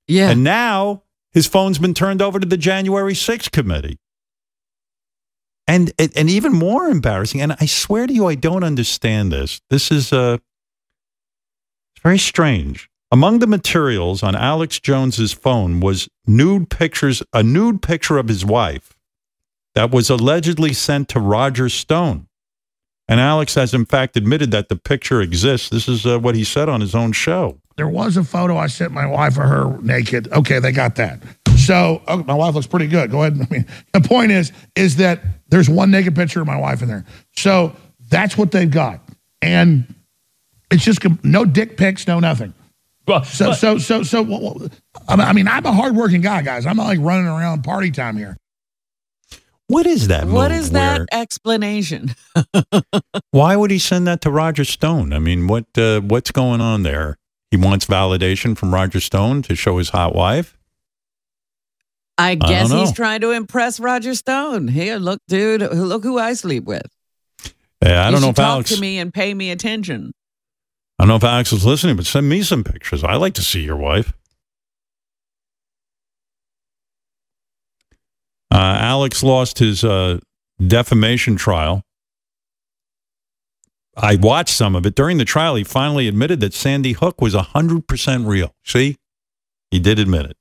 Yeah. And now his phone's been turned over to the January 6th committee. And and even more embarrassing, and I swear to you, I don't understand this. This is uh, very strange. Among the materials on Alex Jones's phone was nude pictures, a nude picture of his wife that was allegedly sent to Roger Stone. And Alex has in fact admitted that the picture exists. This is uh, what he said on his own show. There was a photo I sent my wife of her naked. Okay, they got that. So oh, my wife looks pretty good. Go ahead. <laughs> I mean, the point is, is that there's one naked picture of my wife in there. So that's what they've got, and it's just no dick pics, no nothing. so, so, so, so, wh- wh- I mean, I'm a hardworking guy, guys. I'm not like running around party time here. What is that? What is that where- explanation? <laughs> Why would he send that to Roger Stone? I mean, what uh, what's going on there? He wants validation from Roger Stone to show his hot wife. I guess he's trying to impress Roger Stone. Here, look, dude, look who I sleep with. Yeah, I don't know should if talk Alex. to me and pay me attention. I don't know if Alex is listening, but send me some pictures. I like to see your wife. Alex lost his uh, defamation trial. I watched some of it. During the trial, he finally admitted that Sandy Hook was 100% real. See? He did admit it.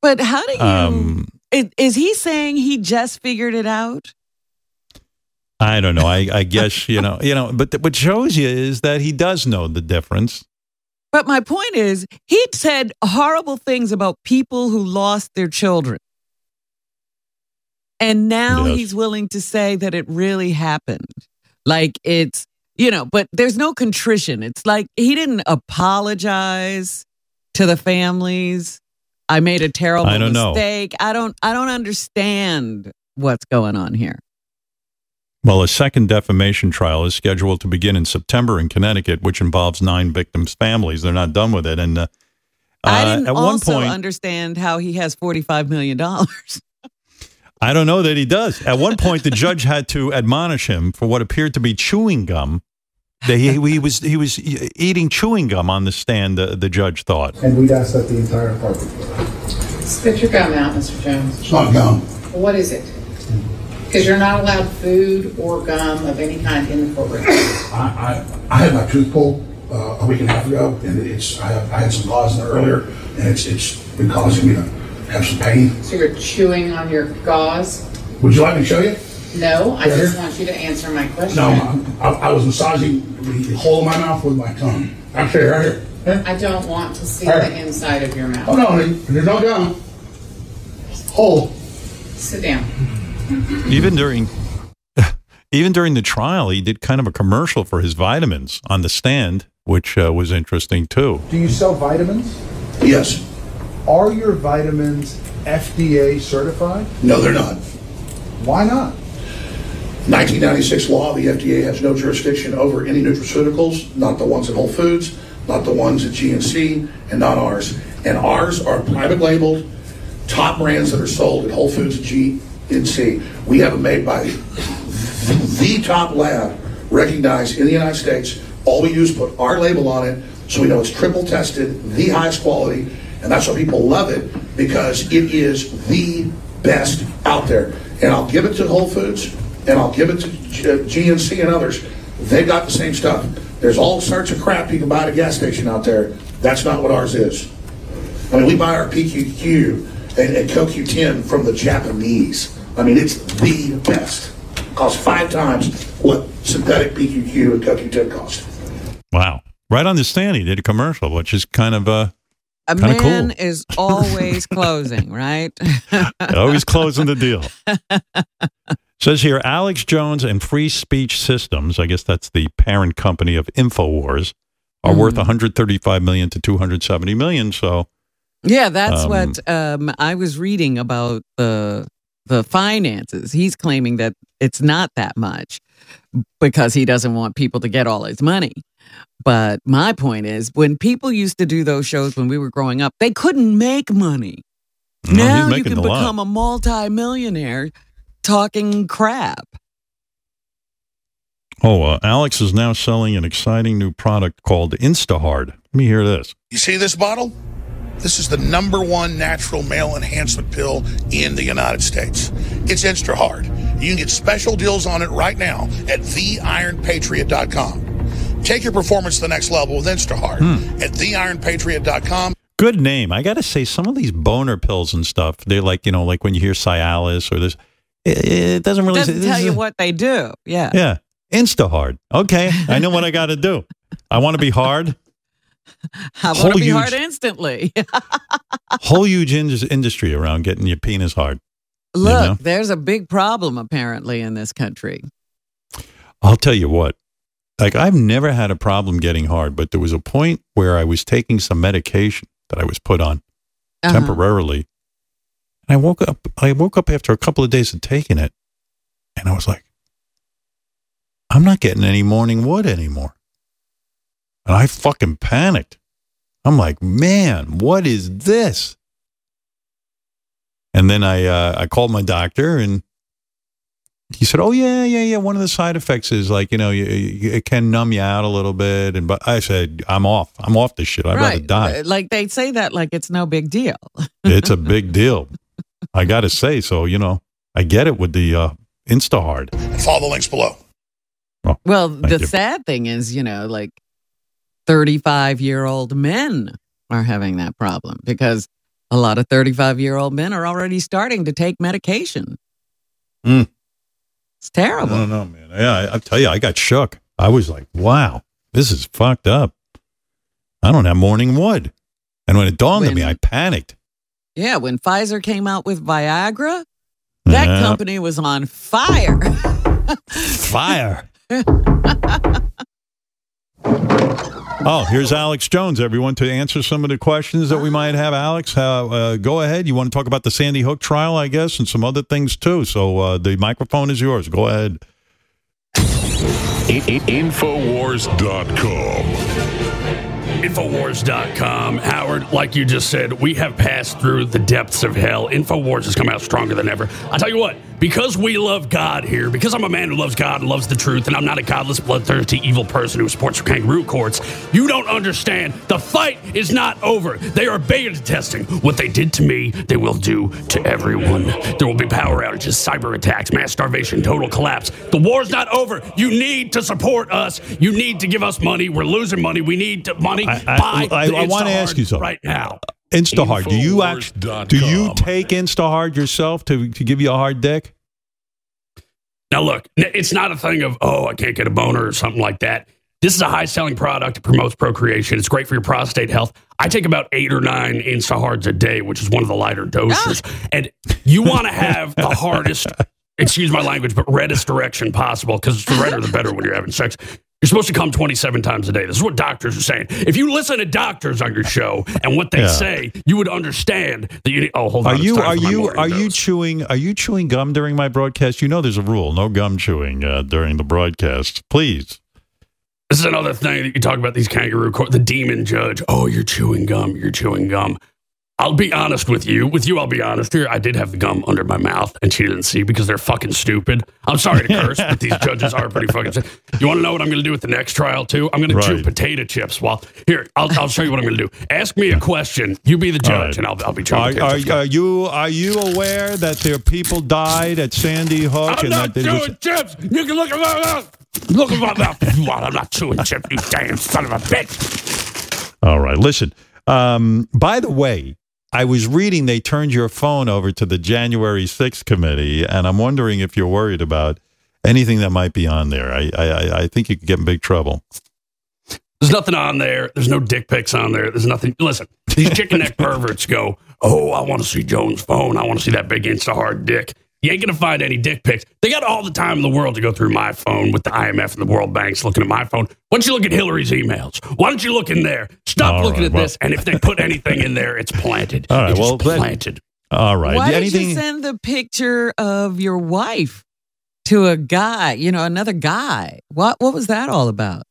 But how do you? Um, is, is he saying he just figured it out? I don't know. I, I <laughs> guess, you know, you know, but th- what shows you is that he does know the difference. But my point is, he said horrible things about people who lost their children. And now Yes. he's willing to say that it really happened. Like it's, you know, but there's no contrition. It's like he didn't apologize to the families. I made a terrible I don't know. mistake. I don't I don't understand what's going on here. Well, a second defamation trial is scheduled to begin in September in Connecticut, which involves nine victims' families. They're not done with it. And uh, I uh, didn't at one point, understand how he has $45 million. I don't know that he does. At one point, the judge had to admonish him for what appeared to be chewing gum. That he, he was he was e- eating chewing gum on the stand. The, the judge thought. And we'd ask that the entire apartment. Spit your gum out, Mr. Jones. It's not gum. What is it? Because you're not allowed food or gum of any kind in the courtroom. I, I, I had my tooth pulled uh, a week and a half ago, and it's I, I had some gauze in there earlier, and it's it's been causing me to have some pain. So you're chewing on your gauze? Would you like me to show you? No, I Yeah. just want you to answer my question. No, I, I was massaging the hole in my mouth with my tongue. Actually, right here. I don't want to see All the inside of your mouth. Oh no, honey, there's no gum. Hole. Sit down. Even during <laughs> even during the trial, he did kind of a commercial for his vitamins on the stand, which uh, was interesting too. Do you sell vitamins? Yes. Are your vitamins FDA certified? No, they're not. Why not? 1996 law, the FDA has no jurisdiction over any nutraceuticals, not the ones at Whole Foods, not the ones at GNC, and not ours. And ours are private labeled, top brands that are sold at Whole Foods and GNC. We have them made by the top lab recognized in the United States. All we do is put our label on it so we know it's triple tested, the highest quality, and that's why people love it because it is the best out there. And I'll give it to Whole Foods and I'll give it to uh, GNC and others, they've got the same stuff. There's all sorts of crap you can buy at a gas station out there. That's not what ours is. I mean, we buy our PQQ and, and CoQ10 from the Japanese. I mean, it's the best. Costs five times what synthetic PQQ and CoQ10 cost. Wow. Right on the stand, he did a commercial, which is kind of uh, A kind of man cool. is <laughs> always closing, right? <laughs> Always closing the deal. <laughs> Says here, Alex Jones and Free Speech Systems, I guess that's the parent company of Infowars, are worth 135 million to 270 million. So Yeah, that's Um, what um, I was reading about the the finances. He's claiming that it's not that much because he doesn't want people to get all his money. But my point is, when people used to do those shows when we were growing up, they couldn't make money. No, now you can a lot. become a multi-millionaire talking crap. Oh, uh, Alex is now selling an exciting new product called InstaHard. Let me hear this. You see this bottle? This is the number one natural male enhancement pill in the United States. It's extra hard. You can get special deals on it right now at theironpatriot.com. Take your performance to the next level with InstaHard Hmm. at theironpatriot.com. Good name. I got to say, some of these boner pills and stuff, they're like, you know, like when you hear Cialis or this, it, it doesn't really Doesn't this tell you a- what they do. Yeah. Yeah. InstaHard. Okay. I know what I got to do. I want to be hard. <laughs> I want Whole to be hard instantly. <laughs> Whole huge in- industry around getting your penis hard. you Look, know? there's a big problem apparently in this country. I'll tell you what. Like I've never had a problem getting hard, but there was a point where I was taking some medication that I was put on Uh-huh. temporarily. And I woke up I woke up after a couple of days of taking it and I was like I'm not getting any morning wood anymore. And I fucking panicked. I'm like, "Man, what is this?" And then I uh, I called my doctor and he said, "Oh yeah, yeah, yeah. One of the side effects is like you know you, you, it can numb you out a little bit." And but I said, "I'm off. I'm off this shit. I'd rather die. Like they say that like it's no big deal. <laughs> it's a big deal. I got to say. So you know, I get it with the uh, InstaHard. Follow the links below. Well, the you. sad thing is, you know, like 35 year old men are having that problem because a lot of 35 year old men are already starting to take medication. Mm. It's terrible. I don't know, man. Yeah, I, I tell you, I got shook. I was like, "Wow, this is fucked up." I don't have morning wood, and when it dawned on me, I panicked. Yeah, when Pfizer came out with Viagra, that Yeah. company was on fire. <laughs> Fire. <laughs> Oh, here's Alex Jones, everyone, to answer some of the questions that we might have. Alex, uh, uh, go ahead. You want to talk about the Sandy Hook trial, I guess, and some other things too. So uh, the microphone is yours. Go ahead. Infowars.com. Infowars.com. Howard, like you just said, we have passed through the depths of hell. Infowars has come out stronger than ever. I'll tell you what, because we love God here, because I'm a man who loves God and loves the truth, and I'm not a godless, bloodthirsty, evil person who supports kangaroo courts, you don't understand. The fight is not over. They are beta testing. What they did to me, they will do to everyone. There will be power outages, cyber attacks, mass starvation, total collapse. The war's not over. You need to support us. You need to give us money. We're losing money. We need to, money. I, Buy I, the I want to ask you something right now. Instahard. Do you actually do you take Instahard yourself to to give you a hard dick? Now, look, it's not a thing of, oh, I can't get a boner or something like that. This is a high selling product. It promotes procreation. It's great for your prostate health. I take about eight or nine Instahards a day, which is one of the lighter doses. Ah. And you want to have the hardest, excuse my language, but reddest direction possible because the redder the better when you're having sex. You're supposed to come 27 times a day. This is what doctors are saying. If you listen to doctors on your show and what they Yeah. say, you would understand that you need. Oh, hold on. Are you are you are you chewing are you chewing gum during my broadcast? You know there's a rule, no gum chewing uh, during the broadcast. Please. This is another thing that you talk about these kangaroo court, the demon judge. Oh, you're chewing gum. You're chewing gum. I'll be honest with you. With you, I'll be honest here. I did have the gum under my mouth, and she didn't see because they're fucking stupid. I'm sorry to curse, but these <laughs> judges are pretty fucking. stu- You want to know what I'm going to do with the next trial too? I'm going to chew potato chips. While here, I'll, I'll show you what I'm going to do. Ask me a question. You be the judge, right. and I'll, I'll be chewing Are, are, you are you aware that there people died at Sandy Hook I'm and not that there was- chewing chips. You can look at my mouth. Look at my mouth. if you want. I'm not chewing chips. You damn son of a bitch. All right, listen. Um, by the way, I was reading they turned your phone over to the January 6th committee, and I'm wondering if you're worried about anything that might be on there. I I, I- think you could get in big trouble. There's nothing on there. There's no dick pics on there. There's nothing. Listen, these chicken neck <laughs> perverts go, oh, I want to see Jones' phone. I want to see that big insta hard dick. You ain't gonna find any dick pics. They got all the time in the world to go through my phone with the IMF and the World Bank's looking at my phone. Why don't you look at Hillary's emails? Why don't you look in there? Stop All looking right, at well- this. And if they put anything in there, it's planted. <laughs> All right, It is well, then- planted. All right. Why Anything? did you send the picture of your wife to a guy? You know, another guy. What What was that all about?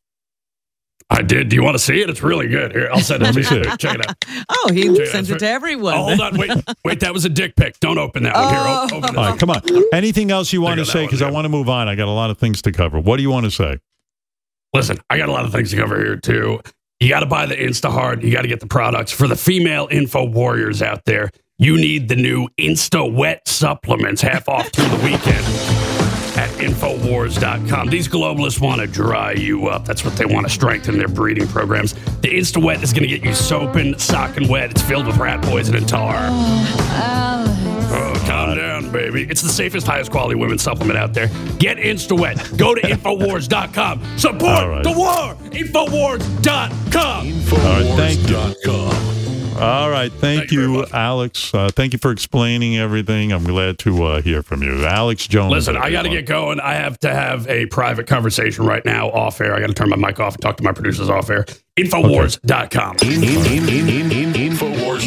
I did. Do you want to see it? It's really good. Here, I'll send it Let me to <laughs> you. Check it out. Oh, he Check it out. it to everyone. Oh, hold on. Wait, wait. That was a dick pic. Don't open that one. Here, Oh. open. All right, come on. Anything else you want to Look at that say? Because I want to move on. I got a lot of things to cover. What do you want to say? Listen, I got a lot of things to cover here too. You got to buy the InstaHard. You got to get the products for the female info warriors out there. You need the new Insta Wet supplements, half off through the weekend at Infowars.com. These globalists want to dry you up. That's what they want to strengthen their breeding programs. The Insta Wet is going to get you soaping, socking wet. It's filled with rat poison and tar. Oh, oh calm down, baby. It's the safest, highest quality women's supplement out there. Get InstaWet. Go to Infowars.com. Support All right. the war. Infowars.com. All right, thank you. All right, thank, you, Alex. Uh, thank you for explaining everything. I'm glad to uh, hear from you, Alex Jones. Listen, I got to get going. I have to have a private conversation right now off air. I got to turn my mic off and talk to my producers off air. Infowars.com. Infowars.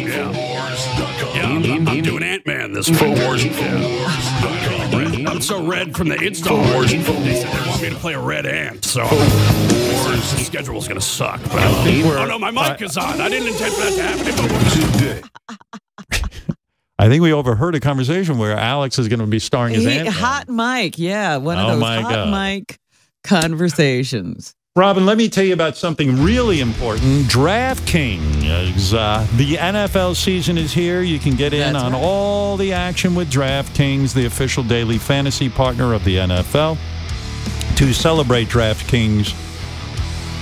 Yeah, I'm, I'm doing Ant Man this week. Infowars. I'm so red from the Insta They said they want me to play a red ant, so the schedule's going to suck. But oh no, my mic is on. I didn't intend for that to happen. Infowars. <laughs> I think we overheard a conversation where Alex is going to be starring as He- Ant. hot mic, yeah, one of Oh, those my hot God. mic conversations. Robin, let me tell you about something really important. DraftKings. Uh, the NFL season is here. You can get in That's on right. all the action with DraftKings, the official daily fantasy partner of the NFL. To celebrate DraftKings,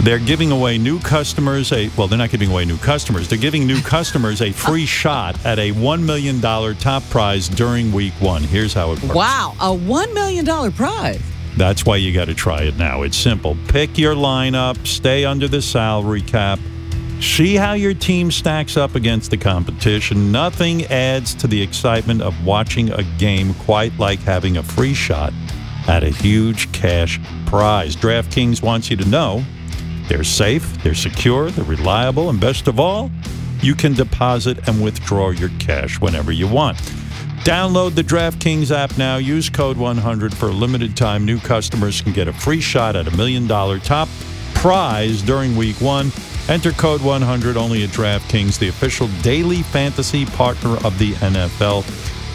they're giving away new customers a well, they're not giving away new customers. They're giving new customers a free <laughs> shot at a $1 million top prize during week one. Here's how it works. Wow, a $1 million prize. That's why you got to try it now. It's simple. Pick your lineup, stay under the salary cap, see how your team stacks up against the competition. Nothing adds to the excitement of watching a game quite like having a free shot at a huge cash prize. DraftKings wants you to know they're safe, they're secure, they're reliable, and best of all, you can deposit and withdraw your cash whenever you want. Download the DraftKings app now. Use code 100 for a limited time. New customers can get a free shot at a million dollar top prize during week one. Enter code 100 only at DraftKings, the official daily fantasy partner of the NFL.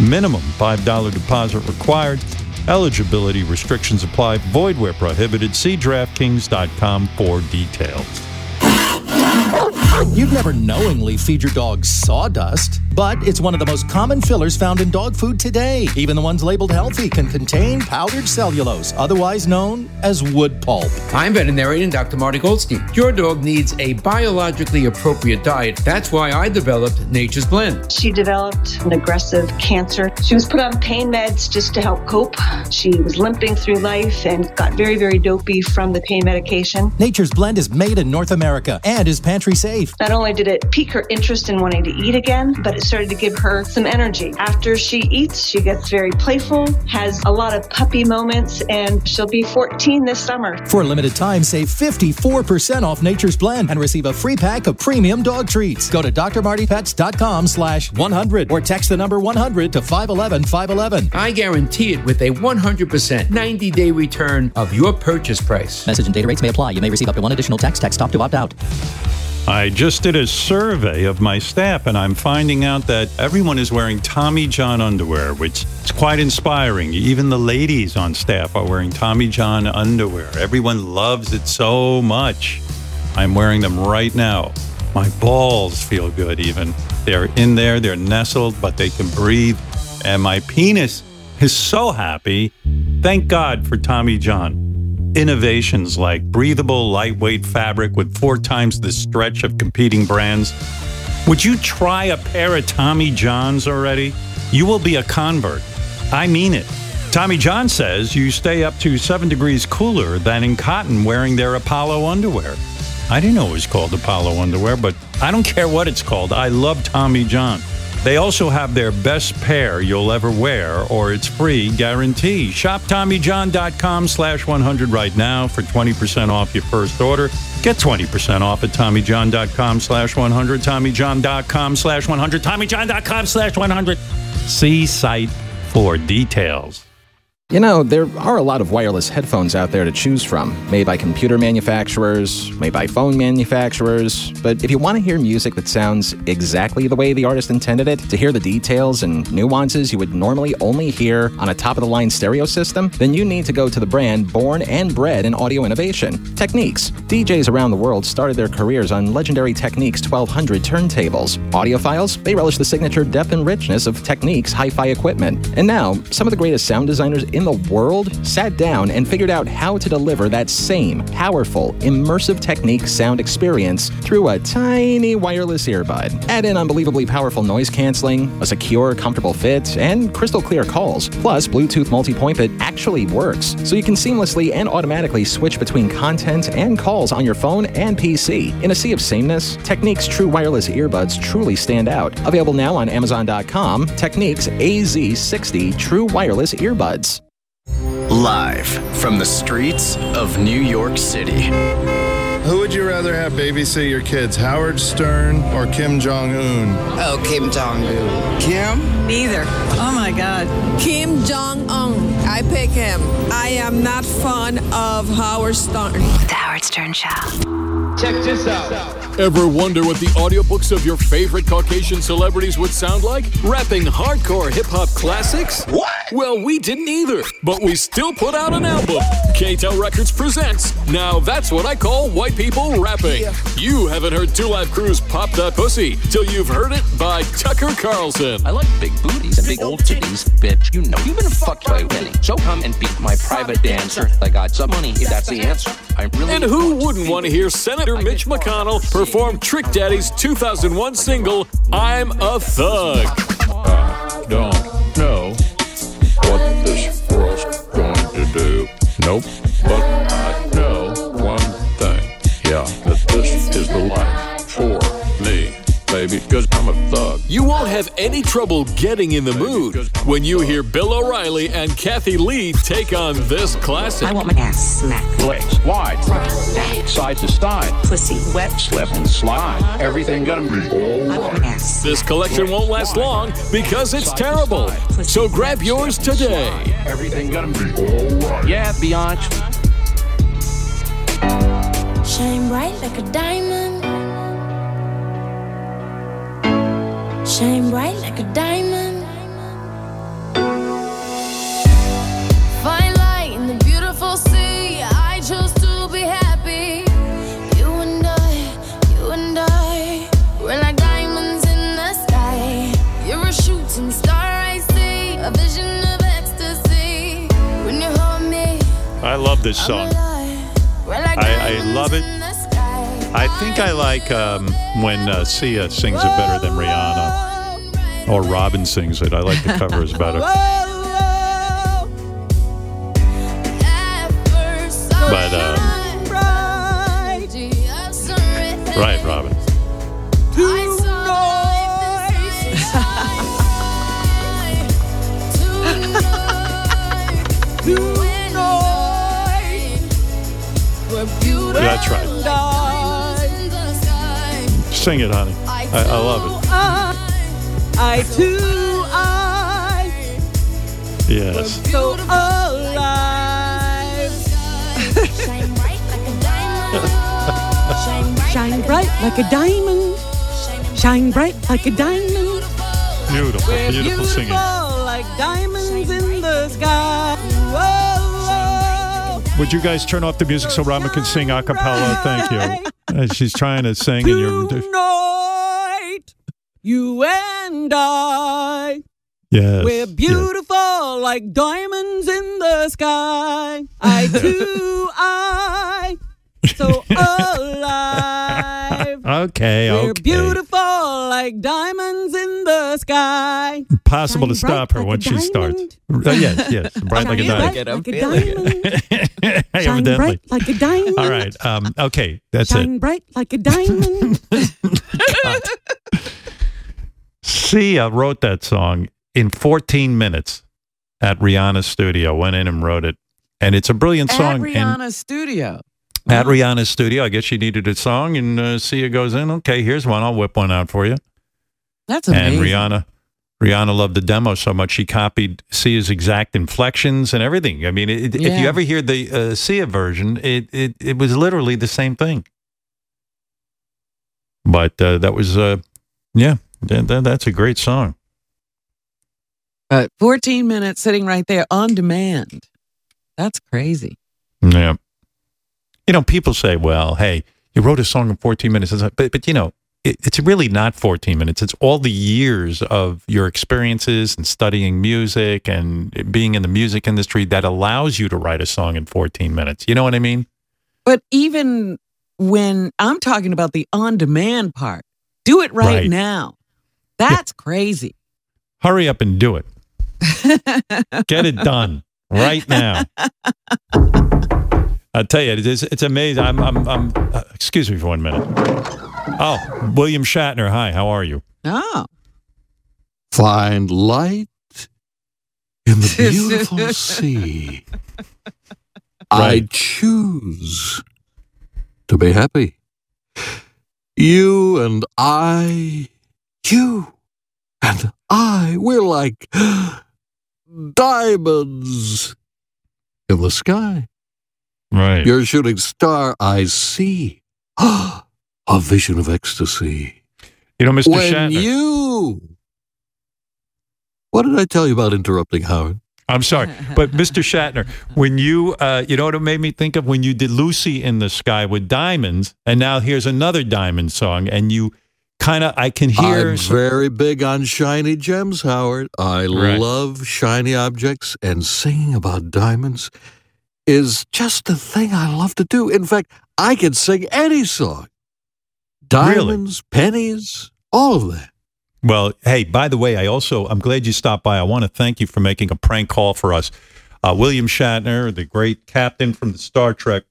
Minimum $5 deposit required. Eligibility restrictions apply. Void where prohibited. See DraftKings.com for details. You'd never knowingly feed your dog sawdust, but it's one of the most common fillers found in dog food today. Even the ones labeled healthy can contain powdered cellulose, otherwise known as wood pulp. I'm veterinarian Dr. Marty Goldstein. Your dog needs a biologically appropriate diet. That's why I developed Nature's Blend. She developed an aggressive cancer. She was put on pain meds just to help cope. She was limping through life and got very, very dopey from the pain medication. Nature's Blend is made in North America and is pantry safe. Not only did it pique her interest in wanting to eat again, but it started to give her some energy. After she eats, she gets very playful, has a lot of puppy moments, and she'll be 14 this summer. For a limited time, save 54% off Nature's Blend and receive a free pack of premium dog treats. Go to drmartypets.com slash 100 or text the number 100 to 511 511. I guarantee it with a 100% 90 day return of your purchase price. Message and data rates may apply. You may receive up to one additional text. Text stop to opt out. I just did a survey of my staff, and I'm finding out that everyone is wearing Tommy John underwear, which is quite inspiring. Even the ladies on staff are wearing Tommy John underwear. Everyone loves it so much. I'm wearing them right now. My balls feel good, even. They're in there, they're nestled, but they can breathe. And my penis is so happy. Thank God for Tommy John. Innovations like breathable, lightweight fabric with four times the stretch of competing brands. Would you try a pair of Tommy Johns already? You will be a convert. I mean it. Tommy John says you stay up to seven degrees cooler than in cotton wearing their Apollo underwear. I didn't know it was called Apollo underwear, but I don't care what it's called. I love Tommy John. They also have their best pair you'll ever wear, or it's free guarantee. Shop TommyJohn.com slash 100 right now for 20% off your first order. Get 20% off at TommyJohn.com slash 100, TommyJohn.com slash 100, TommyJohn.com slash 100. See site for details. You know, there are a lot of wireless headphones out there to choose from, made by computer manufacturers, made by phone manufacturers. But if you want to hear music that sounds exactly the way the artist intended it, to hear the details and nuances you would normally only hear on a top of the line stereo system, then you need to go to the brand born and bred in audio innovation Technics. DJs around the world started their careers on legendary Technics 1200 turntables. Audiophiles, they relish the signature depth and richness of Technics hi fi equipment. And now, some of the greatest sound designers in the world sat down and figured out how to deliver that same powerful, immersive Technics sound experience through a tiny wireless earbud. Add in unbelievably powerful noise canceling, a secure, comfortable fit, and crystal clear calls, plus Bluetooth multi-point that actually works, so you can seamlessly and automatically switch between content and calls on your phone and PC. In a sea of sameness, Technics true wireless earbuds truly stand out. Available now on Amazon.com, Technics AZ60 True Wireless Earbuds. Live from the streets of New York City. Who would you rather have babysit your kids, Howard Stern or Kim Jong Un? Oh, Kim Jong Un. Kim? Neither. Oh my God. Kim Jong Un. I pick him. I am not fond of Howard Stern. The Howard Stern Show. Check this out. Ever wonder what the audiobooks of your favorite Caucasian celebrities would sound like? Rapping hardcore hip hop classics? What? Well, we didn't either, but we still put out an album. K-tel Records presents Now That's What I Call White People Rapping. You haven't heard Two Live Crew's Pop That Pussy till you've heard it by Tucker Carlson. I like big booties and big old titties, bitch. You know, you've been fucked by Winnie. So come and be my private dancer. I got some money if that's the answer. I really. And who wouldn't want to hear Senator Mitch McConnell perform Trick Daddy's 2001 single, I'm a Thug? I don't know what this world's going to do. Nope. Baby, because I'm a thug. You won't have any trouble getting in the mood when you hear Bill O'Reilly and Kathie Lee take on this classic. I want my ass smacked. Legs wide, side to side, Pussy wet. slip and slide. Everything gonna be all I want my ass. This collection won't last long because it's terrible. So grab yours today. Everything gonna be alright. Yeah, Biatch. Shine bright like a diamond. Shine bright like a diamond. Fine light in the beautiful sea. I chose to be happy. You and I, you and I, we're like diamonds in the sky. You're a shooting star I see, a vision of ecstasy. When you hold me, I love this song. I, I love it. I think I like um, when uh, Sia sings it better than Rihanna, or Robin sings it. I like the covers better. <laughs> But um, right, Robin. That's right. Sing it, honey. I, I love it. I too, I Yes. so alive. shine bright Shine bright like a diamond. Shine bright like a diamond. Beautiful, We're beautiful singing. like diamonds in the sky. Whoa, Would you guys turn off the music so Rama can sing a cappella? Thank you. Uh, she's trying to sing and you're. Tonight, you and I. Yes. We're beautiful like diamonds in the sky. I <laughs> too, I. So <laughs> alive. Okay, We're okay. beautiful like diamonds in the sky. Possible to stop her bright once she starts. Uh, yes, yes. <laughs> Bright like a diamond. like a diamond. Shine Evidently. bright like a diamond. All right. Um, okay, that's Shine it. bright like a diamond. Sia wrote that song in 14 minutes at Rihanna's studio. Went in and wrote it, and it's a brilliant At song. and Rihanna's studio. at Rihanna's studio, I guess she needed a song, and uh, Sia goes in. Okay, here's one. I'll whip one out for you. That's And. Rihanna, Rihanna loved the demo so much she copied Sia's exact inflections and everything. I mean, it, if you ever hear the uh, Sia version, it, it it was literally the same thing. But uh, that was, uh, yeah, that, that- that's a great song. But 14 minutes sitting right there on demand. That's crazy. Yeah. You know, people say, well, hey, you wrote a song in 14 minutes. But, but you know, it, it's really not 14 minutes. It's all the years of your experiences and studying music and being in the music industry that allows you to write a song in 14 minutes. You know what I mean? But even when I'm talking about the on demand part, do it right, Right. now. That's crazy. Hurry up and do it. <laughs> Get it done right now. I tell you, it's, it's amazing. I'm, I'm, I'm uh, excuse me for one minute. Oh, William Shatner. Hi, how are you? Oh. Find light in the <laughs> beautiful sea. I choose to be happy. You and I, you and I, we're like diamonds in the sky. Right. Your shooting star, I see. <gasps> A vision of ecstasy. You know, Mr. When Shatner. you. What did I tell you about interrupting Howard? I'm sorry, but Mr. Shatner, when you, uh, you know what it made me think of when you did Lucy in the Sky with diamonds, and now here's another diamond song, and you kind of, I can hear. I'm very big on shiny gems, Howard. I Right. love shiny objects, and singing about diamonds is just the thing I love to do. In fact, I can sing any song. Diamonds, pennies, all of that. Well, hey, by the way, I also, I'm glad you stopped by. I want to thank you for making a prank call for us. Uh, William Shatner, the great captain from the Star Trek,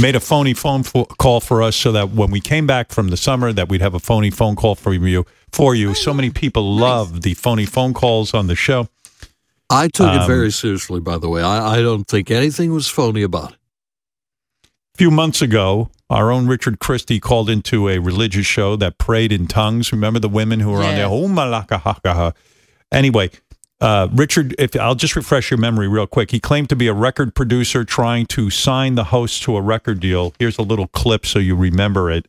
made a phony phone fo- call for us so that when we came back from the summer that we'd have a phony phone call for you for you so many people love the phony phone calls on the show I took it Um, very seriously, by the way. I, I don't think anything was phony about it. A few months ago, our own Richard Christie called into a religious show that prayed in tongues. Remember the women who were on there? Oh, malaka haka ha. Anyway, uh, Richard, if I'll just refresh your memory real quick. He claimed to be a record producer trying to sign the host to a record deal. Here's a little clip so you remember it,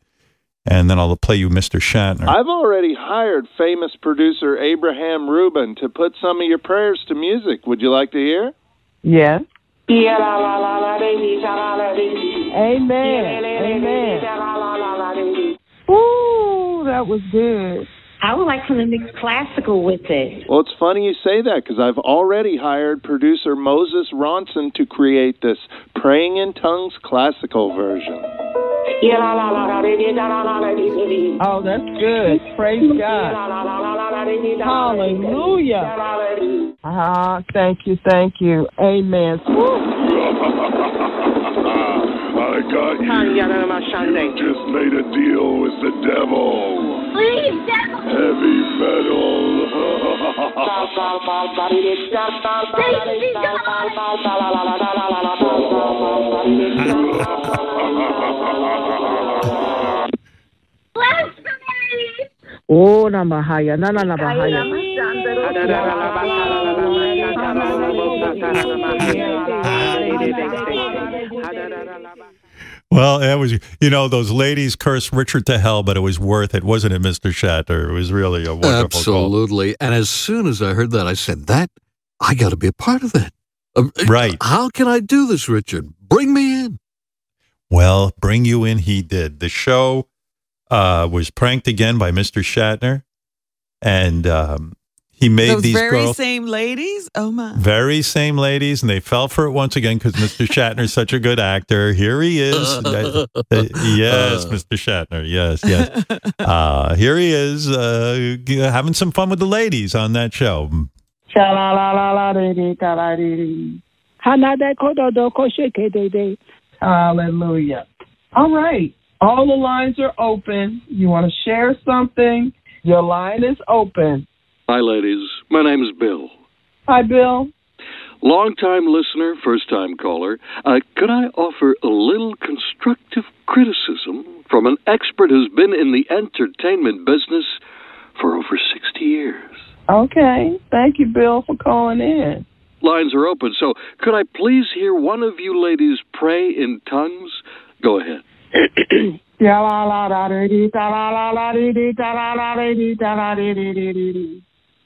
and then I'll play you Mr. Shatner. I've already hired famous producer Abraham Rubin to put some of your prayers to music. Would you like to hear? Yes. Amen. Amen. Ooh, that was good. I would like them to mix classical with it. Well, it's funny you say that because I've already hired producer Moses Ronson to create this Praying in Tongues classical version. Oh, that's good. Praise God. Hallelujah. Ah, thank you, thank you. Amen. I got you. You just made a deal with the devil. Please, devil. Heavy metal. <laughs> Oh, namahaya, na na namahaya. Well, that was you know those ladies cursed Richard to hell, but it was worth it, wasn't it, Mister Shatner? It was really a wonderful call. Absolutely. And as soon as I heard that, I said, "That I got to be a part of that." Uh, Right. How can I do this, Richard? Bring me in. Well, bring you in. He did. The show uh, was pranked again by Mister Shatner, and um, he made Those these very girls same ladies. Oh my! very same ladies, and they fell for it once again because Mister <laughs> Shatner's such a good actor. Here he is. <laughs> Uh, uh, yes, Mister Shatner. Yes, yes. <laughs> Uh, here he is, uh, having some fun with the ladies on that show. Hallelujah. All right. All the lines are open. You want to share something? Your line is open. Hi, ladies. My name is Bill. Hi, Bill. Long-time listener, first-time caller. Uh, could I offer a little constructive criticism from an expert who's been in the entertainment business for over 60 years? Okay. Thank you, Bill, for calling in. Lines are open, so could I please hear one of you ladies pray in tongues? Go ahead. <clears throat>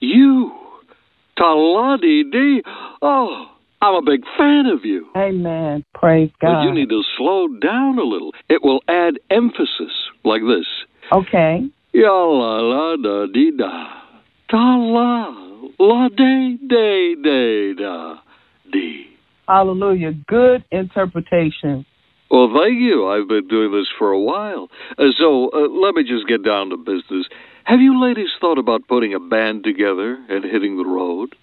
You, Taladi D. Oh, I'm a big fan of you. Amen. Praise God. But you need to slow down a little. It will add emphasis, like this. Okay. Ya la la da dee da. Ta la la day day day da dee. Hallelujah. Good interpretation. Well, thank you. I've been doing this for a while. Uh, so uh, let me just get down to business. Have you ladies thought about putting a band together and hitting the road?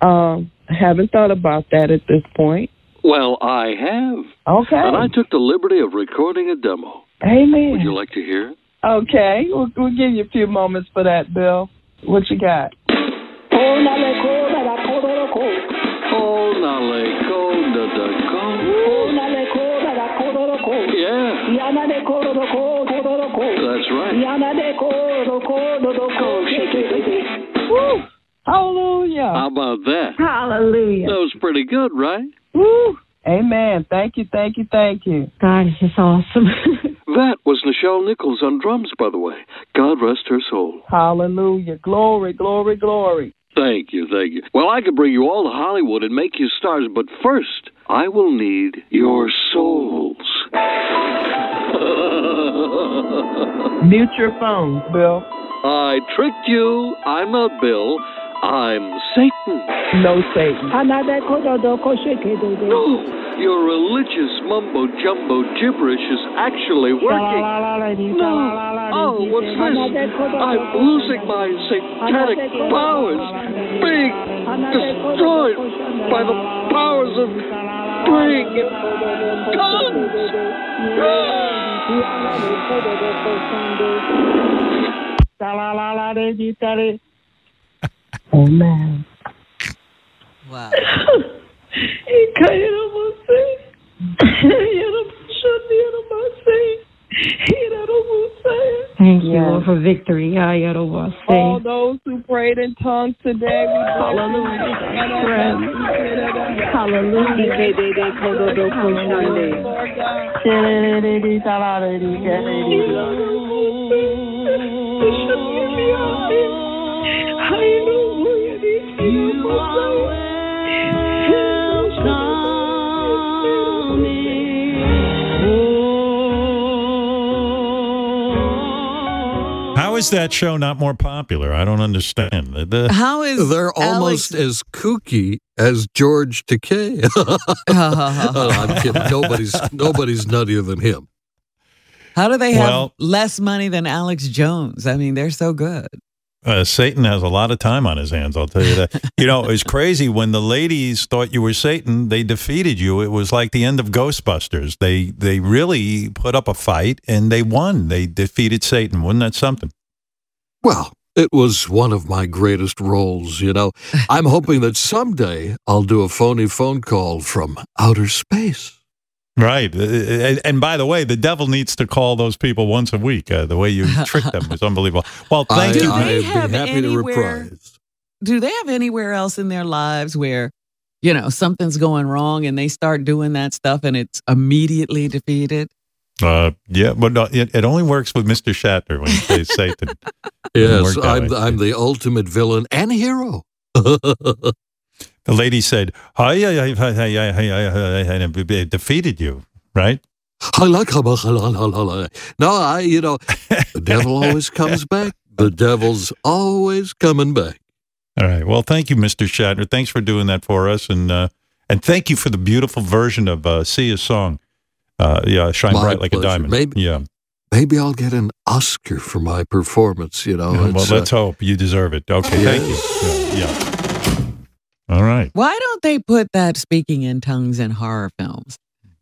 Um, haven't thought about that at this point. Well, I have. Okay. And I took the liberty of recording a demo. Amen. Would you like to hear it? Okay. We'll, we'll give you a few moments for that, Bill. What you got? Oh, nale ko da da ko. Yeah. That's right. Woo! Hallelujah. How about that? Hallelujah. That was pretty good, right? Woo! Amen. Thank you, thank you, thank you. God is just awesome. <laughs> That was Nichelle Nichols on drums, by the way. God rest her soul. Hallelujah. Glory, glory, glory. Thank you, thank you. Well, I could bring you all to Hollywood and make you stars, but first, I will need your souls. Mute your phone, Bill. I tricked you. I'm a Bill. I'm Satan. No Satan. Your religious mumbo jumbo gibberish is actually working. No. Oh, what's this? I'm losing my satanic powers. Being destroyed by the powers of praying in Amen. Wow. Thank you, Lord, for victory. All those who prayed in tongues today, we How is that show not more popular? I don't understand. The- the- How is They're almost as kooky as George Takei. <laughs> Oh, I'm kidding. Nobody's nobody's nuttier than him. How do they have Well- less money than Alex Jones? I mean, they're so good. uh, Satan has a lot of time on his hands. I'll tell you that. <laughs> you know, it was crazy when the ladies thought you were Satan. They defeated you. It was like the end of Ghostbusters. They they really put up a fight and they won. They defeated Satan. Wasn't that something? Well, it was one of my greatest roles, you know. <laughs> I'm hoping that someday I'll do a phony phone call from outer space. Right. Uh, And, and by the way, the devil needs to call those people once a week. Uh, the way you <laughs> tricked them was unbelievable. Well, thank I, you. I'd be have happy to reprise. Do they have anywhere else in their lives where, you know, something's going wrong and they start doing that stuff and it's immediately defeated? Uh, yeah, but no, it, it only works with Mr. Shatner when he plays Satan. Yes, I'm, way. I'm the ultimate villain and hero. The lady said, "Hi, hi, hi, hi, hi, hi, hi, hi," and it- it defeated you, right? No, I, you know, the devil always comes back. The devil's always coming back. All right. Well, thank you, Mr. Shatner. Thanks for doing that for us, and uh, and thank you for the beautiful version of uh, Sia's song. Uh, yeah, shine My bright like a diamond. Maybe- yeah. Maybe I'll get an Oscar for my performance, you know. well, let's uh, hope you deserve it. Okay. Thank you. Yeah. yeah. All right. Why don't they put that speaking in tongues in horror films?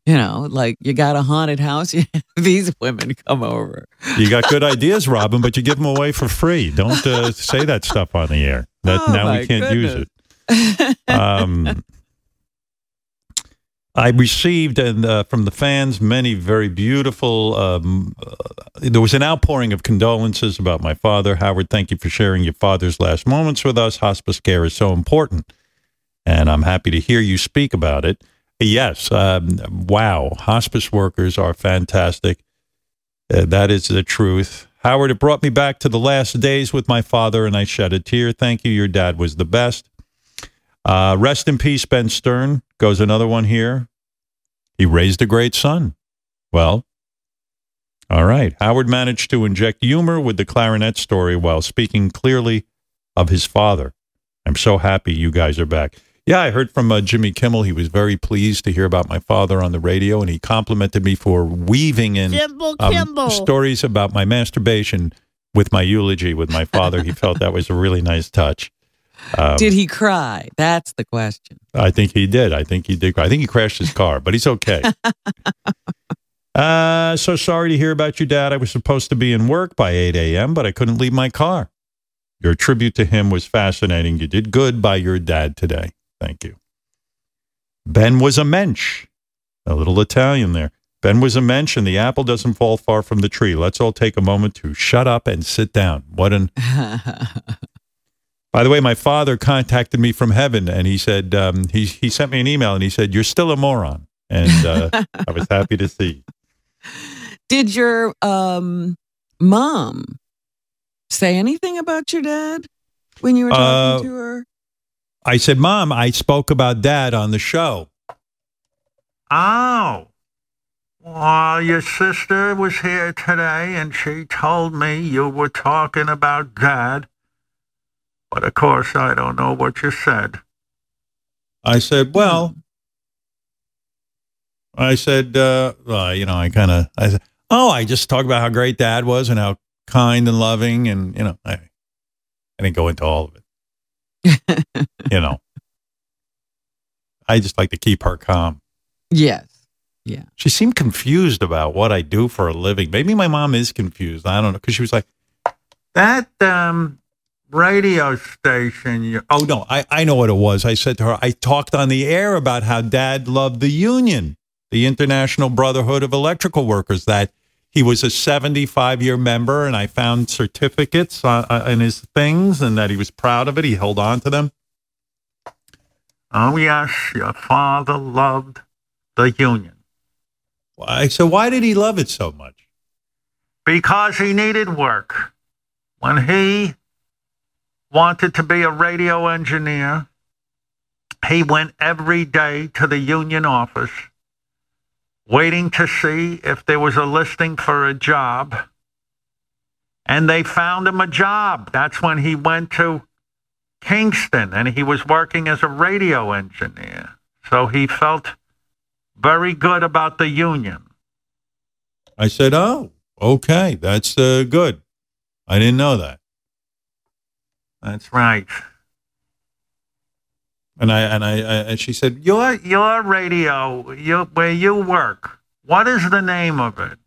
You know, like you got a haunted house, <laughs> these women come over. You got good <laughs> ideas, Robin, but you give them away for free. Don't uh, say that stuff on the air. That Oh, now my we can't use goodness. it. Um, I received and uh, from the fans many very beautiful. Um, uh, there was an outpouring of condolences about my father. Howard, thank you for sharing your father's last moments with us. Hospice care is so important, and I'm happy to hear you speak about it. Yes, um, wow, hospice workers are fantastic. Uh, that is the truth. Howard, it brought me back to the last days with my father, and I shed a tear. Thank you. Your dad was the best. Uh, rest in peace, Ben Stern. Goes another one here. He raised a great son. Well, all right. Howard managed to inject humor with the clarinet story while speaking clearly of his father. I'm so happy you guys are back. Yeah, I heard from uh, Jimmy Kimmel. He was very pleased to hear about my father on the radio, and he complimented me for weaving in um, stories about my masturbation with my eulogy with my father. he felt that was a really nice touch. Um, Did he cry? That's the question. I think he did. I think he did. I think he crashed his car, but he's okay. <laughs> uh, so sorry to hear about your dad. I was supposed to be in work by 8 a.m., but I couldn't leave my car. Your tribute to him was fascinating. You did good by your dad today. Thank you. Ben was a mensch, a little Italian there. Ben was a mensch, and the apple doesn't fall far from the tree. Let's all take a moment to shut up and sit down. What an <laughs> by the way, my father contacted me from heaven, and he said um, he he sent me an email, and he said you're still a moron, and uh, I was happy to see. <laughs> Did your um, mom say anything about your dad when you were talking Uh, to her? I said, Mom, I spoke about Dad on the show. Oh, well, your sister was here today, and she told me you were talking about Dad. But of course, I don't know what you said. I said, well, I said, uh, well, you know, I kind of, I said, oh, I just talked about how great Dad was and how kind and loving, and you know, I, I didn't go into all of it. <laughs> you know, I just like to keep her calm. Yes. Yeah. She seemed confused about what I do for a living. Maybe my mom is confused. I don't know because she was like, "That um, radio station." You, oh no, I I know what it was. I said to her, I talked on the air about how Dad loved the union, the International Brotherhood of Electrical Workers. That he was a 75 year member, and I found certificates uh, uh, in his things, and that he was proud of it. He held on to them. Oh yes, your father loved the union. Why? So why did he love it so much? Because he needed work. When he wanted to be a radio engineer, he went every day to the union office, waiting to see if there was a listing for a job. And they found him a job. That's when he went to Kingston and he was working as a radio engineer. So he felt very good about the union. I said, "Oh, okay, that's uh, good. I didn't know that." That's right. And I and I, I and she said, "Your your radio, your where you work. What is the name of it?"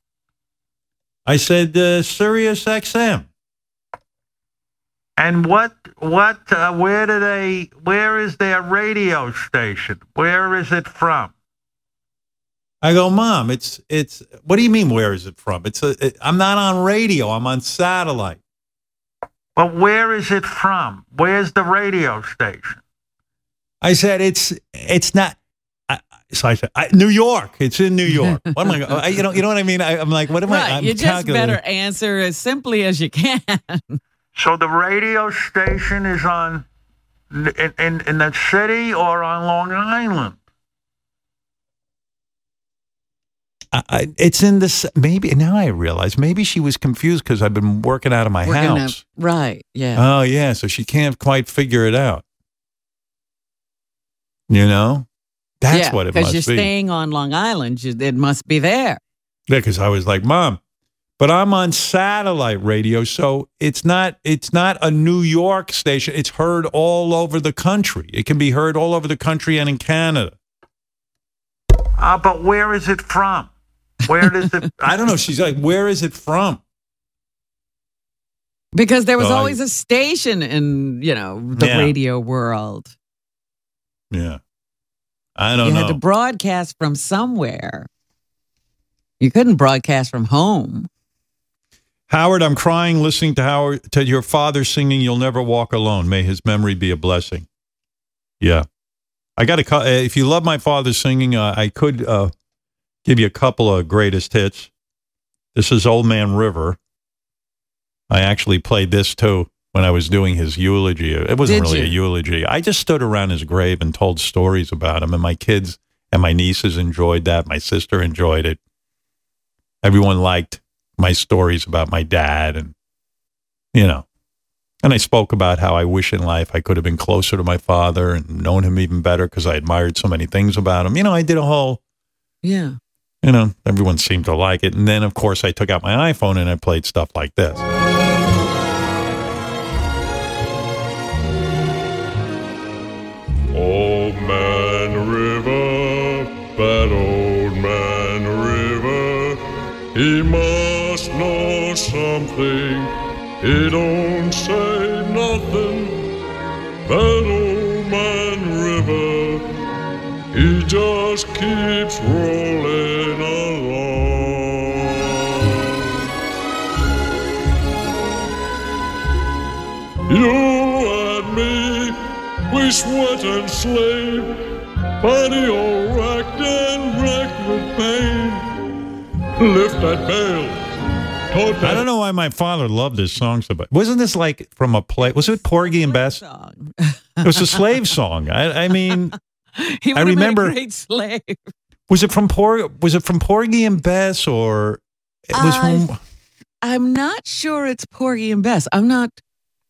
I said, uh, "Sirius XM." And what what uh, where do they where is their radio station? Where is it from? I go, Mom, it's it's what do you mean where is it from? It's a it, I'm not on radio, I'm on satellite. But where is it from? Where's the radio station? I said it's it's not I, So I said, I, New York. It's in New York. What am I? I you know, you know what I mean? I, I'm like, what am right. I? I'm you just calculating. better answer as simply as you can. So the radio station is on in, in, in that city or on Long Island? I, I, it's in this. Maybe now I realize maybe she was confused because I've been working out of my We're gonna- house. right. Yeah. Oh yeah, so she can't quite figure it out. You know, that's yeah, what it must be. Because you're staying on Long Island. You, it must be there. Yeah, because I was like, Mom, but I'm on satellite radio, so it's not it's not a New York station. It's heard all over the country. It can be heard all over the country and in Canada. Ah, but where is it from? Where does it? <laughs> I don't know. She's like, Where is it from? Because there was always a station in, you know, the Yeah. radio world. Yeah. I don't know. you know. had to broadcast from somewhere. You couldn't broadcast from home. Howard, I'm crying listening to Howard to your father singing "You'll Never Walk Alone." May his memory be a blessing. Yeah, I got to. Uh, if you love my father singing, uh, I could uh, give you a couple of greatest hits. This is "Old Man River." I actually played this too when I was doing his eulogy. It wasn't Did really a eulogy. I just stood around his grave and told stories about him, and my kids and my nieces enjoyed that. My sister enjoyed it. Everyone liked my stories about my dad and you know and i spoke about how i wish in life i could have been closer to my father and known him even better because i admired so many things about him you know i did a whole Yeah. You know everyone seemed to like it and then of course i took out my iphone and i played stuff like this Old man river, that old man river, he must know something. He don't say nothing. That he just keeps rolling along. You and me, we sweat and slave, body all racked and wrecked with pain. Lift that bell, tote i don't know why my father loved this song so much. Wasn't this like from a play? Was it porgy and bess? It was a slave song. I, I mean <laughs> <laughs> He I would have been remember- a great slave. was it from Por- was it from porgy and bess or it was Uh, from I'm not sure it's Porgy and Bess. I'm not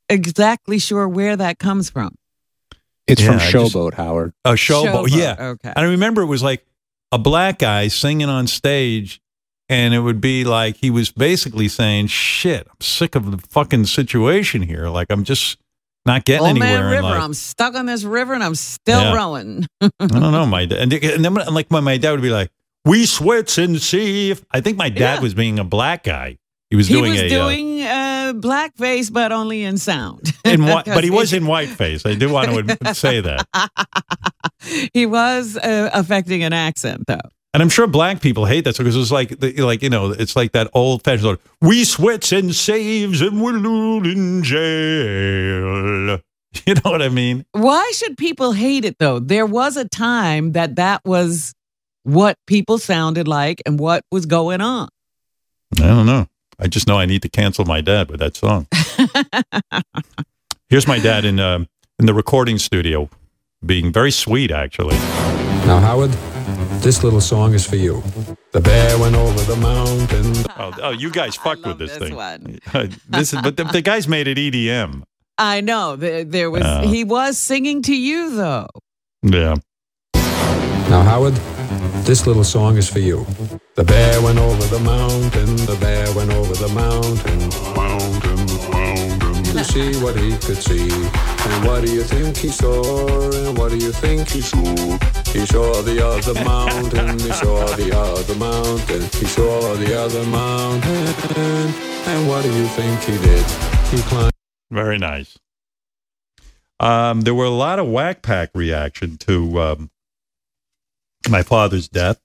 exactly sure where that comes from. It's Yeah, from I just- Showboat, Howard. A showboat, Showboat, yeah. okay. And I remember it was like a black guy singing on stage, and it would be like he was basically saying, "Shit, I'm sick of the fucking situation here. Like I'm just not getting Old Man anywhere." in River. life." I'm stuck on this river and I'm still Yeah. rowing. <laughs> I don't know, my dad. And, and then like when my dad would be like, "We sweats in the sea." I think my dad Yeah. was being a black guy. He was he doing was a. uh, doing uh, blackface, but only in sound. <laughs> in <laughs> but he was in whiteface. I do want to say that. He was uh, affecting an accent, though. And I'm sure black people hate that because it's like, the, like you know, it's like that old fashioned. Sort of, we sweats and saves and we're in jail. <laughs> You know what I mean? Why should people hate it, though? There was a time that that was what people sounded like and what was going on. I don't know. I just know I need to cancel my dad with that song. <laughs> Here's my dad in um in the recording studio, being very sweet actually. Now, Howard, this little song is for you. The bear went over the mountain. Oh, oh you guys fucked with this, this thing. one. <laughs> this is, but the, the guys made it E EDM. I know. There, there was. Yeah. He was singing to you, though. Yeah. Now, Howard, this little song is for you. The bear went over the mountain. The bear went over the mountain. Mountain, mountain. To see what he could see. And what do you think he saw? And what do you think he saw? He saw the other mountain. He saw the other mountain. He saw the other mountain. And what do you think he did? He climbed. Very nice. Um, there were a lot of whack pack reaction to um, my father's death.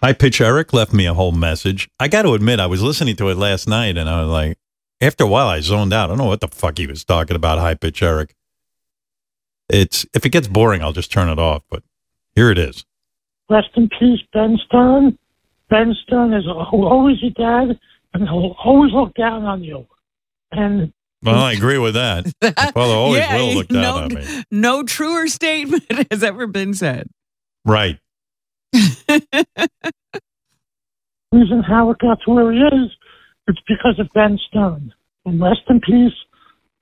High Pitch Eric left me a whole message. I got to admit, I was listening to it last night, and I was like, after a while, I zoned out. I don't know what the fuck he was talking about, High Pitch Eric. It's if it gets boring, I'll just turn it off. But here it is. Rest in peace, Ben Stern. Ben Stern is always your dad, and he'll always look down on you. And Well, I agree with that. <laughs> My father always Yeah, will look down no, on me. No truer <laughs> statement has ever been said. Right. <laughs> reason Howard got to where he is, it's because of Ben Stern. And rest in peace,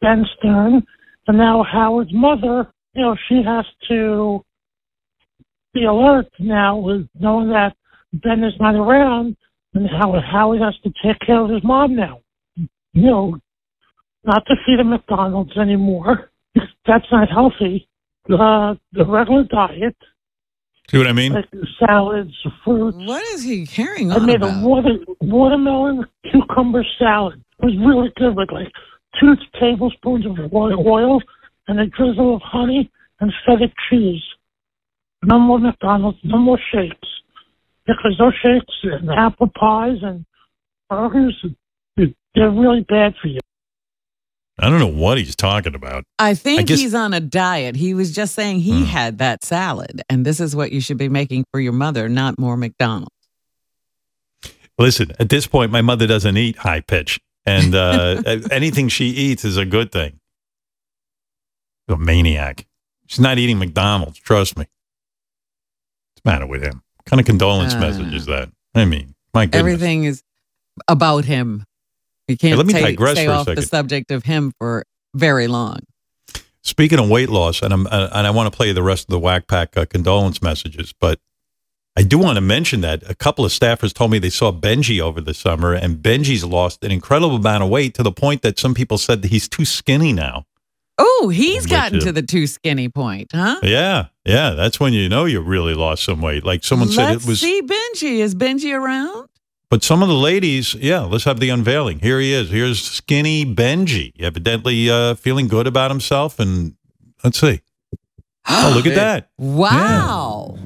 Ben Stern. And now Howard's mother, you know, she has to be alert now with knowing that Ben is not around and how Howard has to take care of his mom now. You know, not to feed him McDonald's anymore. <laughs> That's not healthy. Uh, the regular diet, See what I mean? like salads, fruits. What is he carrying I made about? a water, watermelon cucumber salad. It was really good with like two tablespoons of oil, oil and a drizzle of honey and feta cheese. No more McDonald's, no more shakes. Because those shakes and apple pies and burgers, they're really bad for you. I don't know what he's talking about. I think I guess- he's on a diet. He was just saying he had that salad, and this is what you should be making for your mother, not more McDonald's. Listen, at this point, my mother doesn't eat high pitch, and uh, <laughs> anything she eats is a good thing. A maniac. She's not eating McDonald's. Trust me. What's the matter with him? What kind of condolence Uh, message is that? I mean, my goodness. Everything is about him. You can't let me take- digress stay for a off the subject of him for very long. Speaking of weight loss, and I'm uh, and I want to play the rest of the Whack Pack uh, condolence messages, but I do want to mention that a couple of staffers told me they saw Benji over the summer, and Benji's lost an incredible amount of weight to the point that some people said that he's too skinny now. Oh, he's gotten to the too skinny point, huh? Yeah, yeah, that's when you know you really lost some weight. Like someone said Let's it was, see Benji. Is Benji around? but some of the ladies, yeah, let's have the unveiling. Here he is. Here's skinny Benji, evidently uh, feeling good about himself, and let's see. <gasps> Oh, look at that! Wow.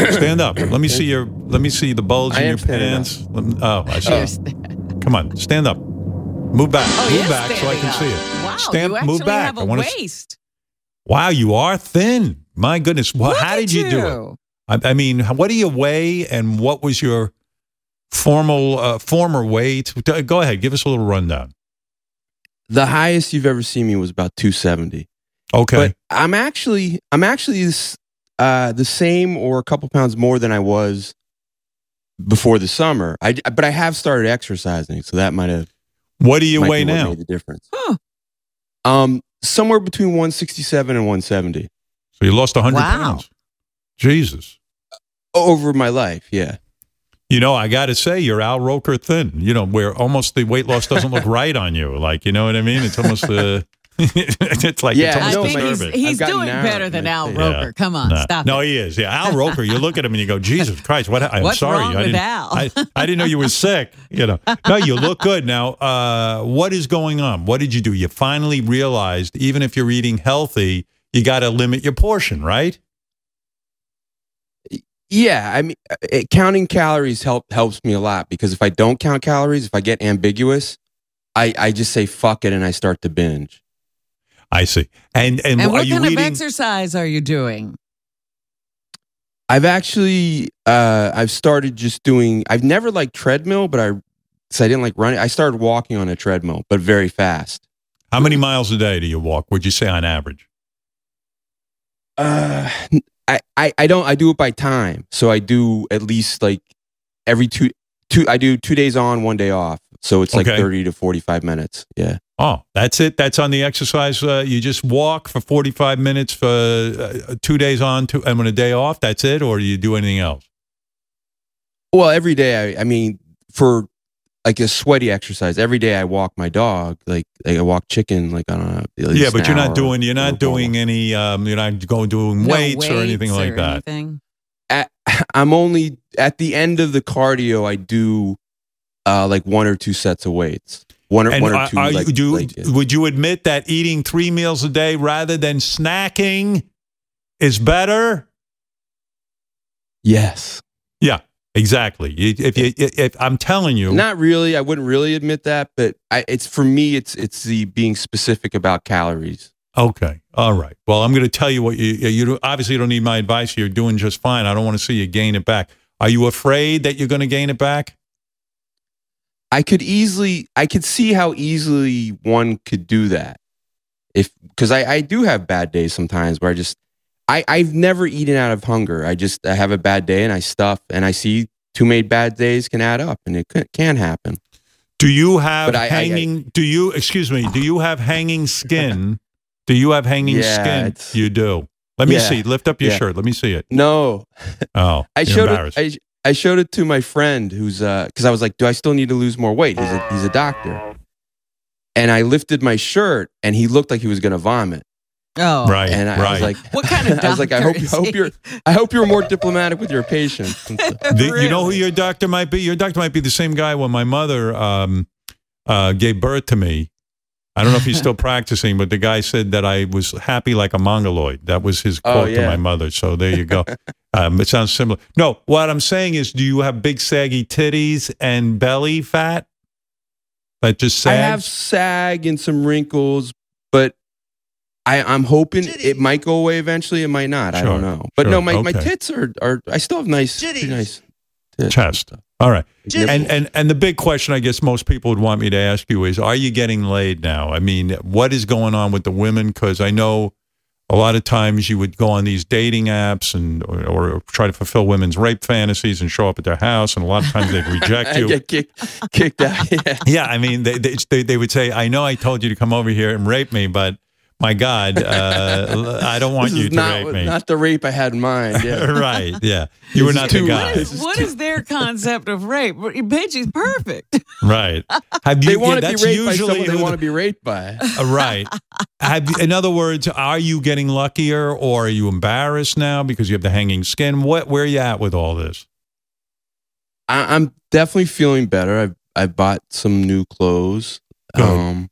Stand up. Let me see your. Let me see the bulge I in your pants. Let me- oh, I see. <laughs> You're Come on, stand up. Move back. Oh, move back so I can up. see it. Wow, stand. you actually move back. have a I want to. waist. Wow, you are thin. My goodness. Well, Look how did you, do it? I, I mean, what do you weigh, and what was your formal uh, former weight? Go ahead, give us a little rundown. The highest you've ever seen me was about 270. Okay. But I'm actually I'm actually this, uh, the same or a couple pounds more than I was before the summer. I but I have started exercising, so that might have. What do you might weigh now? Made the difference. Huh. Um, somewhere between 167 and 170 So you lost 100 Wow. pounds. Jesus. over my life. Yeah. You know, I got to say, you're Al Roker thin. You know, where almost the weight loss doesn't look <laughs> right on you. Like, you know what I mean? It's almost uh, <laughs> it's like Yeah, it's I think he's- disturbing. He's I've doing narrow better than Al face. Roker. Come on, No. stop No, it. he is. Yeah, Al Roker. You look at him and you go, Jesus Christ, what? I'm What's sorry. wrong I didn't, Al? I, I didn't know you were sick. You know, no, you look good now. Uh, what is going on? What did you do? You finally realized, even if you're eating healthy, you got to limit your portion, right? Yeah, I mean, uh, counting calories help helps me a lot because if I don't count calories, if I get ambiguous, I I just say fuck it and I start to binge. I see. And and, And are what you kind eating? of exercise are you doing? I've actually uh I've started just doing. I've never liked treadmill, but I so I didn't like running. I started walking on a treadmill, but very fast. How many miles a day do you walk? Would you say on average? Uh, I, I I don't I do it by time, so I do at least like every two two. I do two days on, one day off, so it's like Okay. thirty to forty five minutes. Yeah. Oh, that's it. That's on the exercise. Uh, you just walk for 45 minutes for uh, two days on, two, and when a day off, that's it? Or do you do anything else? Well, every day I, I mean for like a sweaty exercise, every day I walk my dog. Like, like I walk chicken like on a at Yeah, but you're not doing, you're not more. doing any, um, you're not going doing No weights, or anything weights like or that. anything? At, <laughs> I'm only at the end of the cardio. I do uh like one or two sets of weights. One or And one or two. are you- like, do, like, would you admit that eating three meals a day rather than snacking is better? yes. Yeah, exactly. If you, if I'm telling you, Not really. I wouldn't really admit that, but I, it's for me. It's it's the being specific about calories. Okay. All right. Well, I'm going to tell you what you you obviously don't need my advice. You're doing just fine. I don't want to see you gain it back. Are you afraid that you're going to gain it back? I could easily, I could see how easily one could do that. If because I, I do have bad days sometimes where I just I I've never eaten out of hunger. I just I have a bad day and I stuff and I see too many bad days can add up and it can, can happen. Do you have But I- I- hanging? do you excuse me? Do you have hanging skin? do you have hanging Yeah, skin? You do. Let me Yeah. see. Lift up your Yeah. shirt. Let me see it. No, Oh, I showed it. I, I showed it to my friend who's uh because I was like, do I still need to lose more weight? He's a, he's a doctor, and I lifted my shirt and he looked like he was gonna vomit. Oh, right. And I, right. I was like, What kind of <laughs> I was like, I hope hope you're, I hope you're more diplomatic with your patients. The- You know who your doctor might be? Your doctor might be the same guy when my mother um, uh, gave birth to me. I don't know if he's still <laughs> practicing, but the guy said that I was happy like a mongoloid. That was his Oh, quote to my mother. So there you go. <laughs> um, it sounds similar. No, what I'm saying is, do you have big saggy titties and belly fat? That just I have sag and some wrinkles, but I, I'm hoping it might go away eventually. It might not. I don't know. But sure, no, my, my tits are, are I still have nice, pretty nice tits. Chest. All right. Jitties. And, and and the big question I guess most people would want me to ask you is are you getting laid now? I mean, what is going on with the women cuz I know a lot of times you would go on these dating apps and or, or try to fulfill women's rape fantasies and show up at their house and a lot of times they'd reject <laughs> you. get kicked, kicked out. Yeah. <laughs> yeah, I mean they, they they they would say, "I know I told you to come over here and rape me, but my god, uh, I don't want This you to not, rape me." not the rape I had in mind. Yeah. <laughs> right. Yeah. You were not the too- guy. this is What is their concept of rape? Benji's perfect. <laughs> Right. Have you They want to be raped by someone they who want to be raped by. Uh, right. Have you, in other words, are you getting luckier or are you embarrassed now because you have the hanging skin? What where are you at with all this? I, I'm definitely feeling better. I've I bought some new clothes. Um,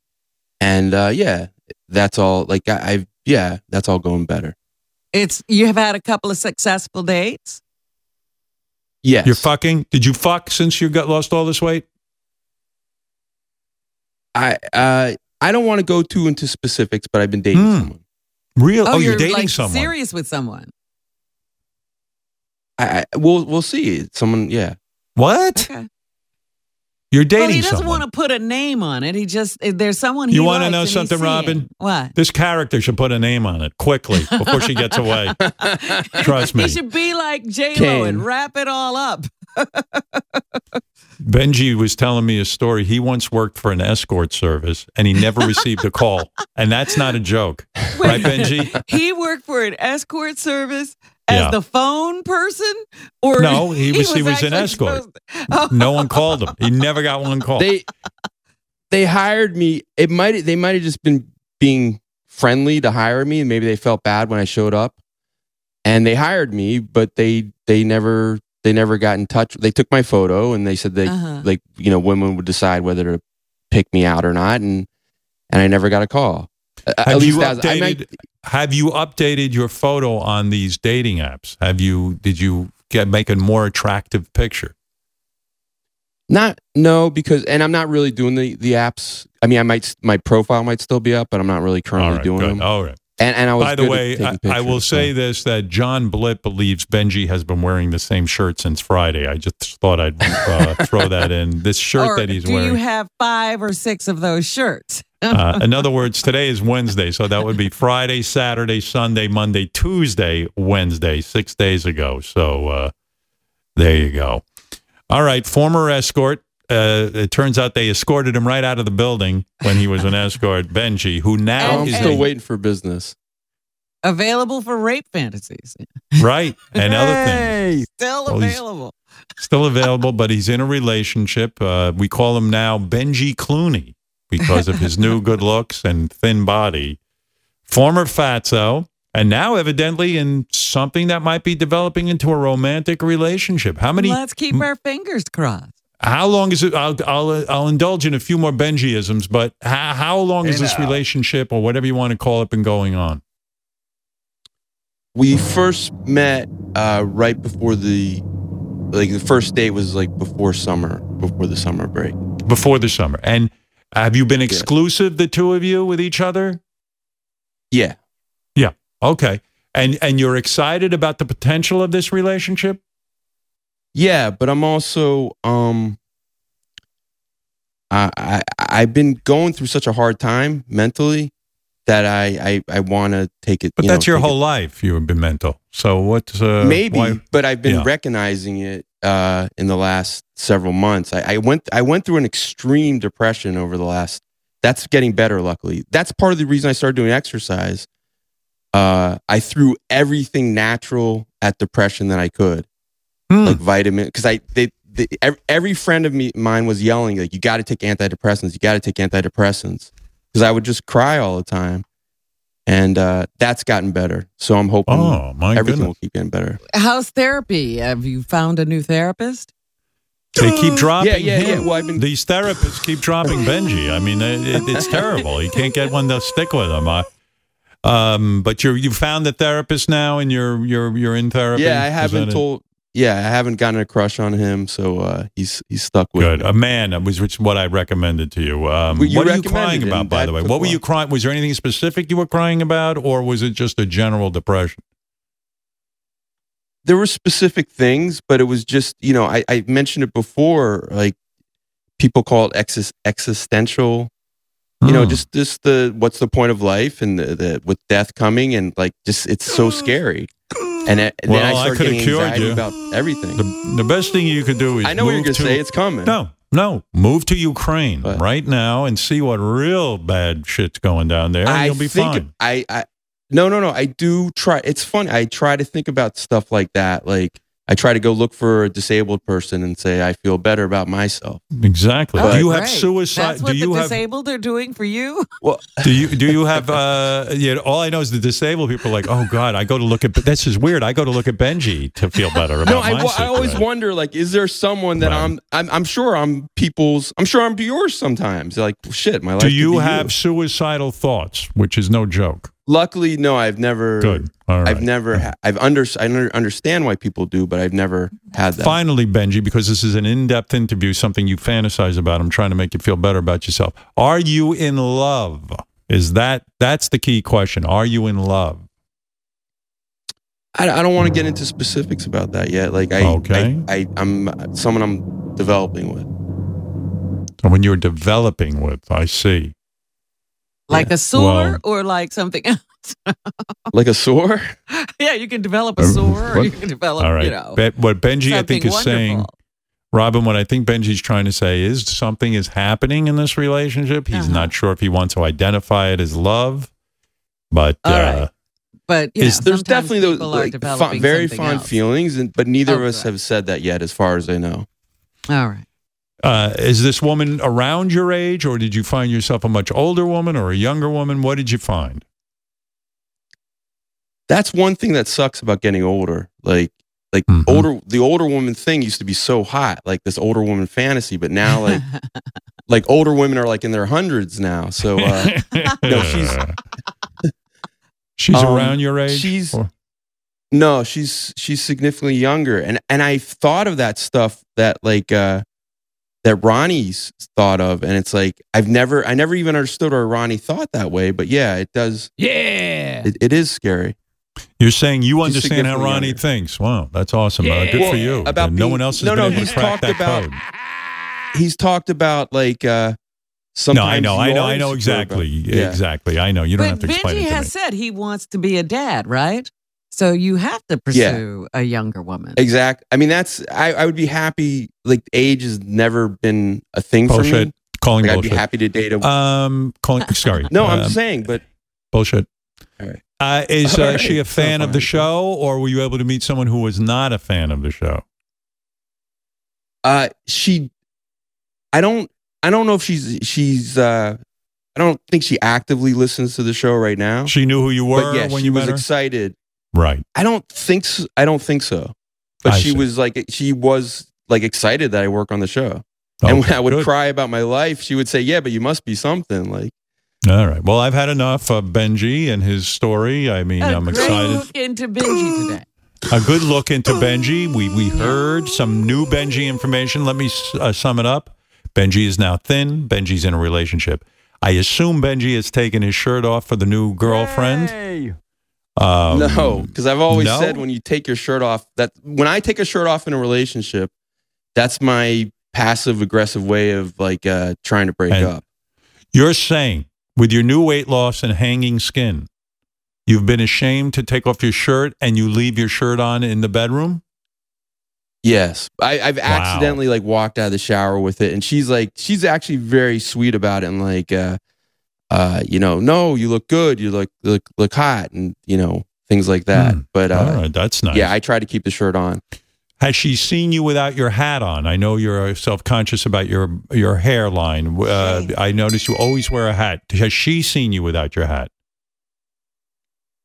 and uh, yeah, that's all. Like I, I've yeah, that's all going better. It's you have had a couple of successful dates. Yes. You're fucking? Did you fuck since you got lost all this weight? I uh I don't want to go too into specifics, but I've been dating Hmm. someone. Real? Oh, Oh, you're, you're, dating like someone. serious with someone. I, I we'll we'll see. Someone, yeah. What? Okay. You're Well, he doesn't someone. want to put a name on it. He just there's someone. He you want to know something. Robin? What? This character should put a name on it quickly before she gets away. <laughs> Trust me. He should be like J Lo and wrap it all up. <laughs> Benji was telling me a story. He once worked for an escort service and he never received a call. And that's not a joke. Right, Benji? <laughs> he worked for an escort service as Yeah. the phone person, or No, he <laughs> was- he was an escort. to- Oh. <laughs> No one called him. He never got one call. They they hired me. It might they might have just been being friendly to hire me, and maybe they felt bad when I showed up, and they hired me, but they they never they never got in touch. They took my photo and they said they Uh-huh. like you know women would decide whether to pick me out or not, and and I never got a call. Have you updated? might, have you updated your photo on these dating apps? Have you? Did you get make a more attractive picture? Not no because and I'm not really doing the the apps. I mean, I might my profile might still be up, but I'm not really currently right, doing good. them. All right. And and I was By the good way, I, I will so. say this: that John Blitt believes Benji has been wearing the same shirt since Friday. I just thought I'd uh, <laughs> throw that in. This shirt or that he's do wearing. you have five or six of those shirts? <laughs> uh, in other words, today is Wednesday, so that would be Friday, Saturday, Sunday, Monday, Tuesday, Wednesday, six days ago. So uh, there you go. All right, former escort. Uh, it turns out they escorted him right out of the building when he was an <laughs> escort. Benji, who now I'm is still a- waiting for business. Available for rape fantasies. right and other things. Still Well, available. Still available, but he's in a relationship. Uh, we call him now Benji Clooney because of his <laughs> new good looks and thin body. Former fatso, and now evidently in something that might be developing into a romantic relationship. How many? Let's keep our fingers crossed. How long is it? I'll I'll, I'll indulge in a few more Benjiisms, but how, how long has this relationship or whatever you want to call it been going on? We first met uh, right before the like the first date was like before summer, before the summer break. Before the summer, and have you been exclusive, the two of you, with each other? Yeah. Yeah. Okay. And and you're excited about the potential of this relationship? Yeah, but I'm also um I I I've been going through such a hard time mentally that I I, I want to take it. But you know, that's your take it- whole life. You've been mental. So what's uh, maybe, why- but I've been Yeah. recognizing it uh, in the last several months. I, I went I went through an extreme depression over the last. That's getting better, luckily. That's part of the reason I started doing exercise. Uh, I threw everything natural at depression that I could, Hmm. like vitamin. Because I they, they every friend of me mine was yelling like, "You got to take antidepressants. You got to take antidepressants." Because I would just cry all the time, and uh, that's gotten better. So I'm hoping Oh, my everything goodness. will keep getting better. How's therapy? Have you found a new therapist? They keep dropping. Yeah, yeah, yeah. Well, I've been- These therapists keep dropping Benji. I mean, it, it- it's terrible. You can't get one to stick with him. I, um, but you you found the therapist now, and you're you're you're in therapy. Yeah, I haven't told. Yeah, I haven't gotten a crush on him, so uh, he's he's stuck with Good, me. a man that was which what I recommended to you. Um, Well, you what are you crying about, by the way? What were you crying? Was there anything specific you were crying about, or was it just a general depression? There were specific things, but it was just you know I, I mentioned it before. Like people call it exis- existential. You know, Hmm. just just the what's the point of life, and the, the with death coming, and like just it's so scary. And, it- then I Well, I started could have getting cured you. about everything. The, the best thing you could do is I know what you're move gonna say. It's coming. No, no. Move to Ukraine right now and see what real bad shit's going down there. and I you'll be fine. I, I no no no I do try it's funny I try to think about stuff like that like I try to go look for a disabled person and say I feel better about myself Exactly. But- do you have Great. suicide? That's what do you the have? disabled are doing for you. well <laughs> Do you do you have? Uh, yeah. All I know is the disabled people are like, oh God, I go to look at. This is weird. I go to look at Benji to feel better about no I, my wa- I always wonder like is there someone that I'm, I'm I'm sure I'm people's I'm sure I'm yours sometimes like shit my life Do you be have suicidal thoughts? Which is no joke. Luckily no I've never Good. All right. I've never ha- I've under I under, understand why people do but I've never had that Finally, Benji, because this is an in-depth interview, something you fantasize about. I'm trying to make you feel better about yourself. Are you in love? Is that that's the key question? Are you in love? I, I don't want to get into specifics about that yet. Like I, Okay. I, I, I'm someone I'm developing with. When you're developing with, I see. Like a sore Well- or like something <laughs> else. Like a sore? <laughs> yeah, you can develop a sore or you can develop, All right. you know. Be- what Benji, I think, something is saying, Robin, what I think Benji's trying to say is something is happening in this relationship. Uh-huh. He's not sure if he wants to identify it as love, but All uh, right. But you Is know, there's definitely those people are like, developing very something fond else. feelings, and but neither of Oh, us have said that yet, as far as I know. All right. Uh, is this woman around your age, or did you find yourself a much older woman or a younger woman? What did you find? That's one thing that sucks about getting older. Like, like Mm-hmm. older, the older woman thing used to be so hot, like this older woman fantasy. But now, like, <laughs> like older women are like in their hundreds now. So, uh, <laughs> no, she's <laughs> She's Um, around your age. she's- or- No, she's she's significantly younger, and and I thought of that stuff that like uh that Ronnie's thought of, and it's like I've never I never even understood why Ronnie thought that way, but yeah, it does. Yeah, it, it is scary. You're saying you She's understand how Ronnie younger. thinks. Wow, that's awesome. Uh, good Well, for you. about no one else has no, been no, able to he's crack talked that about code. He's talked about like uh No, I know, I know, I know exactly, Yeah. exactly. I know. You don't but have to explain Benji it to me. has said he wants to be a dad, right? So you have to pursue a younger woman. Exactly. I mean, that's I, I would be happy. Like age has never been a thing for Bullshit. me. Calling Like, I'd be happy to date a. Um, calling. <laughs> Sorry. no, I'm Um, saying, but bullshit. All right. Uh, is <laughs> All uh, right, she a so fan of the show, or were you able to meet someone who was not a fan of the show? uh, she, I don't, I don't know if she's she's. uh I don't think she actively listens to the show right now. She knew who you were but yeah, when she you was met her? excited. Right. I don't think so. I don't think so. But I she see. was like she was like excited that I work on the show. and when I would good. cry about my life, she would say, "Yeah, but you must be something." Like, All right. Well, I've had enough of Benji and his story. I mean, a I'm great excited. look into Benji today. A good look into Benji. We we heard some new Benji information. Let me uh, sum it up. Benji is now thin. Benji's in a relationship. I assume Benji has taken his shirt off for the new girlfriend. Um, no, because I've always no? said when you take your shirt off, that when I take a shirt off in a relationship, that's my passive aggressive way of like uh, trying to break And- up. You're saying with your new weight loss and hanging skin, you've been ashamed to take off your shirt and you leave your shirt on in the bedroom? Yes, I, I've accidentally like walked out of the shower with it, and she's like, she's actually very sweet about it, and like, uh, uh, you know, no, you look good, you look look look hot, and you know things like that. But uh, All right, that's nice. yeah, I try to keep the shirt on. Has she seen you without your hat on? I know you're self conscious about your your hairline. Uh, I notice you always wear a hat. Has she seen you without your hat?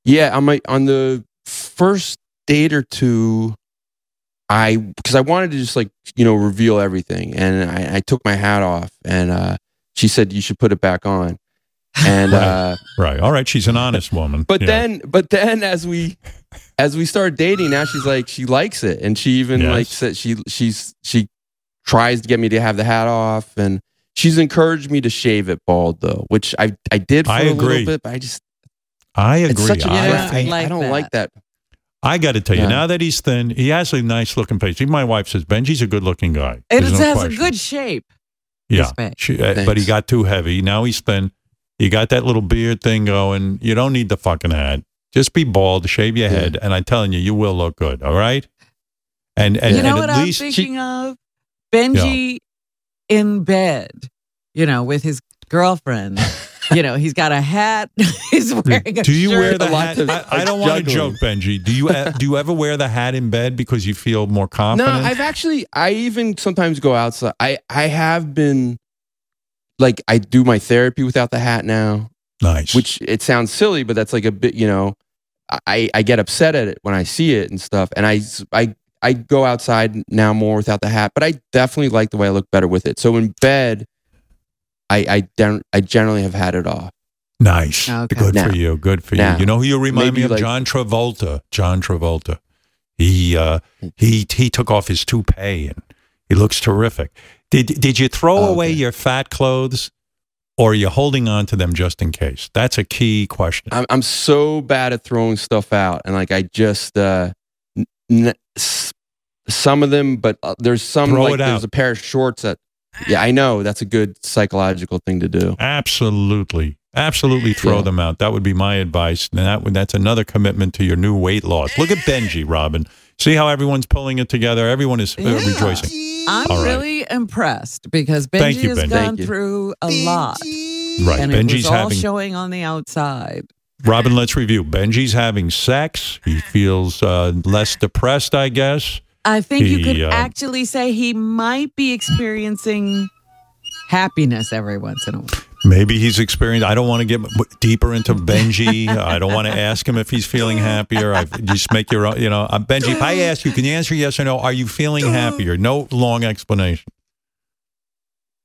Yeah, on my on the first date or two, I because I wanted to just like you know reveal everything, and I, I took my hat off, and uh, she said you should put it back on, and uh, Right. All right. She's an honest woman. but Yeah. then but then as we as we started dating, now she's like she likes it, and she even Yes. like said she she's she tries to get me to have the hat off, and she's encouraged me to shave it bald though, which I I did for I a agree. little bit, but I just I agree. such a I- graphic- I, don't like that. I got to tell you, Yeah. now that he's thin, he has a nice looking face. Even my wife says Benji's a good looking guy. It There's is- no has a good shape. Yeah, She- uh, but he got too heavy. Now he's thin. You got that little beard thing going. You don't need the fucking hat. Just be bald, shave your head, and I'm telling you, you will look good. All right. And and, you know and what at I'm least thinking of? Benji in bed, you know, with his girlfriend. <laughs> you know, he's got a hat. <laughs> he's wearing a do you wear the hat? I, I don't want to joke, Benji. Do you <laughs> do you ever wear the hat in bed because you feel more confident? No. I've actually I even sometimes go outside. I I have been like I do my therapy without the hat now, nice. which it sounds silly, but that's like a bit, you know, I I get upset at it when I see it and stuff, and I I I go outside now more without the hat, but I definitely like the way I look better with it. So in bed, I I don't I generally have had it off. Nice. Okay. Good Now- for you. Good for now, you. You know who you remind maybe me of? like- John Travolta. John Travolta. He uh, he he took off his toupee and he looks terrific. Did did you throw Oh, away okay. your fat clothes, or are you holding on to them just in case? That's a key question. I'm I'm so bad at throwing stuff out, and like I just uh, n- some of them, but uh, there's some Throw like there's a pair of shorts that yeah I know that's a good psychological thing to do. Absolutely. Absolutely throw Yeah. them out. That would be my advice. And that would, that's another commitment to your new weight loss. Look at Benji, Robin. See how everyone's pulling it together? Everyone is uh, Yeah. rejoicing. I'm All right. really impressed because Benji Thank you, has Benji. gone Thank you. through a lot. Right. And it Benji's was all having showing on the outside. Robin, let's review. Benji's having sex. He feels uh, less depressed, I guess. I think you could uh, actually say he might be experiencing happiness every once in a while. Maybe he's experienced. I don't want to get deeper into Benji. I don't want to ask him if he's feeling happier. I just make your own. You know, uh, Benji. If I ask you, can you answer yes or no? Are you feeling happier? No long explanation.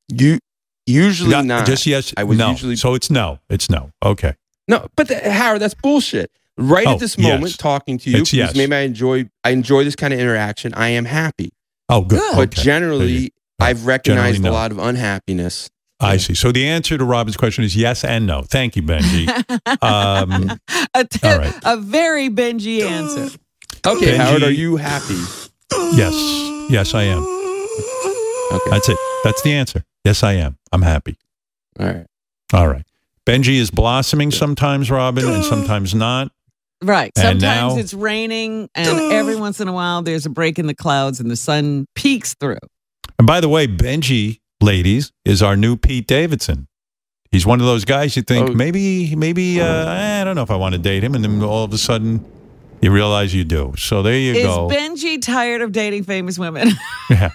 You usually Not- not. Just yes. I was no. usually So it's no. It's no. Okay. no, but the, Howard, that's bullshit. Right Oh, at this yes. moment, talking to you, It's yes. maybe I enjoy I enjoy this kind of interaction. I am happy, Oh, good. Good. but Okay. generally, I've recognized generally a lot of unhappiness. I see. So the answer to Robin's question is yes and no. Thank you, Benji. <laughs> Um, a, t- All right. a very Benji answer. <laughs> Okay, Benji- Howard, are you happy? yes. Yes, I am. Okay, That's it. That's the answer. Yes, I am. I'm happy. all right. All right. Benji is blossoming sometimes, Robin, and sometimes not. Right. And Sometimes now- it's raining, and every once in a while there's a break in the clouds and the sun peeks through. And by the way, Benji, ladies, is our new Pete Davidson. He's one of those guys you think Oh. maybe, maybe, uh, I don't know if I want to date him. And then all of a sudden you realize you do. So there you Is go. Benji tired of dating famous women? <laughs> yeah.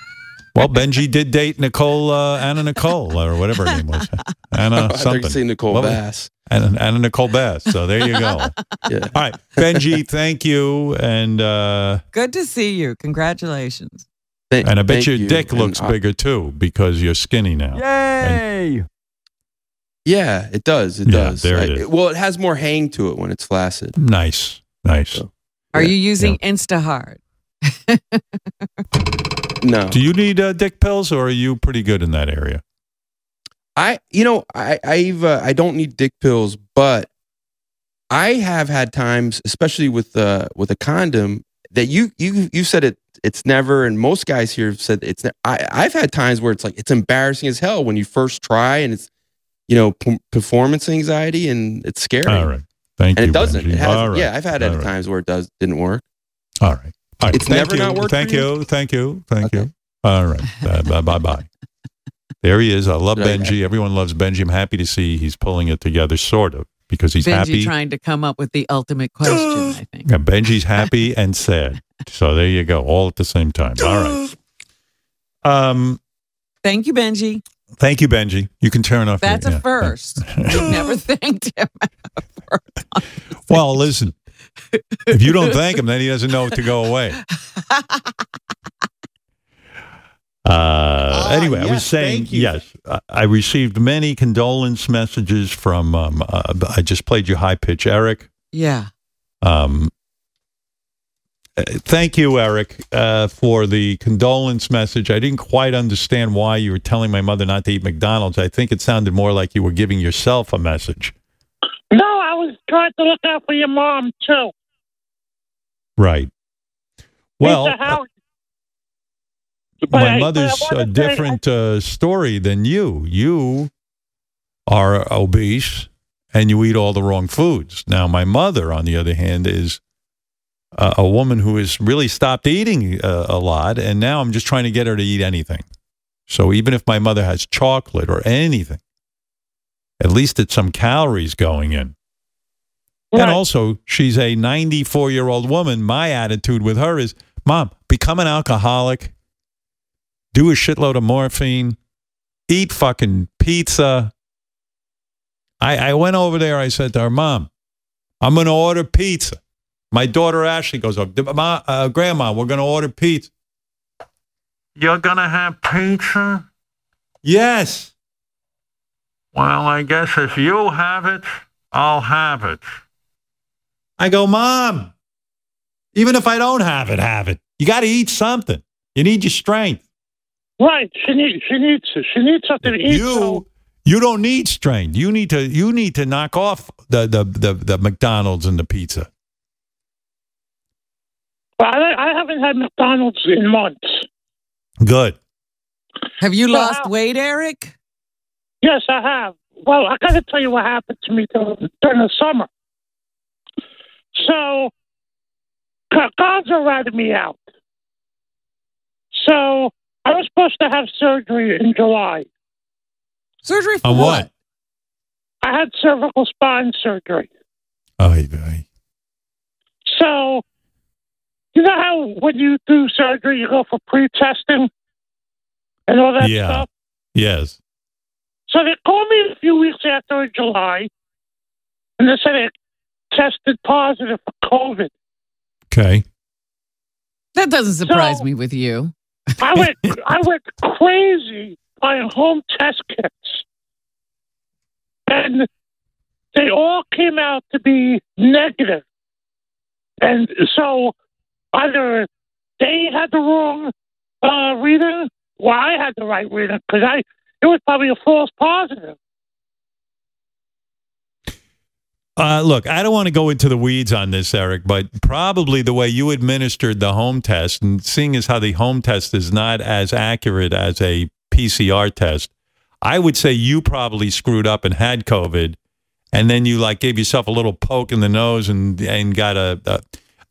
Well, Benji did date Nicole, uh, Anna Nicole, or whatever her name was. <laughs> Anna I thought you something. were saying Nicole What Bass. Anna, Anna Nicole Bass. So there you go. <laughs> Yeah. All right. Benji, thank you. And, uh, Good to see you. Congratulations. Thank- and I bet your you. dick And looks I- bigger too because you're skinny now. Yay! Yeah, it does. It Yeah, does. there I- is. well, it has more hang to it when it's flaccid. Nice. Nice. So, Are Yeah. you using InstaHard? No, Do you need uh, dick pills or are you pretty good in that area? I, you know, I, I've, uh, I don't need dick pills, but I have had times, especially with, uh, with a condom, that you, you, you said it, it's never, and most guys here have said it's. Ne- I, I've had times where it's like it's embarrassing as hell when you first try, and it's, you know, p- performance anxiety, and it's scary. All right. Thank and you. it doesn't. Benji. It has, right. Yeah, I've had it at right. times where it does didn't work. All right. All right. It's Thank never you. not worked Thank you. you? Thank you. Thank you. All right. Bye bye bye. bye <laughs> There he is. I love Benji. Everyone loves Benji. I'm happy to see he's pulling it together, sort of, because he's Benji happy. trying to come up with the ultimate question, I think. Yeah, Benji's happy and sad. So there you go, all at the same time. All right. Um, Thank you, Benji. thank you, Benji. You can turn off. your- That's a yeah. first. <laughs> We've never thanked him. <laughs> Well, listen. If you don't thank him, then he doesn't know to go away. <laughs> Uh, anyway, I was saying, thank you. yes, I, I received many condolence messages from. Um, uh, I just played you high pitch, Eric. Yeah. Um, uh, thank you, Eric, uh, for the condolence message. I didn't quite understand why you were telling my mother not to eat McDonald's. I think it sounded more like you were giving yourself a message. No, I was trying to look out for your mom too. Right. Well, Lisa Howard. My I- mother's a different uh, story than you. You are obese and you eat all the wrong foods. Now, my mother, on the other hand, is a, a woman who has really stopped eating uh, a lot, and now I'm just trying to get her to eat anything. So even if my mother has chocolate or anything, at least it's some calories going in. And also, she's a 94 year old woman. My attitude with her is, Mom, become an alcoholic, do a shitload of morphine, eat fucking pizza. I, I went over there. I said to her, Mom, I'm going to order pizza. My daughter Ashley goes, oh, Ma, uh, Grandma, we're going to order pizza. You're gonna have pizza? Yes. Well, I guess if you have it, I'll have it. I go, Mom, even if I don't have it, have it. You got to eat something. You need your strength. Right. She needs. She needs. She needs something to eat. You you don't need strength. You need to you need to knock off the the the, the McDonald's and the pizza. Well, I, I haven't had McDonald's in months. Good. Have you Well, lost weight, Eric? Yes, I have. Well, I got to tell you what happened to me dur- during the summer. So, God- God's are ratted me out. So, I was supposed to have surgery in July. Surgery for On what? what? I had cervical spine surgery. Ay, ay. So, you know how when you do surgery, you go for pre-testing and all that Yeah. stuff? Yes. So they called me a few weeks after in July, and they said it tested positive for COVID. Okay. That doesn't surprise me with you. <laughs> I went, I went crazy buying home test kits, and they all came out to be negative. And so either they had the wrong uh, reading, or I had the right reading because I it was probably a false positive. Uh, look, I don't want to go into the weeds on this, Eric, but probably the way you administered the home test, and seeing as how the home test is not as accurate as a PCR test, I would say you probably screwed up and had COVID, and then you like gave yourself a little poke in the nose and and got a. a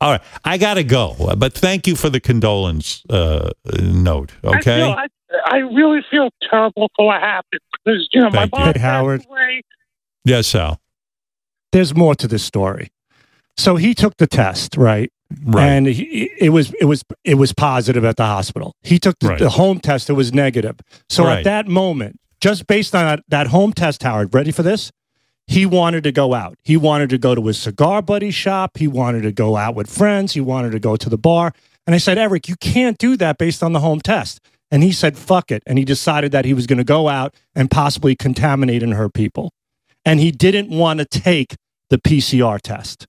all right, I gotta go, but thank you for the condolence uh, note. I, Okay, feel, I, I really feel terrible for what happened because you know Thank my you. Hey, Howard. away. yes, Sal. There's more to this story. So he took the test, right? Right. And he, it was it was it was positive at the hospital. He took the, Right. the home test; it was negative. So Right. at that moment, just based on that, that home test, Howard, ready for this? He wanted to go out. He wanted to go to his cigar buddy shop. He wanted to go out with friends. He wanted to go to the bar. And I said, Eric, you can't do that based on the home test. And he said, fuck it. And he decided that he was going to go out and possibly contaminate and hurt people. And he didn't want to take the PCR test.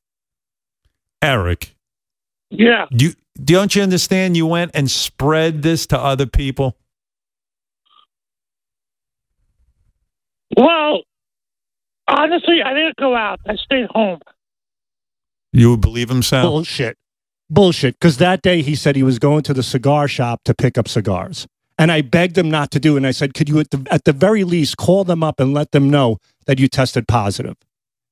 Eric. Yeah. You don't you understand? You went and spread this to other people. Well, honestly, I didn't go out. I stayed home. You believe him, Sal? Bullshit. Bullshit. Because that day he said he was going to the cigar shop to pick up cigars. And I begged them not to do it. And I said, could you at the, at the very least call them up and let them know that you tested positive?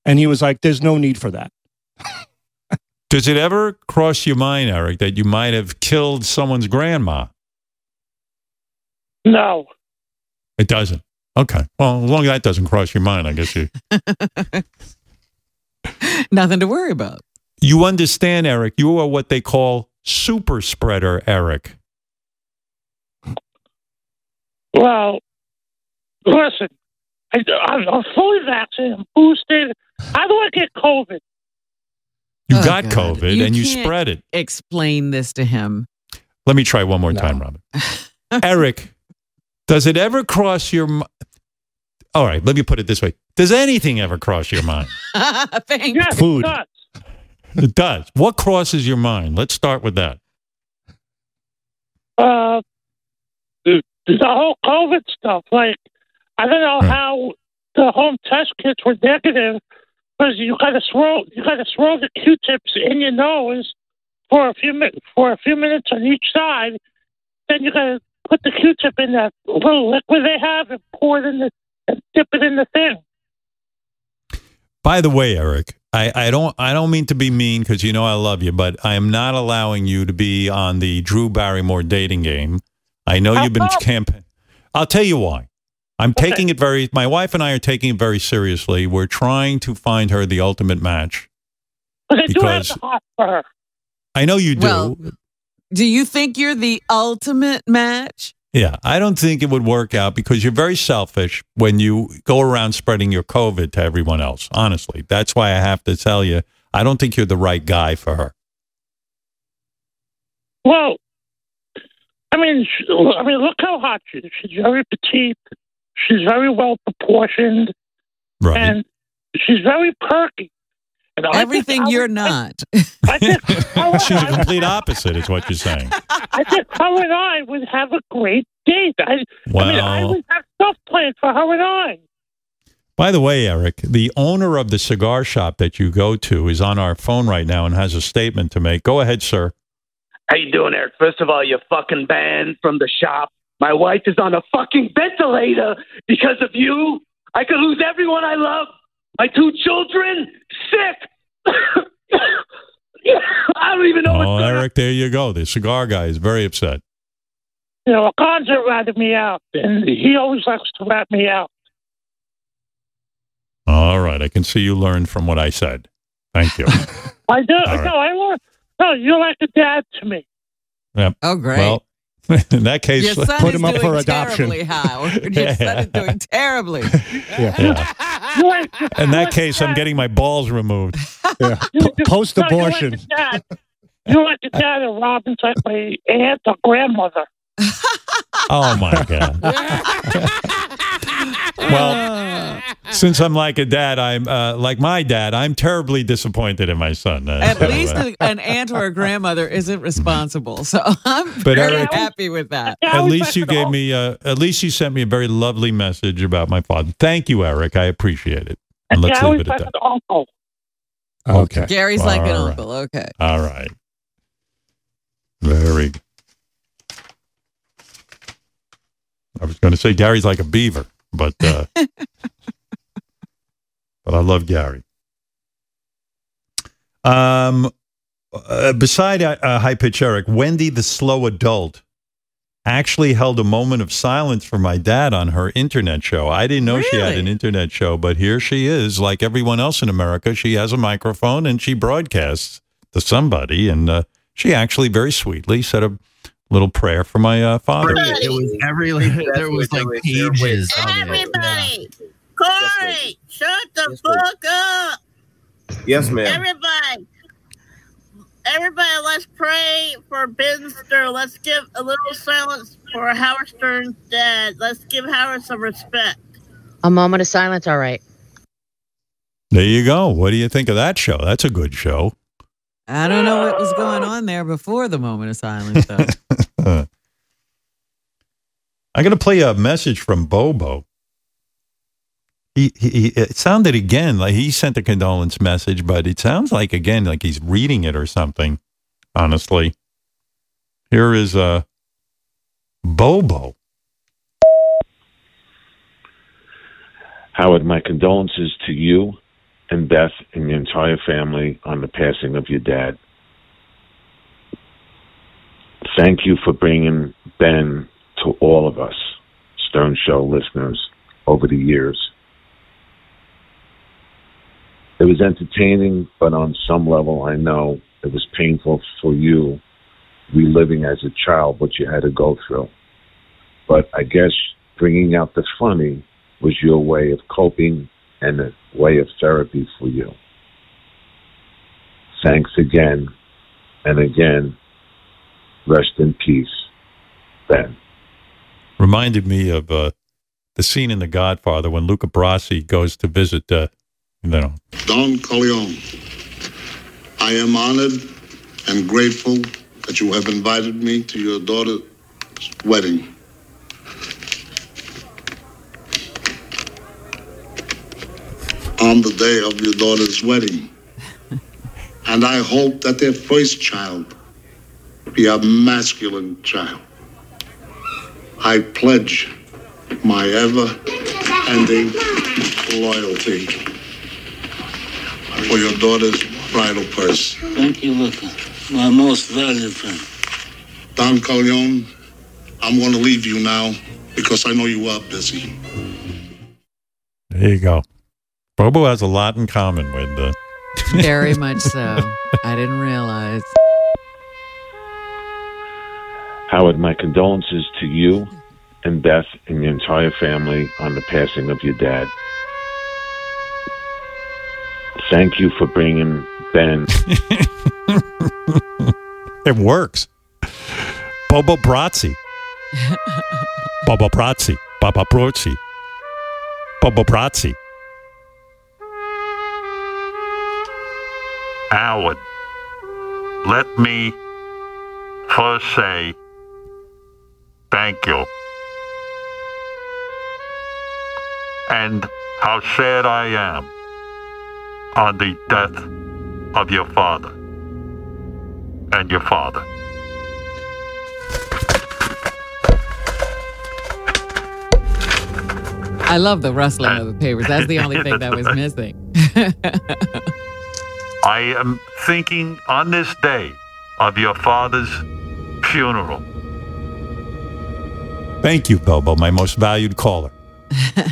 And he was like, there's no need for that. <laughs> Does it ever cross your mind, Eric, that you might have killed someone's grandma? No. It doesn't. Okay. Well, as long as that doesn't cross your mind, I guess you <laughs> Nothing to worry about. you understand, Eric. You are what they call super spreader, Eric. Well, listen, I, I'm, I'm fully vaccinated, I'm boosted. How do I get COVID? You Oh, got God. COVID and you spread it. Explain this to him. Let me try one more time, Robin. <laughs> Eric, does it ever cross your mind? All right, let me put it this way. Does anything ever cross your mind? <laughs> Thanks. Yes, Food. it does. It does. What crosses your mind? Let's start with that. Uh, the, whole COVID stuff. Like, I don't know how the home test kits were negative because you got to swirl, you got to swirl the Q-tips in your nose for a few minutes, for a few minutes on each side. Then you got to put the Q-tip in that little liquid they have and pour it in the, and dip it in the thing. By the way, Eric, I, I don't I don't mean to be mean because you know I love you, but I am not allowing you to be on the Drew Barrymore dating game. I know you've been <laughs> How come? I'll tell you why. I'm taking it very. My wife and I are taking it very seriously. We're trying to find her the ultimate match. But they do have Because- the hot for her. I know you do. Well- Do you think you're the ultimate match? Yeah, I don't think it would work out because you're very selfish when you go around spreading your COVID to everyone else. Honestly, that's why I have to tell you, I don't think you're the right guy for her. Well, I mean, sh- I mean, look how hot she is. She's very petite. She's very well proportioned, Right. and she's very perky. And I think Everything I you're would- not. I think, <laughs> I, would- She's a complete opposite, is what you're saying. I think her and I would have a great date. I, I mean, I would have stuff planned for her and I. By the way, Eric, the owner of the cigar shop that you go to is on our phone right now and has a statement to make. Go ahead, sir. How you doing, Eric? First of all, you're fucking banned from the shop. My wife is on a fucking ventilator because of you. I could lose everyone I love. My two children, sick. <coughs> I don't even know Oh, what's Eric, there you go. The cigar guy is very upset. You know, Alfonso ratted me out, and he always likes to rat me out. All right, I can see you learned from what I said. Thank you. <laughs> I do. All right. No, I learned. No, you're like a dad to me. Yep. Oh, great. Well, <laughs> in that case, Your son Put him up doing for adoption. terribly, Howard. <laughs> Your son is doing terribly. <laughs> yeah. You're in that case, I'm getting my balls removed. Yeah. you're- Post no, you're abortion. like a dad. You're like a dad, and Robin's like my aunt or grandmother. Oh my god. <laughs> well, since I'm like a dad, I'm uh, like my dad. I'm terribly disappointed in my son. Uh, At so, least uh, <laughs> an aunt or a grandmother isn't responsible. So <laughs> I'm But very Eric- happy with that. at least you gave me. Uh, at least you sent me a very lovely message about my father. Thank you, Eric. I appreciate it. And let's yeah, I leave it at that. an uncle. Okay. Gary's like an All right. uncle. Okay. All right. Very. I was going to say Gary's like a beaver, but uh, <laughs> but I love Gary. Um, uh, beside uh, uh, high pitch Eric, Wendy, the slow adult, actually held a moment of silence for my dad on her internet show. I didn't know she had an internet show, but here she is, like everyone else in America. She has a microphone and she broadcasts to somebody, and uh, she actually very sweetly said a little prayer for my uh, father. It was every there was like pages. of it. Everybody, Corey, shut the fuck up. Yes, ma'am. Everybody, everybody, let's pray for Ben Stern. Let's give a little silence for Howard Stern's dad. Let's give Howard some respect. A moment of silence. All right. There you go. What do you think of that show? That's a good show. I don't know what was going on there before the moment of silence, though. <laughs> I'm going to play a message from Bobo. he, he, he it sounded again like he sent a condolence message, but it sounds like again like he's reading it or something. Honestly, here is uh Bobo. Howard, my condolences to you and Beth and your entire family on the passing of your dad. Thank you for bringing Ben to all of us, Stern Show listeners, over the years. It was entertaining, but on some level, I know it was painful for you reliving as a child what you had to go through. But I guess bringing out the funny was your way of coping and a way of therapy for you. Thanks again and again. Rest in peace, Ben. Reminded me of uh, the scene in The Godfather when Luca Brasi goes to visit, uh, you know, Don Corleone, I am honored and grateful that you have invited me to your daughter's wedding. On the day of your daughter's wedding. <laughs> And I hope that their first child be a masculine child. I pledge my ever ending loyalty for your daughter's bridal purse. Thank you, Luca. My most valued friend. Don Corleone, I'm going to leave you now because I know you are busy. there you go. Bobo has a lot in common with the. Very much so. I didn't realize. Howard, my condolences to you and Beth and your entire family on the passing of your dad. Thank you for bringing Ben. <laughs> it works. Bobo Brazzi. <laughs> Bobo Brazzi. Bobo Brazzi. Bobo Brazzi. Howard, let me first say thank you. And how sad I am on the death of your father and your father. I love the rustling of the papers. That's the only thing that was <laughs> missing. I am thinking on this day of your father's funeral. Thank you, Bobo, my most valued caller. <laughs>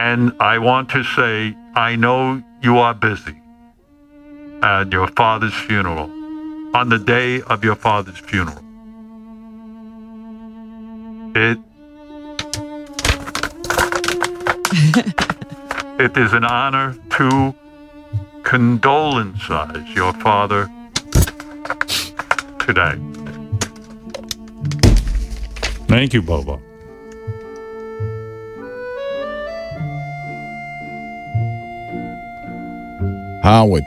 And I want to say, I know you are busy at your father's funeral, on the day of your father's funeral. It <laughs> it is an honor to condolences your father today. Thank you, Bobo. Howard.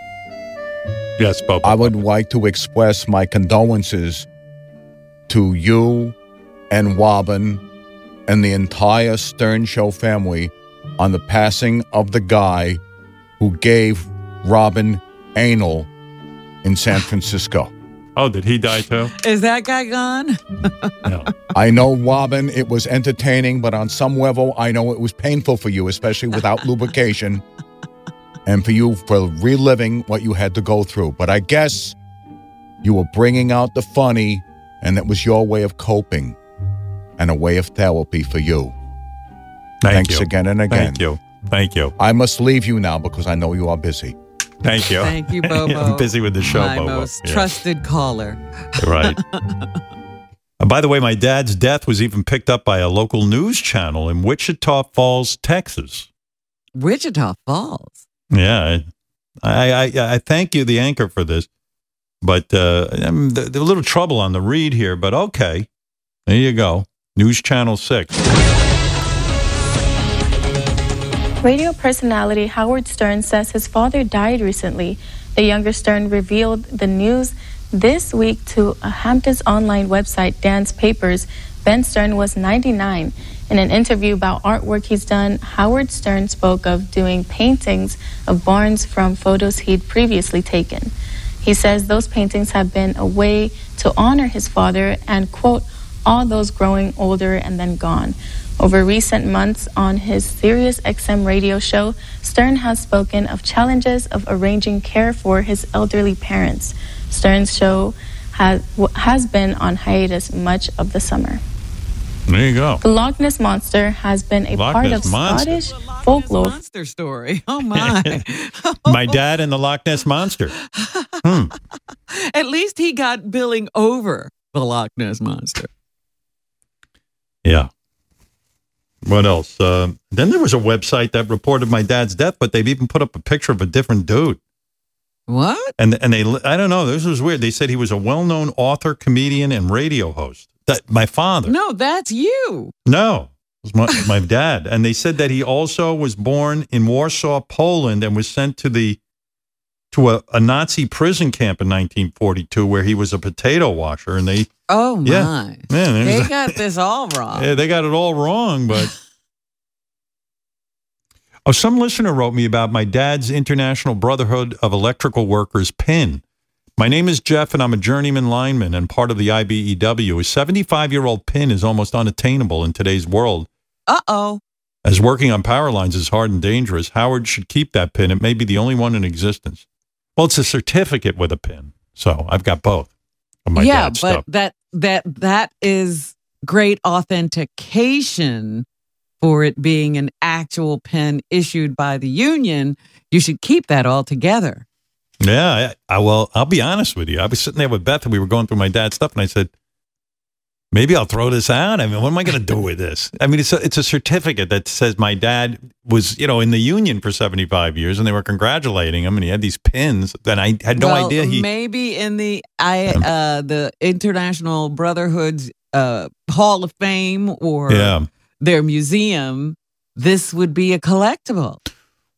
Yes, Bobo. I would like to express my condolences to you and Robin and the entire Stern Show family on the passing of the guy who gave Robin anal in San Francisco. Oh, did he die too? Is that guy gone? <laughs> No. I know, Robin, it was entertaining, but on some level, I know it was painful for you, especially without <laughs> lubrication, and for you for reliving what you had to go through. But I guess you were bringing out the funny, and it was your way of coping and a way of therapy for you. Thank Thanks you. again and again. Thank you. Thank you. I must leave you now because I know you are busy. Thank you. Thank you, <laughs> Bobo. I'm busy with the show, My Bobo. most Yeah. trusted caller. Right. <laughs> Uh, by the way, my dad's death was even picked up by a local news channel in Wichita Falls, Texas. Wichita Falls. Yeah, I I, I, I thank you, the anchor, for this. But uh, I'm the, the little trouble on the read here. But okay, there you go. News Channel Six. Radio personality Howard Stern says his father died recently. The younger Stern revealed the news this week to a Hampton's online website, Dan's Papers. Ben Stern was 99. In an interview about artwork he's done, Howard Stern spoke of doing paintings of barns from photos he'd previously taken. He says those paintings have been a way to honor his father and, quote, all those growing older and then gone. Over recent months on his Sirius XM radio show, Stern has spoken of challenges of arranging care for his elderly parents. Stern's show has, has been on hiatus much of the summer. There you go. The Loch Ness Monster has been a Loch part Ness of Monster. Scottish folklore. Monster story. Oh <laughs> my. My dad and the Loch Ness Monster. Hmm. <laughs> At least he got billing over the Loch Ness Monster. Yeah. What else? Uh, then there was a website that reported my dad's death, but they've even put up a picture of a different dude. What? And and they, I don't know. This was weird. They said he was a well-known author, comedian, and radio host. That my father. No, that's you. No, it was my, my <laughs> dad. And they said that he also was born in Warsaw, Poland, and was sent to the to a, a Nazi prison camp in 1942, where he was a potato washer. And they, Oh my. Yeah. Man, they <laughs> got this all wrong. yeah, they got it all wrong. But <laughs> oh, some listener wrote me about my dad's International Brotherhood of Electrical Workers pin. My name is Jeff, and I'm a journeyman lineman and part of the IBEW. A 75 year old pin is almost unattainable in today's world. Uh oh. As working on power lines is hard and dangerous, Howard should keep that pin. It may be the only one in existence. Well, it's a certificate with a pin. So I've got both of my yeah, but stuff. that that that is great authentication for it being an actual pin issued by the union. You should keep that all together. Yeah, I, I well, I'll be honest with you. I was sitting there with Beth and we were going through my dad's stuff, and I said, maybe I'll throw this out. I mean, what am I going to do with this? I mean, it's a, it's a certificate that says my dad was, you know, in the union for 75 years, and they were congratulating him, and he had these pins that I had no Well, idea he. maybe in the I uh the International Brotherhood's uh Hall of Fame or Yeah. their museum, this would be a collectible.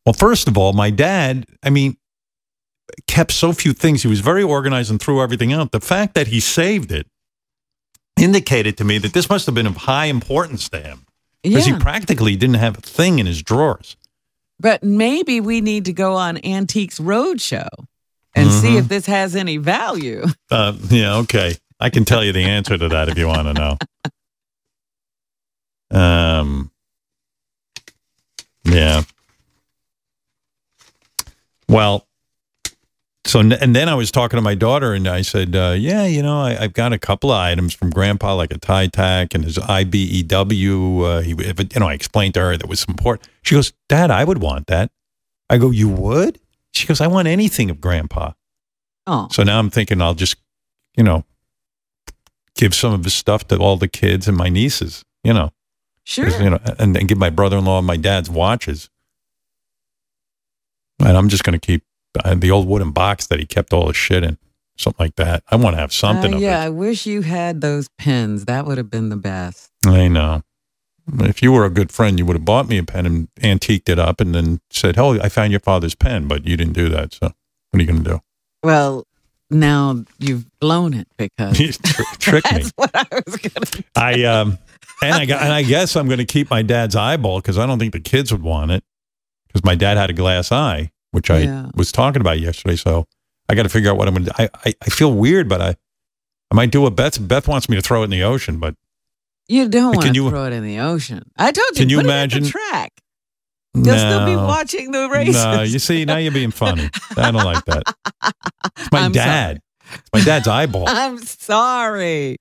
Well, first of all, my dad, I mean, kept so few things. He was very organized and threw everything out. The fact that he saved it indicated to me that this must have been of high importance to him because Yeah. he practically didn't have a thing in his drawers. But maybe we need to go on Antiques Roadshow and see Mhm. if this has any value. Uh, yeah, okay. I can tell you the answer to that if you want to know. Um, yeah. Well, so and then I was talking to my daughter, and I said, uh, "Yeah, you know, I, I've got a couple of items from Grandpa, like a tie tack and his IBEW. Uh, he, if it, you know, I explained to her that was important. She goes, "Dad, I would want that." I go, "You would?" She goes, "I want anything of Grandpa." Oh, So now I'm thinking I'll just, you know, give some of his stuff to all the kids and my nieces, you know. sure. You know, and then give my brother-in-law my dad's watches. And I'm just going to keep the old wooden box that he kept all his shit in, something like that. I want to have something Uh, yeah, I wish you had those pens. That would have been the best. I know. If you were a good friend, you would have bought me a pen and antiqued it up and then said, "Oh, I found your father's pen," but you didn't do that. So, what are you going to do? Well, now you've blown it because <laughs> You tr- <laughs> tricked me. what I was gonna. I um and I got, and I guess I'm going to keep my dad's eyeball because I don't think the kids would want it because my dad had a glass eye, which I Yeah. was talking about yesterday. So I got to figure out what I'm going to. do. I, I I feel weird, but I I might do what Beth Beth wants me to throw it in the ocean, but You don't want to throw it in the ocean. I told you. Can you imagine- It at the track. They'll still be watching the races. no, you see now you're being funny. I don't like that. It's my I'm dad. It's my dad's eyeball. <laughs> I'm sorry.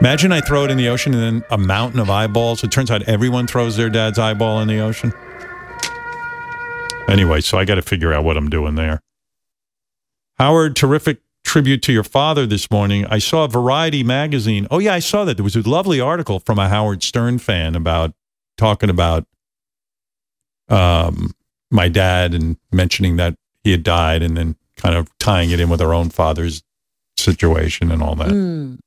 Imagine I throw it in the ocean and then a mountain of eyeballs. It turns out everyone throws their dad's eyeball in the ocean. Anyway, so I got to figure out what I'm doing there. Howard, terrific tribute to your father this morning. I saw Variety magazine. Oh, yeah, I saw that. There was a lovely article from a Howard Stern fan about talking about um, my dad and mentioning that he had died and then kind of tying it in with our own father's situation and all that. Mm.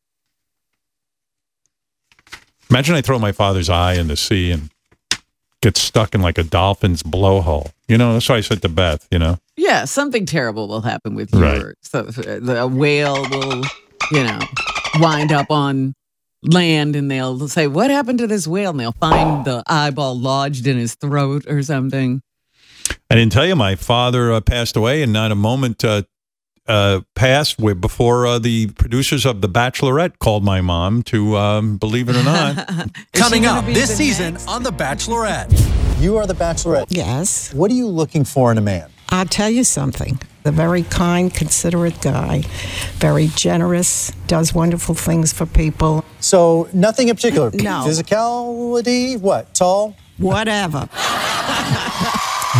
Imagine I throw my father's eye in the sea and get stuck in like a dolphin's blowhole. You know, that's why I said to Beth, you know. Yeah, something terrible will happen with you. Right. So the whale will, you know, wind up on land and they'll say, What happened to this whale? And they'll find the eyeball lodged in his throat or something. I didn't tell you my father uh, passed away, and not a moment uh, uh, passed with, before uh, the producers of The Bachelorette called my mom to, um, believe it or not, <laughs> Coming up this season on The Bachelorette. You are the Bachelorette. Yes. What are you looking for in a man? I'll tell you something. A very kind, considerate guy, very generous, does wonderful things for people. So, nothing in particular? No. Physicality? What? Tall? Whatever. <laughs>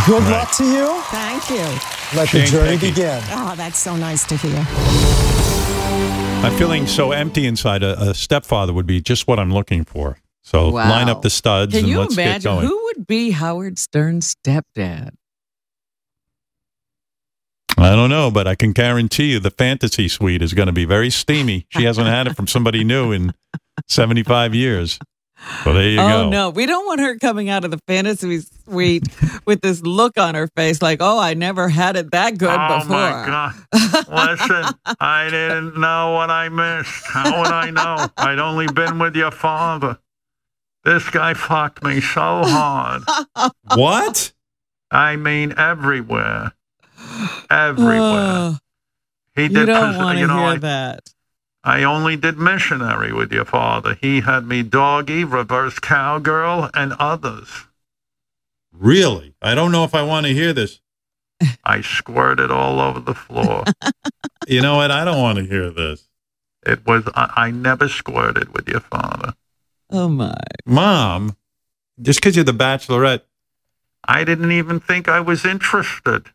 Good Right. luck to you. Thank you. Let Shane the journey begin. Oh, that's so nice to hear. I'm feeling so empty inside. A, a stepfather would be just what I'm looking for. So Wow. line up the studs Can and you let's get imagine going. who would be Howard Stern's stepdad? I don't know, but I can guarantee you the fantasy suite is going to be very steamy. She hasn't had it from somebody new in 75 years. So there you oh go. no, we don't want her coming out of the fantasy suite with this look on her face, like, "Oh, I never had it that good oh before." Oh my God. Listen, I didn't know what I missed. How would I know? I'd only been with your father. This guy fucked me so hard. <laughs> What? I mean, everywhere. Everywhere. Oh, He you don't pos- want to you know, hear I, that. I only did missionary with your father. He had me doggy, reverse cowgirl, and others. Really? I don't know if I want to hear this. <laughs> I squirted all over the floor. <laughs> You know what? I don't want to hear this. It was I, I never squirted with your father. Oh my! Mom, just because you're the bachelorette. I didn't even think I was interested.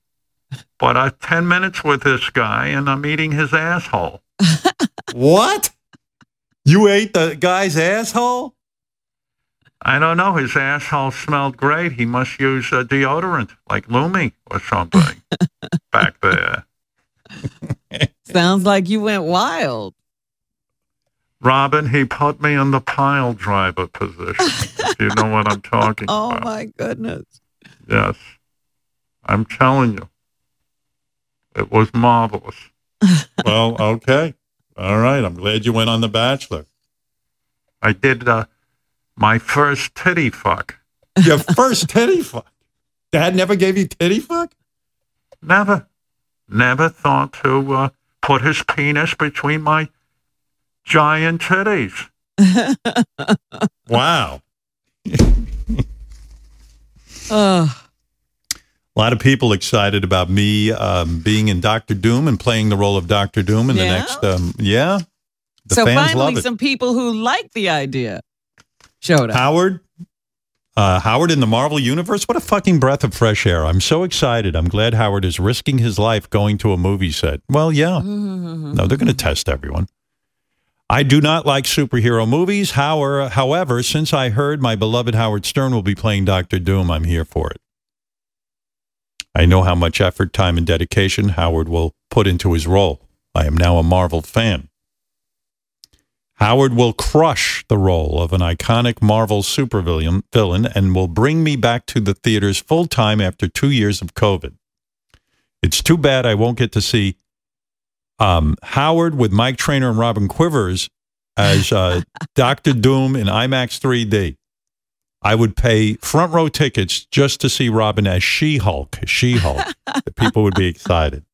But I've ten minutes with this guy and I'm eating his asshole. <laughs> What? You ate the guy's asshole? I don't know. His asshole smelled great. He must use uh, deodorant like Lume or something <laughs> back there. <laughs> Sounds like you went wild. Robin, he put me in the pile driver position. you know what I'm talking <laughs> Oh about. Oh, my goodness! Yes. I'm telling you. It was marvelous. Well, okay. All right. I'm glad you went on The Bachelor. I did uh, my first titty fuck. Your first titty fuck. Dad never gave you titty fuck? Never, never thought to uh, put his penis between my giant titties. <laughs> Wow. Oh, A lot of people excited about me um, being in Doctor Doom and playing the role of Doctor Doom in the next. Um, yeah. The so fans finally, love it. some people who like the idea showed up. Howard, uh, Howard in the Marvel Universe. What a fucking breath of fresh air! I'm so excited. I'm glad Howard is risking his life going to a movie set. Well, yeah. No, they're going to test everyone. I do not like superhero movies. However, however, since I heard my beloved Howard Stern will be playing Doctor Doom, I'm here for it. I know how much effort, time, and dedication Howard will put into his role. I am now a Marvel fan. Howard will crush the role of an iconic Marvel supervillain villain and will bring me back to the theaters full time after two years of COVID. It's too bad I won't get to see um, Howard with Mike Trainer and Robin Quivers as uh, <laughs> Doctor Doom in IMAX 3D. I would pay front row tickets just to see Robin as She Hulk. She Hulk. <laughs> people would be excited.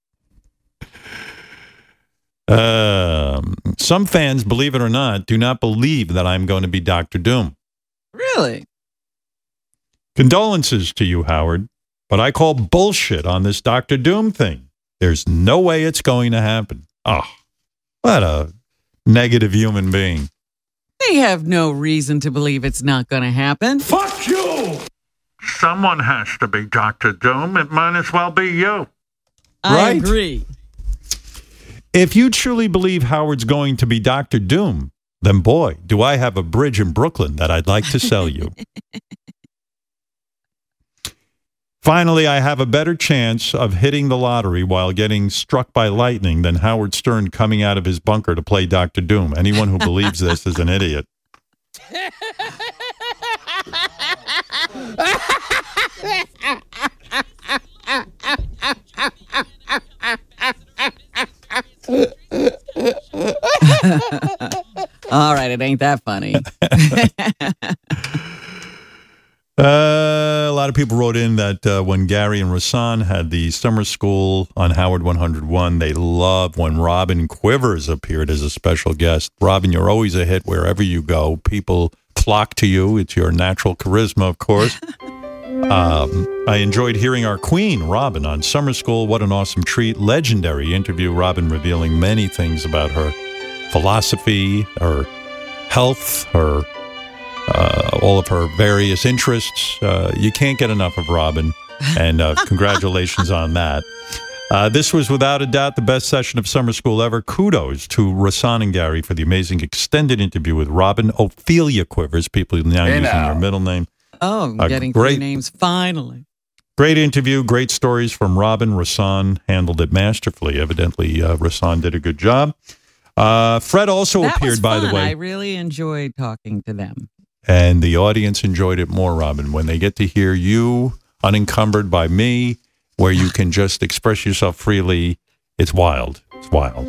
Um, some fans, believe it or not, do not believe that I'm going to be Doctor Doom. Really? Condolences to you, Howard, but I call bullshit on this Doctor Doom thing. There's no way it's going to happen. Oh, what a negative human being. They have no reason to believe it's not going to happen. Fuck you! Someone has to be Doctor Doom. It might as well be you. I Right. agree. If you truly believe Howard's going to be Doctor Doom, then boy, do I have a bridge in Brooklyn that I'd like to sell you. <laughs> Finally, I have a better chance of hitting the lottery while getting struck by lightning than Howard Stern coming out of his bunker to play Doctor Doom. Anyone who believes this is an idiot. <laughs> All right, it ain't that funny. <laughs> Uh, a lot of people wrote in that uh, when Gary and Rasan had the summer school on Howard 101, they loved when Robin Quivers appeared as a special guest. Robin, you're always a hit wherever you go. People flock to you. It's your natural charisma, of course. <laughs> Um, I enjoyed hearing our queen, Robin, on Summer School. What an awesome treat. Legendary interview. Robin revealing many things about her philosophy, her health, her uh, all of her various interests. Uh, you can't get enough of Robin, and uh, <laughs> congratulations on that. Uh, this was without a doubt the best session of summer school ever. Kudos to Rasan and Gary for the amazing extended interview with Robin Ophelia Quivers. People now Hey, using now. their middle name. Oh, A getting great- names finally. Great interview, great stories from Robin. Rasan handled it masterfully. Evidently, uh, Rasan did a good job. Uh, Fred also that appeared, was by the way. I really enjoyed talking to them. And the audience enjoyed it more, Robin, when they get to hear you unencumbered by me, where you can just express yourself freely. It's wild. It's wild.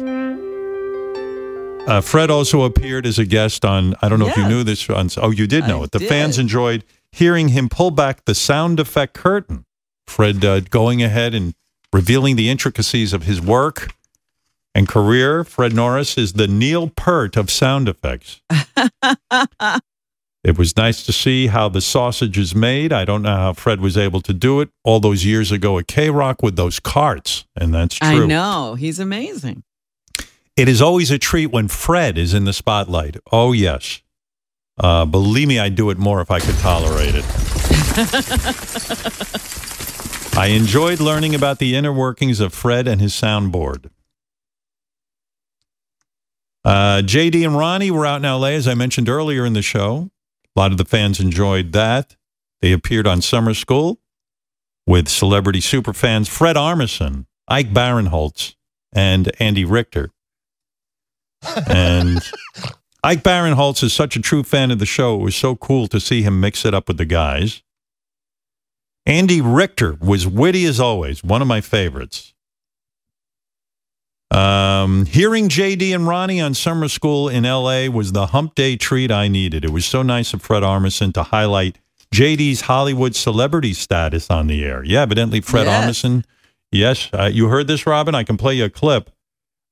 Uh, Fred also appeared as a guest on. I don't know if you knew this. On, oh, you did know I it. The did. fans enjoyed hearing him pull back the sound effect curtain. Fred uh, going ahead and revealing the intricacies of his work and career. Fred Norris is the Neil Peart of sound effects. <laughs> It was nice to see how the sausage is made. I don't know how Fred was able to do it all those years ago at K Rock with those carts, and that's true. I know. He's amazing. It is always a treat when Fred is in the spotlight. Oh, yes. Uh, believe me, I'd do it more if I could tolerate it. <laughs> I enjoyed learning about the inner workings of Fred and his soundboard. Uh, JD and Ronnie were out in LA, as I mentioned earlier in the show. A lot of the fans enjoyed that. They appeared on Summer School with celebrity superfans Fred Armisen, Ike Barinholtz, and Andy Richter. And <laughs> Ike Barinholtz is such a true fan of the show. It was so cool to see him mix it up with the guys. Andy Richter was witty as always, one of my favorites. Um, hearing JD and Ronnie on summer school in LA was the hump day treat I needed. It was so nice of Fred Armisen to highlight JD's Hollywood celebrity status on the air. Yeah, evidently Fred Yes. Armisen. Yes, uh, you heard this, Robin. I can play you a clip.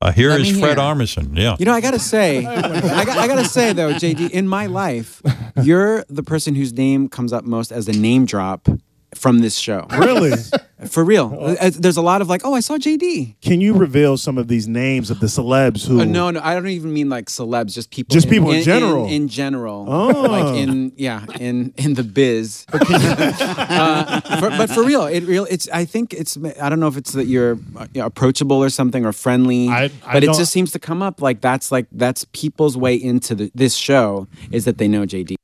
Uh, here Let is Fred hear. Armisen. Yeah. You know, I gotta say, I, got, I gotta say though, JD, in my life, you're the person whose name comes up most as a name drop from this show. Really? <laughs> For real. Uh, There's a lot of like, oh, I saw JD. Can you reveal some of these names of the celebs who? Uh, no, no, I don't even mean like celebs, just people. Just people in general. In, general. Oh. Like in yeah, in in the biz. <laughs> <laughs> uh, for, but for real, it real. It's. I think it's. I don't know if it's that you're uh, you know, approachable or something or friendly. I but it don't- just seems to come up like that's like that's people's way into the, this show is that they know JD.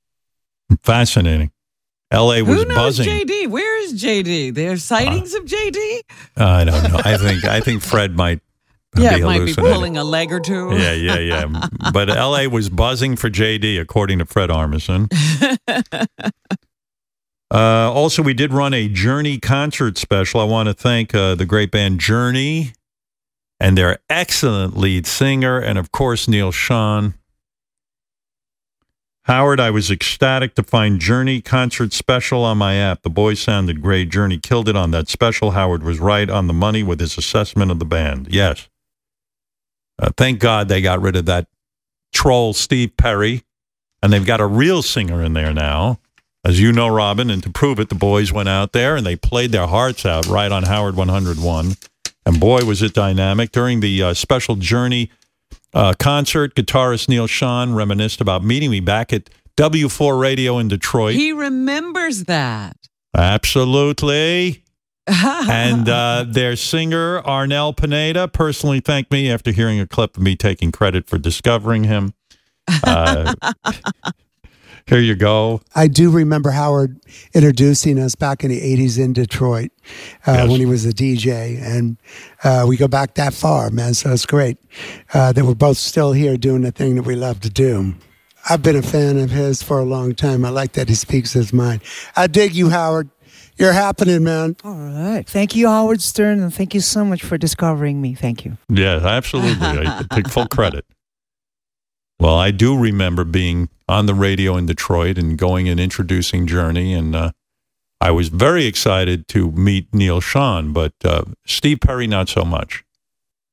Fascinating. LA was Who knows buzzing. JD? Where is JD? There's sightings of JD? I don't know. I think I think Fred might Yeah, be might be pulling a leg or two. Yeah, yeah, yeah. <laughs> but LA was buzzing for JD, according to Fred Armisen. <laughs> Uh, also, we did run a Journey concert special. I want to thank uh, the great band Journey and their excellent lead singer, and of course, Neal Schon. Howard, I was ecstatic to find Journey concert special on my app. The boys sounded great. Journey killed it on that special. Howard was right on the money with his assessment of the band. Yes. Uh, thank God they got rid of that troll Steve Perry, and they've got a real singer in there now, as you know, Robin. And to prove it, the boys went out there and they played their hearts out right on Howard 101. And boy, was it dynamic during the uh, special Journey uh, concert. Guitarist Neal Schon reminisced about meeting me back at W4 Radio in Detroit. He remembers that. Absolutely. <laughs> and uh, their singer, Arnel Pineda, personally thanked me after hearing a clip of me taking credit for discovering him. <laughs> Uh, here you go. I do remember Howard introducing us back in the 80s in Detroit uh, when he was a DJ. And uh, we go back that far, man. So it's great uh, that we're both still here doing the thing that we love to do. I've been a fan of his for a long time. I like that he speaks his mind. I dig you, Howard. You're happening, man. All right. Thank you, Howard Stern, and thank you so much for discovering me. Thank you. Yeah, absolutely. I <laughs> take full credit. Well, I do remember being on the radio in Detroit and going and introducing Journey, and uh, I was very excited to meet Neal Schon, but uh, Steve Perry not so much.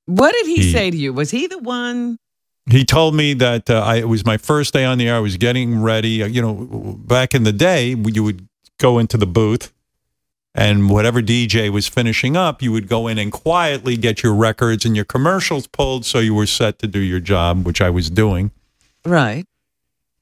What did he, He- say to you? Was he the one? He told me that uh, I, it was my first day on the air. I was getting ready. Uh, You know, back in the day, you would go into the booth, and whatever DJ was finishing up, you would go in and quietly get your records and your commercials pulled, so you were set to do your job, which I was doing. Right.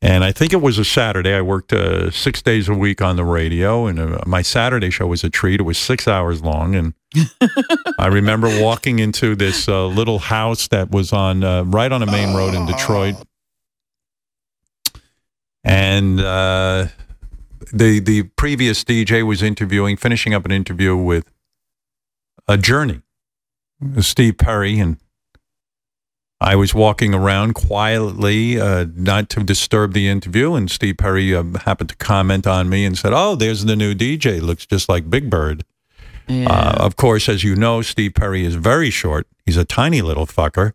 And I think it was a Saturday. I worked uh, six days a week on the radio, and uh, my Saturday show was a treat. It was six hours long, and <laughs> I remember walking into this uh, little house that was on uh, right on a main road in Detroit, and uh, the the previous DJ was interviewing, finishing up an interview with a Journey, Steve Perry, and I was walking around quietly, uh, not to disturb the interview, and Steve Perry uh, happened to comment on me and said, "Oh, there's the new DJ. Looks just like Big Bird." Uh, of course, as you know, Steve Perry is very short. He's a tiny little fucker,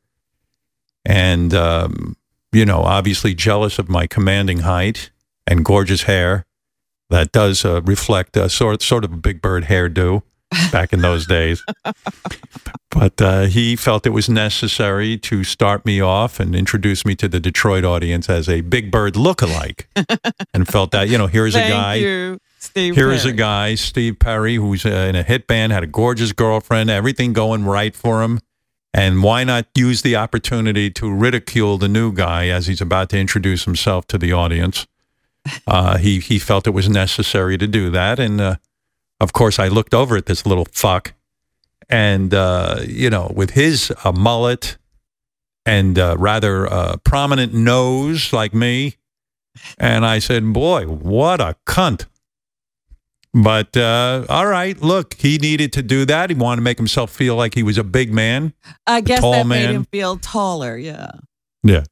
and um, you know, obviously jealous of my commanding height and gorgeous hair. That does uh, reflect a sort sort of a Big Bird hairdo back in those days. But uh, he felt it was necessary to start me off and introduce me to the Detroit audience as a Big Bird lookalike, <laughs> and felt that you know here's Thank a guy. you, Steve. Here is a guy, Steve Perry, who's uh, in a hit band, had a gorgeous girlfriend, everything going right for him. And why not use the opportunity to ridicule the new guy as he's about to introduce himself to the audience? Uh, he he felt it was necessary to do that, and uh, of course, I looked over at this little fuck, and uh, you know, with his uh, mullet and uh, rather uh, prominent nose like me, and I said, "Boy, what a cunt." But uh, all right, look, he needed to do that. He wanted to make himself feel like he was a big man. I guess tall that man. made him feel taller. Yeah. Yeah,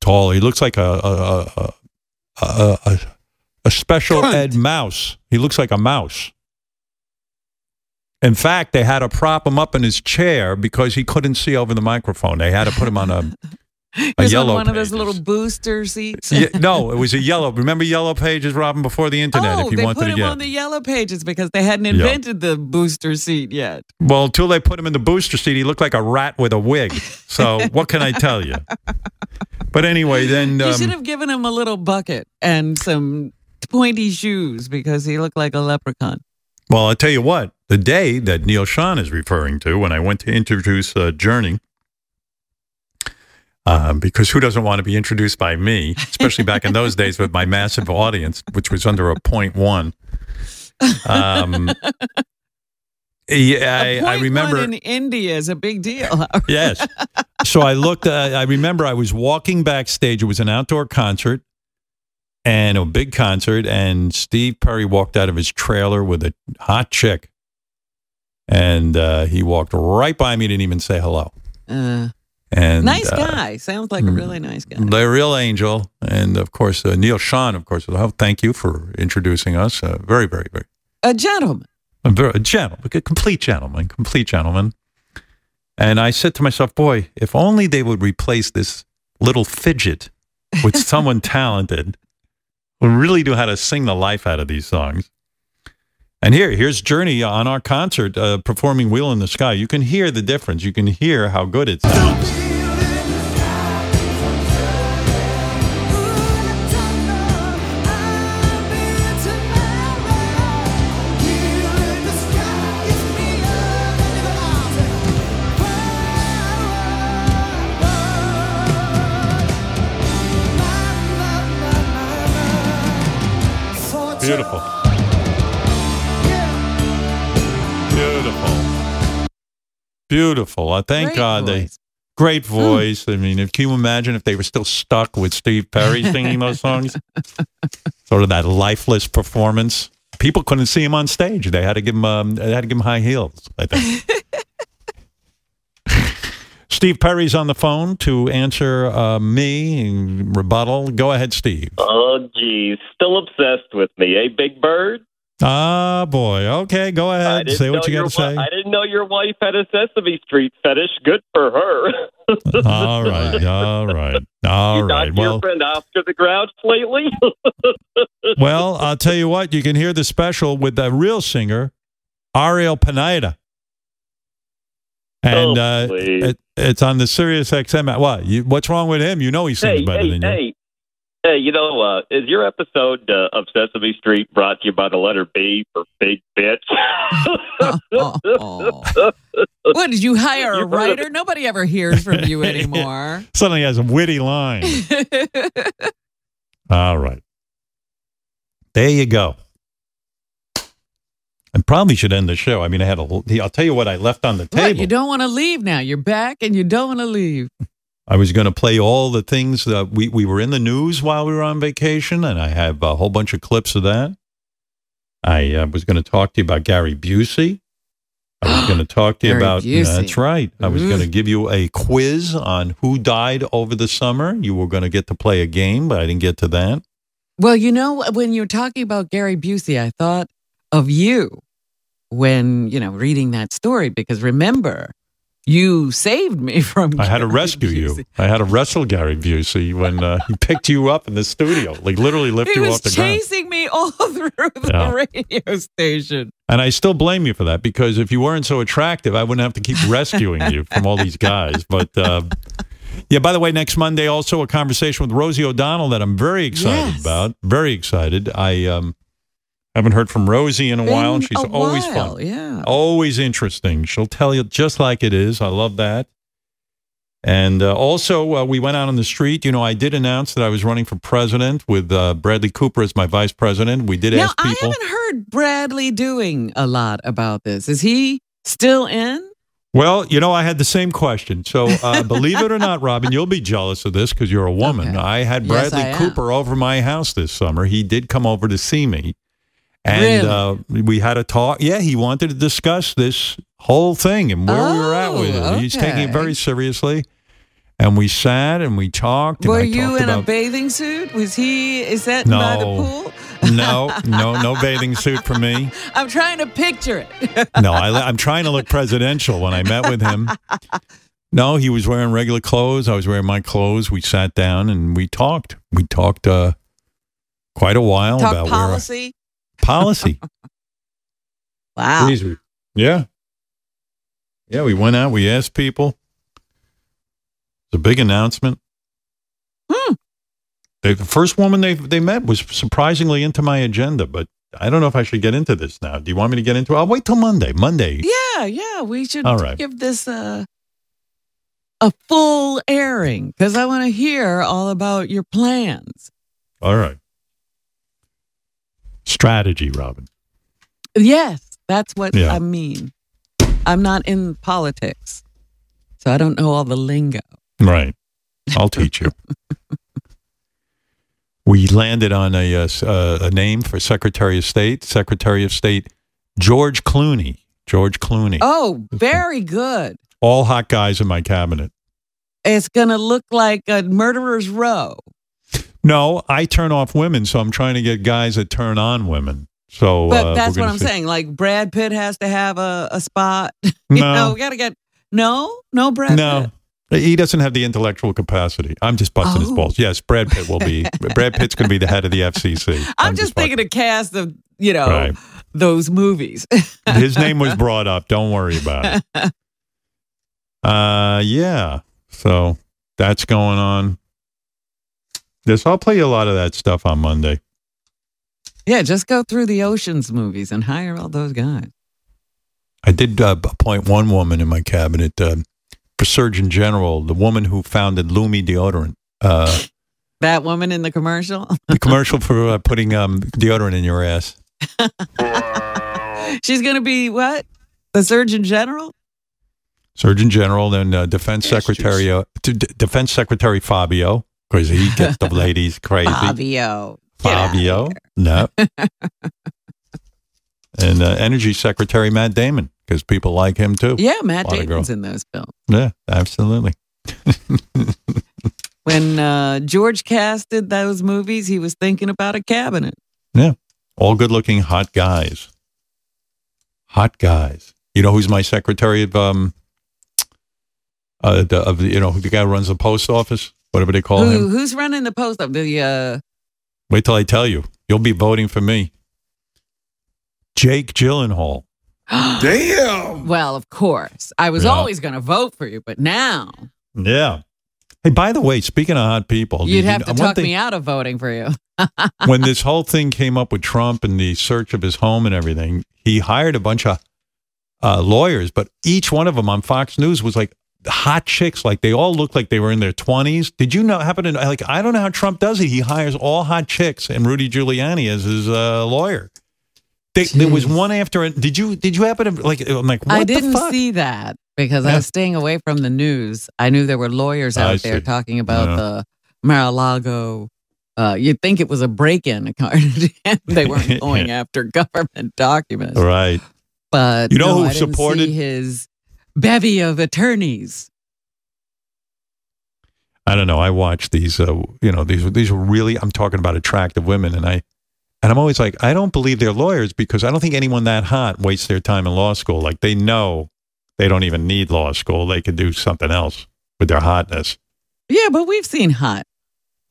tall. He looks like a a a a, a, a, special ed mouse. He looks like a mouse. In fact, they had to prop him up in his chair because he couldn't see over the microphone. They had to put him on a <laughs> a was yellow on one of those little booster seats. Yeah, no, it was a yellow. Remember yellow pages, Robin, before the internet. oh, if you they wanted put to him get on the yellow pages because they hadn't invented the booster seat yet. Well, until they put him in the booster seat, he looked like a rat with a wig. So <laughs> what can I tell you? But anyway, then you um, should have given him a little bucket and some pointy shoes because he looked like a leprechaun. well, I'll tell you what. The day that Neal Schon is referring to, when I went to introduce uh, Journey, um, because who doesn't want to be introduced by me, especially back in those days with my massive audience, which was under a point one. Um, yeah, I, I remember. one in India is a big deal. yes. So I looked, uh, I remember I was walking backstage. It was an outdoor concert and a big concert. And Steve Perry walked out of his trailer with a hot chick. And uh, he walked right by me, didn't even say hello. Uh, And nice uh, guy. Sounds like a really nice guy. The real angel. And of course, uh, Neal Schon, of course, oh, thank you for introducing us. Uh, very, very, very A gentleman. a very a gentleman, a complete gentleman, complete gentleman. And I said to myself, boy, if only they would replace this little fidget with <laughs> someone talented really knew how to sing the life out of these songs. And here, here's Journey on our concert uh, performing Wheel in the Sky. You can hear the difference. You can hear how good it sounds. Beautiful. I thank Great God they great voice. I mean, if, can you imagine if they were still stuck with Steve Perry singing those songs? <laughs> sort of that lifeless performance. People couldn't see him on stage. They had to give him um, they had to give him high heels, I think. <laughs> Steve Perry's on the phone to answer uh, me in rebuttal. Go ahead, Steve. Oh, geez. Still obsessed with me, eh, Big Bird? Ah, boy. Okay, go ahead. Say what you got to say. I didn't know your wife had a Sesame Street fetish. Good for her. <laughs> all right. All right. <laughs> All you right. knocked your Well, friend Oscar the Grouch lately? <laughs> well, I'll tell you what. You can hear the special with the real singer, Ariel Pineda. And Oh, uh, it, it's on the Sirius XM. What? You, what's wrong with him? You know he sings hey, better hey, than you. hey. Hey, you know, uh, is your episode uh, of Sesame Street brought to you by the letter B for big bitch? <laughs> What did you hire a You've heard of writer? Nobody ever hears from you <laughs> anymore. Suddenly has a witty line. <laughs> All right. There you go. I probably should end the show. I mean, I had a. I'll tell you what I left on the What, table. you don't want to leave now. You're back and you don't want to leave. I was going to play all the things that we, we were in the news while we were on vacation, and I have a whole bunch of clips of that. I uh, was going to talk to you about Gary Busey. I was <gasps> going to talk to you about. Busey. That's right. I was going to give you a quiz on who died over the summer. You were going to get to play a game, but I didn't get to that. Well, you know, when you're talking about Gary Busey, I thought of you when, you know, reading that story because remember, you saved me <laughs> from I had to rescue you. I had to wrestle Gary Busey when uh, he picked you up in the studio, like literally <laughs> lift He you off the ground. He was chasing me all <laughs> through the Yeah. radio station. And I still blame you for that because if you weren't so attractive, I wouldn't have to keep rescuing you from all these guys. But uh, yeah, by the way, next Monday also a conversation with Rosie O'Donnell that I'm very excited Yes. about. Very excited. I um, haven't heard from Rosie in a while, and she's a always while, fun. Yeah. Always interesting. She'll tell you just like it is. I love that. And uh, also, uh, we went out on the street. You know, I did announce that I was running for president with uh, Bradley Cooper as my vice president. We did Now, ask I haven't heard Bradley doing a lot about this. Is he still in? Well, you know, I had the same question. So, uh, <laughs> believe it or not, Robin, you'll be jealous of this because you're a woman. I had Yes, Bradley I. Cooper over my house this summer. He did come over to see me. And uh, we had a talk. Yeah, he wanted to discuss this whole thing and where we were at with it. Oh, He's taking it very seriously. And we sat and we talked. And Were you in a bathing suit? Was he? Is that by the No. pool? No, no, no bathing suit for me. <laughs> I'm trying to picture it. No, I, I'm trying to look presidential when I met with him. <laughs> No, he was wearing regular clothes. I was wearing my clothes. We sat down and we talked. We talked uh, quite a while Talk about policy. Policy. <laughs> Wow. Yeah, yeah. We went out. We asked people. It's a big announcement. Hmm. They, the first woman they they met was surprisingly into my agenda, but I don't know if I should get into this now. Do you want me to get into it? I'll wait till Monday. Monday. Yeah, yeah. We should All right. give this a a full airing because I want to hear all about your plans. All right. Strategy, Robin. Yes, that's what Yeah. I mean. I'm not in politics, so I don't know all the lingo. Right. I'll teach you. <laughs> we landed on a, uh, uh, a name for Secretary of State. Secretary of State George Clooney. George Clooney. Oh, very good. All hot guys in my cabinet. It's gonna look like a murderer's row. No, I turn off women, so I'm trying to get guys that turn on women. So, But uh, that's what I'm see. saying. Like Brad Pitt has to have a, a spot. <laughs> you No. know, we gotta get no, no Brad No, Pitt. he doesn't have the intellectual capacity. I'm just busting his Oh. balls. Yes, Brad Pitt will be. <laughs> Brad Pitt's going to be the head of the FCC. I'm, just thinking of cast of you know Right. those movies. <laughs> His name was brought up. Don't worry about it. Uh, yeah. So that's going on. This I'll play you a lot of that stuff on Monday. yeah, just go through the Ocean's movies and hire all those guys. I did uh, appoint one woman in my cabinet uh, for Surgeon General, the woman who founded Lume deodorant. Uh, <laughs> That woman in the commercial. <laughs> the commercial for uh, putting um, deodorant in your ass. <laughs> She's gonna be what? The Surgeon General? Surgeon General, then uh, Defense Secretary, uh, D- D- Defense Secretary Fabio, because he gets the ladies crazy. Fabio. Fabio, no, <laughs> and uh, Energy Secretary Matt Damon, because people like him too. Yeah, Matt A lot of Damon's in those films. Yeah, absolutely. <laughs> When uh, George casted those movies, he was thinking about a cabinet. Yeah, All good looking hot guys. Hot guys. You know who's my secretary of um uh the, of the you know the guy who runs the post office? Whatever they call Who, him. who's running the post of the? Uh, Wait till I tell you. You'll be voting for me. Jake Gyllenhaal. <gasps> Damn. Well, of course, I was Yeah. always going to vote for you, but now Yeah. Hey, by the way, speaking of hot people, you'd did you- have to talk thing- me out of voting for you. <laughs> when this whole thing came up with Trump and the search of his home and everything, he hired a bunch of uh, lawyers, but each one of them on Fox News was like hot chicks. Like they all looked like they were in their twenties. Did you know? Happen to like I don't know how Trump does it. He hires all hot chicks and Rudy Giuliani as his uh, lawyer. They, there was one after. Did you? Did you happen to like? I'm like, what I didn't see that because I was staying away from the news. I knew there were lawyers out I there see. talking about Yeah. the Mar-a-Lago. Uh, you'd think it was a break-in. <laughs> they weren't <laughs> going after government documents, Right. but You know no, who supported- his bevy of attorneys. I don't know. I watch these, uh, you know, these these are really. I'm talking about attractive women, and I, and I'm always like, I don't believe they're lawyers because I don't think anyone that hot wastes their time in law school. Like they know they don't even need law school; they could do something else with their hotness. Yeah, but we've seen hot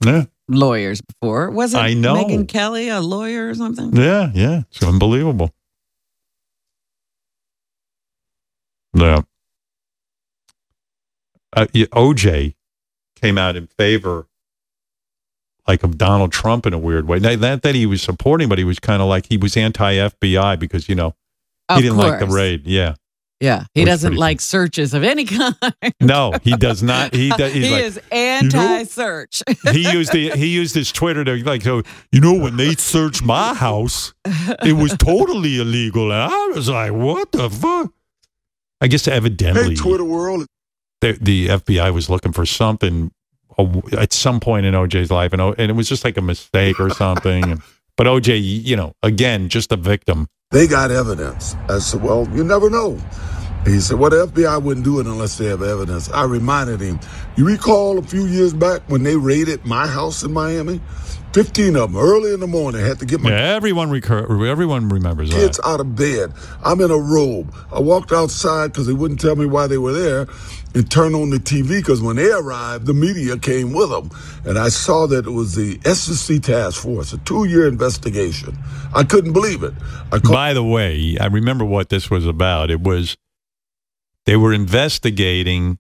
Yeah, lawyers before. Wasn't I know. Megyn Kelly a lawyer or something? yeah, yeah. It's unbelievable. Yeah. Uh, OJ came out in favor, like of Donald Trump in a weird way. Not not that he was supporting, but he was kind of like he was anti FBI because you know he Of didn't like the raid. Yeah, Yeah, he doesn't pretty- like searches of any kind. no, he does not. He <laughs> does. He's he like, is anti-search. he used the he used his Twitter to like so you know when they searched my house, it was totally illegal, and I was like, what the fuck? I guess evidently, Twitter world. The, the FBI was looking for something at some point in OJ's life, and, and it was just like a mistake or something. But OJ, you know, again, just a victim. They got evidence. I said, well, you never know. He said, well, the FBI wouldn't do it unless they have evidence. I reminded him, you recall a few years back when they raided my house in Miami? 15 of them early in the morning. had to get my Yeah, everyone recur- everyone remembers that. kids out of bed. I'm in a robe. I walked outside because they wouldn't tell me why they were there and turn on the TV because when they arrived, the media came with them. And I saw that it was the SEC Task Force, a two year investigation. I couldn't believe it. By the way, I remember what this was about. It was they were investigating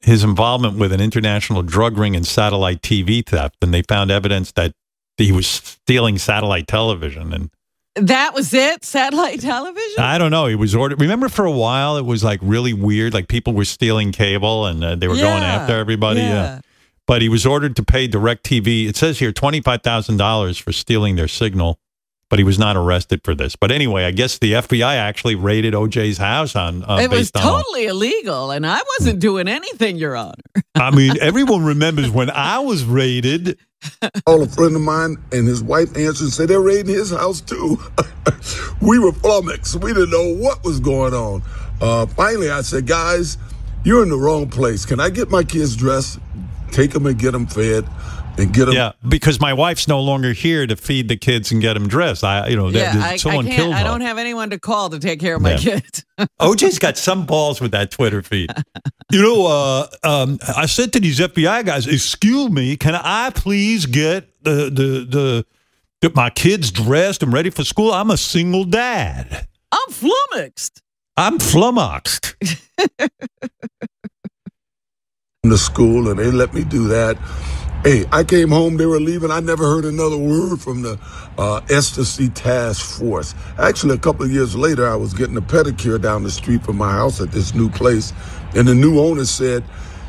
his involvement with an international drug ring and satellite TV theft, and they found evidence that he was stealing satellite television. And that was it. Satellite <laughs> television. I don't know. He was ordered. Remember, for a while, it was like really weird. Like people were stealing cable, and uh, they were going after everybody. yeah. Yeah. But he was ordered to pay DirecTV. It says here twenty five thousand dollars for stealing their signal, but he was not arrested for this. But anyway, I guess the FBI actually raided OJ's house on uh, it was based on. totally illegal, and I wasn't doing anything, Your Honor. I mean, everyone remembers when I was raided. Called a friend of mine and his wife answered and said they're raiding his house too. <laughs> we were flummoxed. We didn't know what was going on. Uh, finally, I said, guys, you're in the wrong place. Can I get my kids dressed, take them and get them fed, and get them? Yeah, because my wife's no longer here to feed the kids and get them dressed. I, you know, yeah, that, I, I someone can't. killed I don't have anyone to call to take care of my Yeah. kids. <laughs> OJ's got some balls with that Twitter feed. You know, uh, um, I said to these FBI guys, "Excuse me, can I please get the the the get my kids dressed and ready for school? I'm a single dad. I'm flummoxed. I'm flummoxed." <laughs> to school and they let me do that. Hey, I came home, they were leaving. I never heard another word from the uh, Ecstasy Task Force. Actually, a couple of years later, I was getting a pedicure down the street from my house at this new place, and the new owner said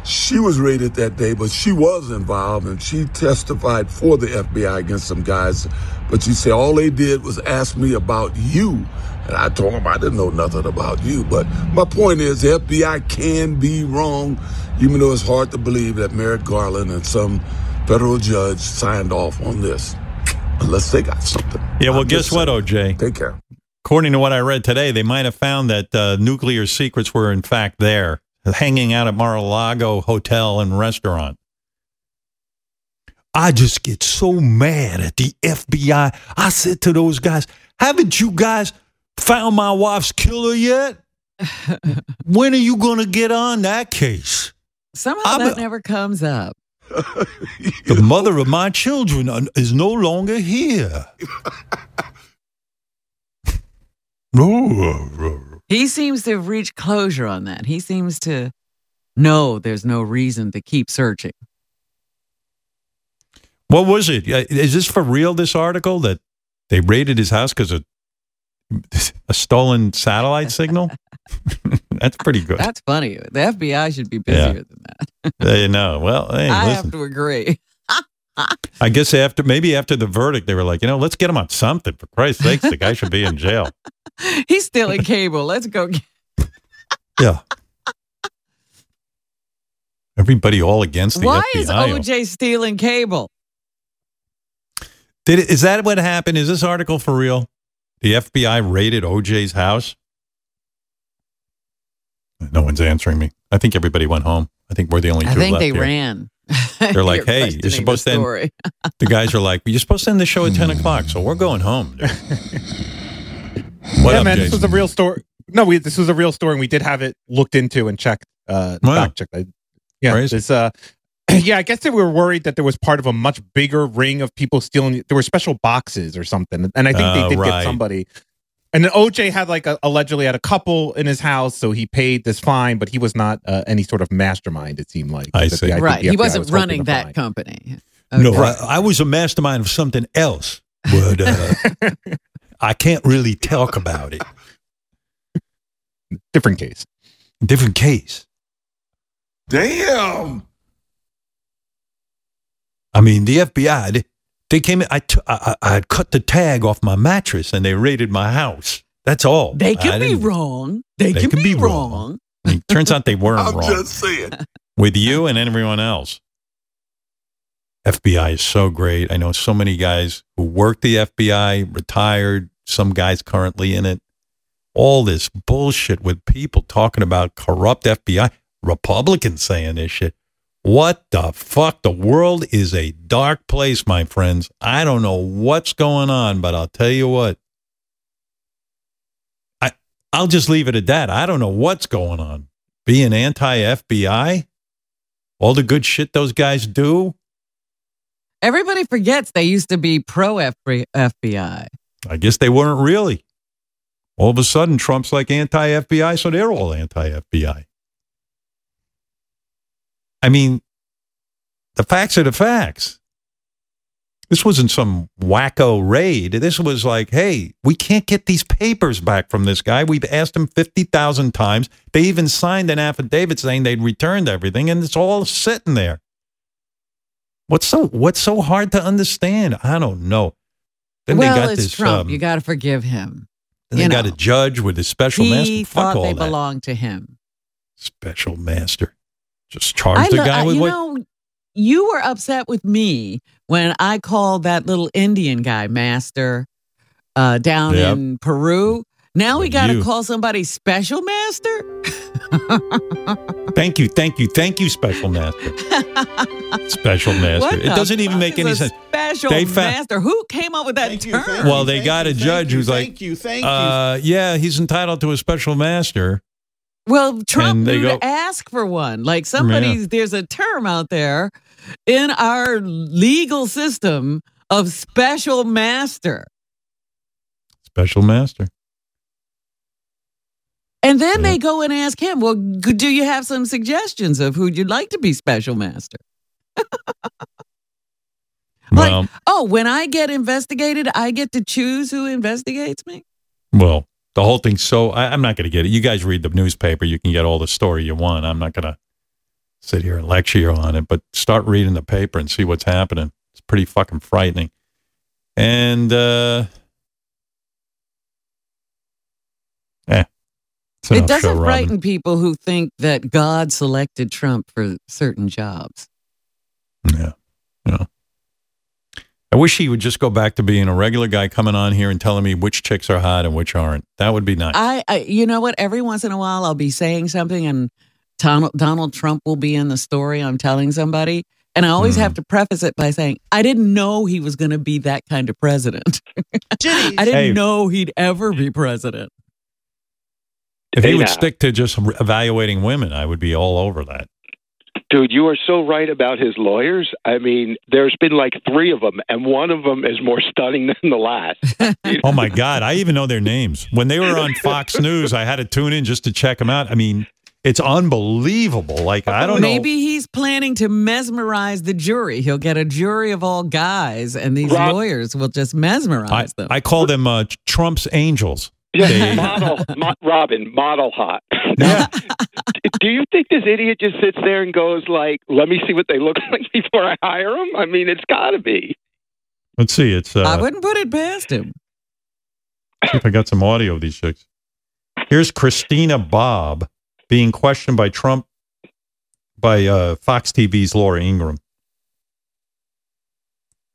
she was raided that day, but she was involved and she testified for the FBI against some guys. But she said all they did was ask me about you. And I told them I didn't know nothing about you. But my point is, the FBI can be wrong, even though it's hard to believe that Merrick Garland and some federal judge signed off on this, unless they got something. Yeah, well, I'm guess what. OJ? Take care. According to what I read today, they might have found that uh, nuclear secrets were in fact there, hanging out at Mar-a-Lago Hotel and Restaurant. I just get so mad at the FBI. I said to those guys, haven't you guys found my wife's killer yet? <laughs> when are you going to get on that case? Somehow I'm that never comes up. The mother of my children is no longer here. no. He seems to have reached closure on that. He seems to know there's no reason to keep searching. What was it? Uh, this for real, this article that they raided his house because of <laughs> a stolen satellite signal? <laughs> That's pretty good. That's funny. The FBI should be busier than that. <laughs> There you know. Well, hey, I listen. have to agree. <laughs> I guess after maybe after the verdict, they were like, you know, let's get him on something. For Christ's sakes, the guy should be in jail. He's stealing cable. Let's go. Get- Yeah. Everybody all against the Why FBI. is OJ stealing cable? Did it, is that what happened? Is this article for real? The FBI raided OJ's house. No one's answering me. I think everybody went home. I think we're the only two I think they here. ran. They're <laughs> like, You're hey, you're supposed the to end. <laughs> The guys are like, you're supposed to end the show at 10 o'clock, so we're going home. <laughs> What yeah, up, man, this was a real story. No, we this was a real story, and we did have it looked into and checked, uh, Wow. fact checked. I- Yeah, Crazy. it's uh, <clears throat> yeah. I guess they were worried that there was part of a much bigger ring of people stealing. There were special boxes or something, and I think Oh, they did right. get somebody. And then OJ had like a, allegedly had a couple in his house, so he paid this fine, but he was not uh, any sort of mastermind. It seemed like I see. the- think right. He FBI wasn't was running that find. company. No, Okay. I, I was a mastermind of something else, but uh, <laughs> I can't really talk about it. Different case. Different case. Damn. I mean, the FBI, they, they came in. I, t- I, I I had cut the tag off my mattress and they raided my house. That's all. They can be wrong. They, They can, can be, be wrong. wrong. I turns out they weren't <laughs> I'm wrong just saying. with you and everyone else. FBI is so great. I know so many guys who work the FBI, retired, some guys currently in it. All this bullshit with people talking about corrupt FBI, Republicans saying this shit. What the fuck? The world is a dark place, my friends. I don't know what's going on, but I'll tell you what. I I'll just leave it at that. I don't know what's going on. Being anti FBI, all the good shit those guys do. Everybody forgets they used to be pro FBI. I guess they weren't really. All of a sudden, Trump's like anti FBI, so they're all anti FBI. I mean, the facts are the facts. This wasn't some wacko raid. This was like, hey, we can't get these papers back from this guy. We've asked him 50,000 times. They even signed an affidavit saying they'd returned everything, and it's all sitting there. What's so what's so hard to understand? I don't know. Then well, they got it's this Trump. um, you got to forgive him. then they you got know. a judge with a special he master. Fuck thought all they that. belonged to him. Special master. Just charge the lo- guy I- with you what? know, you were upset with me when I called that little Indian guy master uh, down Yep. in Peru. Now we got to you. call somebody special master. thank you, thank you, thank you, special master. special <laughs> master. What it doesn't even make any sense. Special They fa- master. Who came up with that term? Well, they got a judge who's like, thank you, thank uh, yeah, he's entitled to a special master. Well, Trump knew go- to ask for one. Like somebody's, there's a term out there in our legal system of special master. Special master. And then they go and ask him, well, do you have some suggestions of who you'd like to be special master? <laughs> Well, Oh, when I get investigated, I get to choose who investigates me? well, the whole thing's so. I, I'm not going to get it. You guys read the newspaper. You can get all the story you want. I'm not going to sit here and lecture you on it, but start reading the paper and see what's happening. It's pretty fucking frightening. And, uh, eh, it doesn't show, frighten people who think that God selected Trump for certain jobs. Yeah. Yeah. I wish he would just go back to being a regular guy coming on here and telling me which chicks are hot and which aren't. That would be nice. I, I, you know what? Every once in a while, I'll be saying something, and Donald, Donald Trump will be in the story I'm telling somebody, And I always have mm. to preface it by saying, I didn't know he was going to be that kind of president. <laughs> I didn't Hey. know he'd ever be president. If he Hey, would now. stick to just evaluating women, I would be all over that. Dude, you are so right about his lawyers. I mean, there's been like three of them, and one of them is more <laughs> stunning than the last. Oh my God, I even know their names. When they were on Fox <laughs> News, I had to tune in just to check them out. I mean, it's unbelievable. Like I don't Maybe know. Maybe he's planning to mesmerize the jury. He'll get a jury of all guys, and these Rob- lawyers will just mesmerize I, them. I call them uh, Trump's angels. Yeah, They- model, mo- Robin, model hot. <laughs> <laughs> Do you think this idiot just sits there and goes like, "Let me see what they look <laughs> like before I hire them"? I mean, it's got to be. let's see. It's uh, I wouldn't put it past him. see if I got some audio of these chicks. Here's Christina Bobb being questioned by Trump by uh, Fox TV's Laura Ingraham.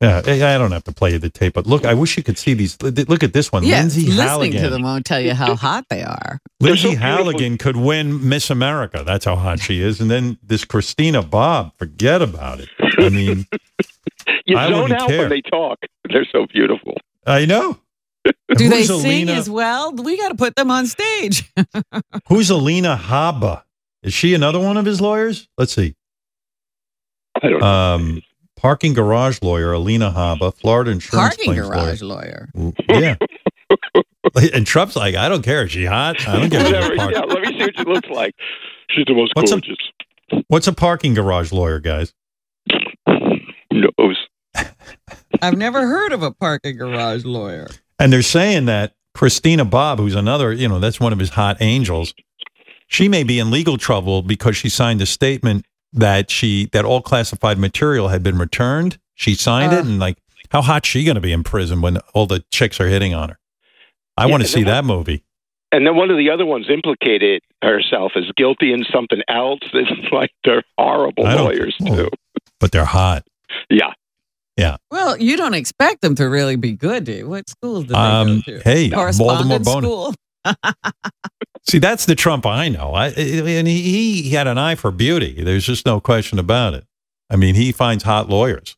Yeah, I I don't have to play you the tape, but look, I wish you could see these. Look at this one, Yeah, Lindsay listening Halligan. to them won't tell you how hot they are. Lindsay Halligan could win Miss America. That's how hot she is. And then this Christina Bobb, forget about it. I mean, <laughs> You I zone wouldn't out care. when they talk. They're so beautiful. I know. Do they Who's sing as well? We got to put them on stage. <laughs> Who's Alina Habba? Is she another one of his lawyers? Let's see. I don't Um, parking garage lawyer Alina Habba, Florida insurance Parking garage lawyer. lawyer. Yeah. <laughs> and Trump's like, I don't care. Is she hot? I don't care. Whatever. park- Yeah, let me see what she looks like. She's the most What's a- gorgeous. What's a parking garage lawyer, guys? Knows. <laughs> I've never heard of a parking garage lawyer. And they're saying that Christina Bobb, who's another, you know, that's one of his hot angels, she may be in legal trouble because she signed a statement that she that all classified material had been returned. She signed it, Uh. and like, how hot she going to be in prison when all the chicks are hitting on her? I Yeah, want to see then that movie. And then one of the other ones implicated herself as guilty in something else. It's <laughs> like they're horrible I don't- lawyers too. But they're hot. Yeah. Yeah. Well, you don't expect them to really be good, do you? What schools did they Um, go to? hey, Baltimore Correspondence Bona. school. See, that's the Trump I know. I, and he, he had an eye for beauty. There's just no question about it. I mean, he finds hot lawyers.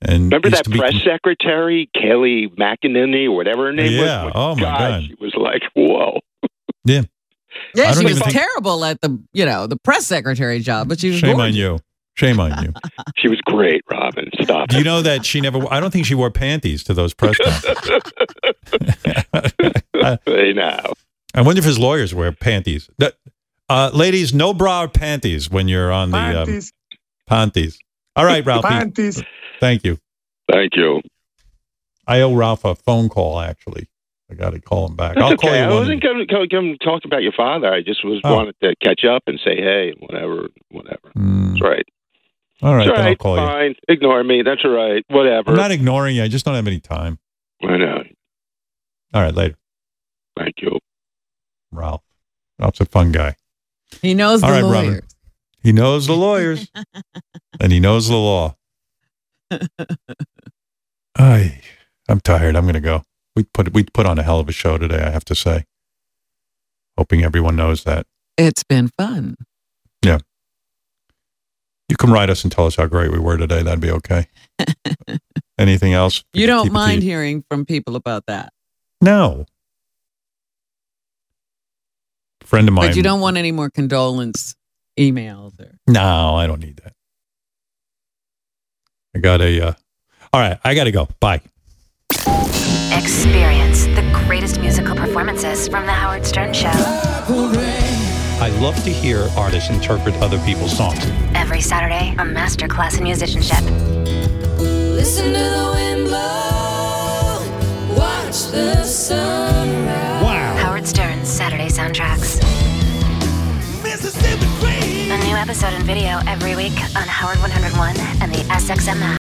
And Remember that to be- press secretary, Kelly McEnany, or whatever her name Yeah. was? Oh, my God. She was like, whoa. Yeah. Yeah, she was think- terrible at the, you know, the press secretary job, but she was Shame on you. Shame on you. <laughs> She was great, Robin. Stop. Do you know that she never? I don't think she wore panties to those press <laughs> conferences. <laughs> Hey, now. I wonder if his lawyers wear panties. Uh, ladies, no bra or panties when you're on the um, Panties. panties. All right, Ralphie. Panties. Thank you. Thank you. I owe Ralph a phone call. Actually, I got to call him back. That's I'll call okay. you. I wasn't going to come, come talk about your father. I just was Oh. wanted to catch up and say, hey, whatever, whatever. Mm. That's right. All right, That's then I'll call you. fine. Ignore me. That's all right. Whatever. I'm not ignoring you. I just don't have any time. I know. All right, later, Thank you. Ralph. Ralph's a fun guy. He knows All the right, lawyers. Robin. He knows the lawyers, <laughs> and he knows the law. I, I'm tired. I'm going to go. We put we put on a hell of a show today. I have to say. Hoping everyone knows that. It's been fun. Yeah. You can write us and tell us how great we were today. That'd be okay. <laughs> Anything else? You don't Keep it to mind hearing from people about that. No. Friend of mine. But you don't want any more condolence emails or No, I don't need that. I got a. Uh, all right, I got to go. Bye. Experience the greatest musical performances from The Howard Stern Show. I love to hear artists interpret other people's songs. Every Saturday, a masterclass in musicianship. Listen to the wind blow. Watch the sunrise. Wow. Howard Stern's Saturday soundtracks. A new episode and video every week on Howard 101 and the SXM app.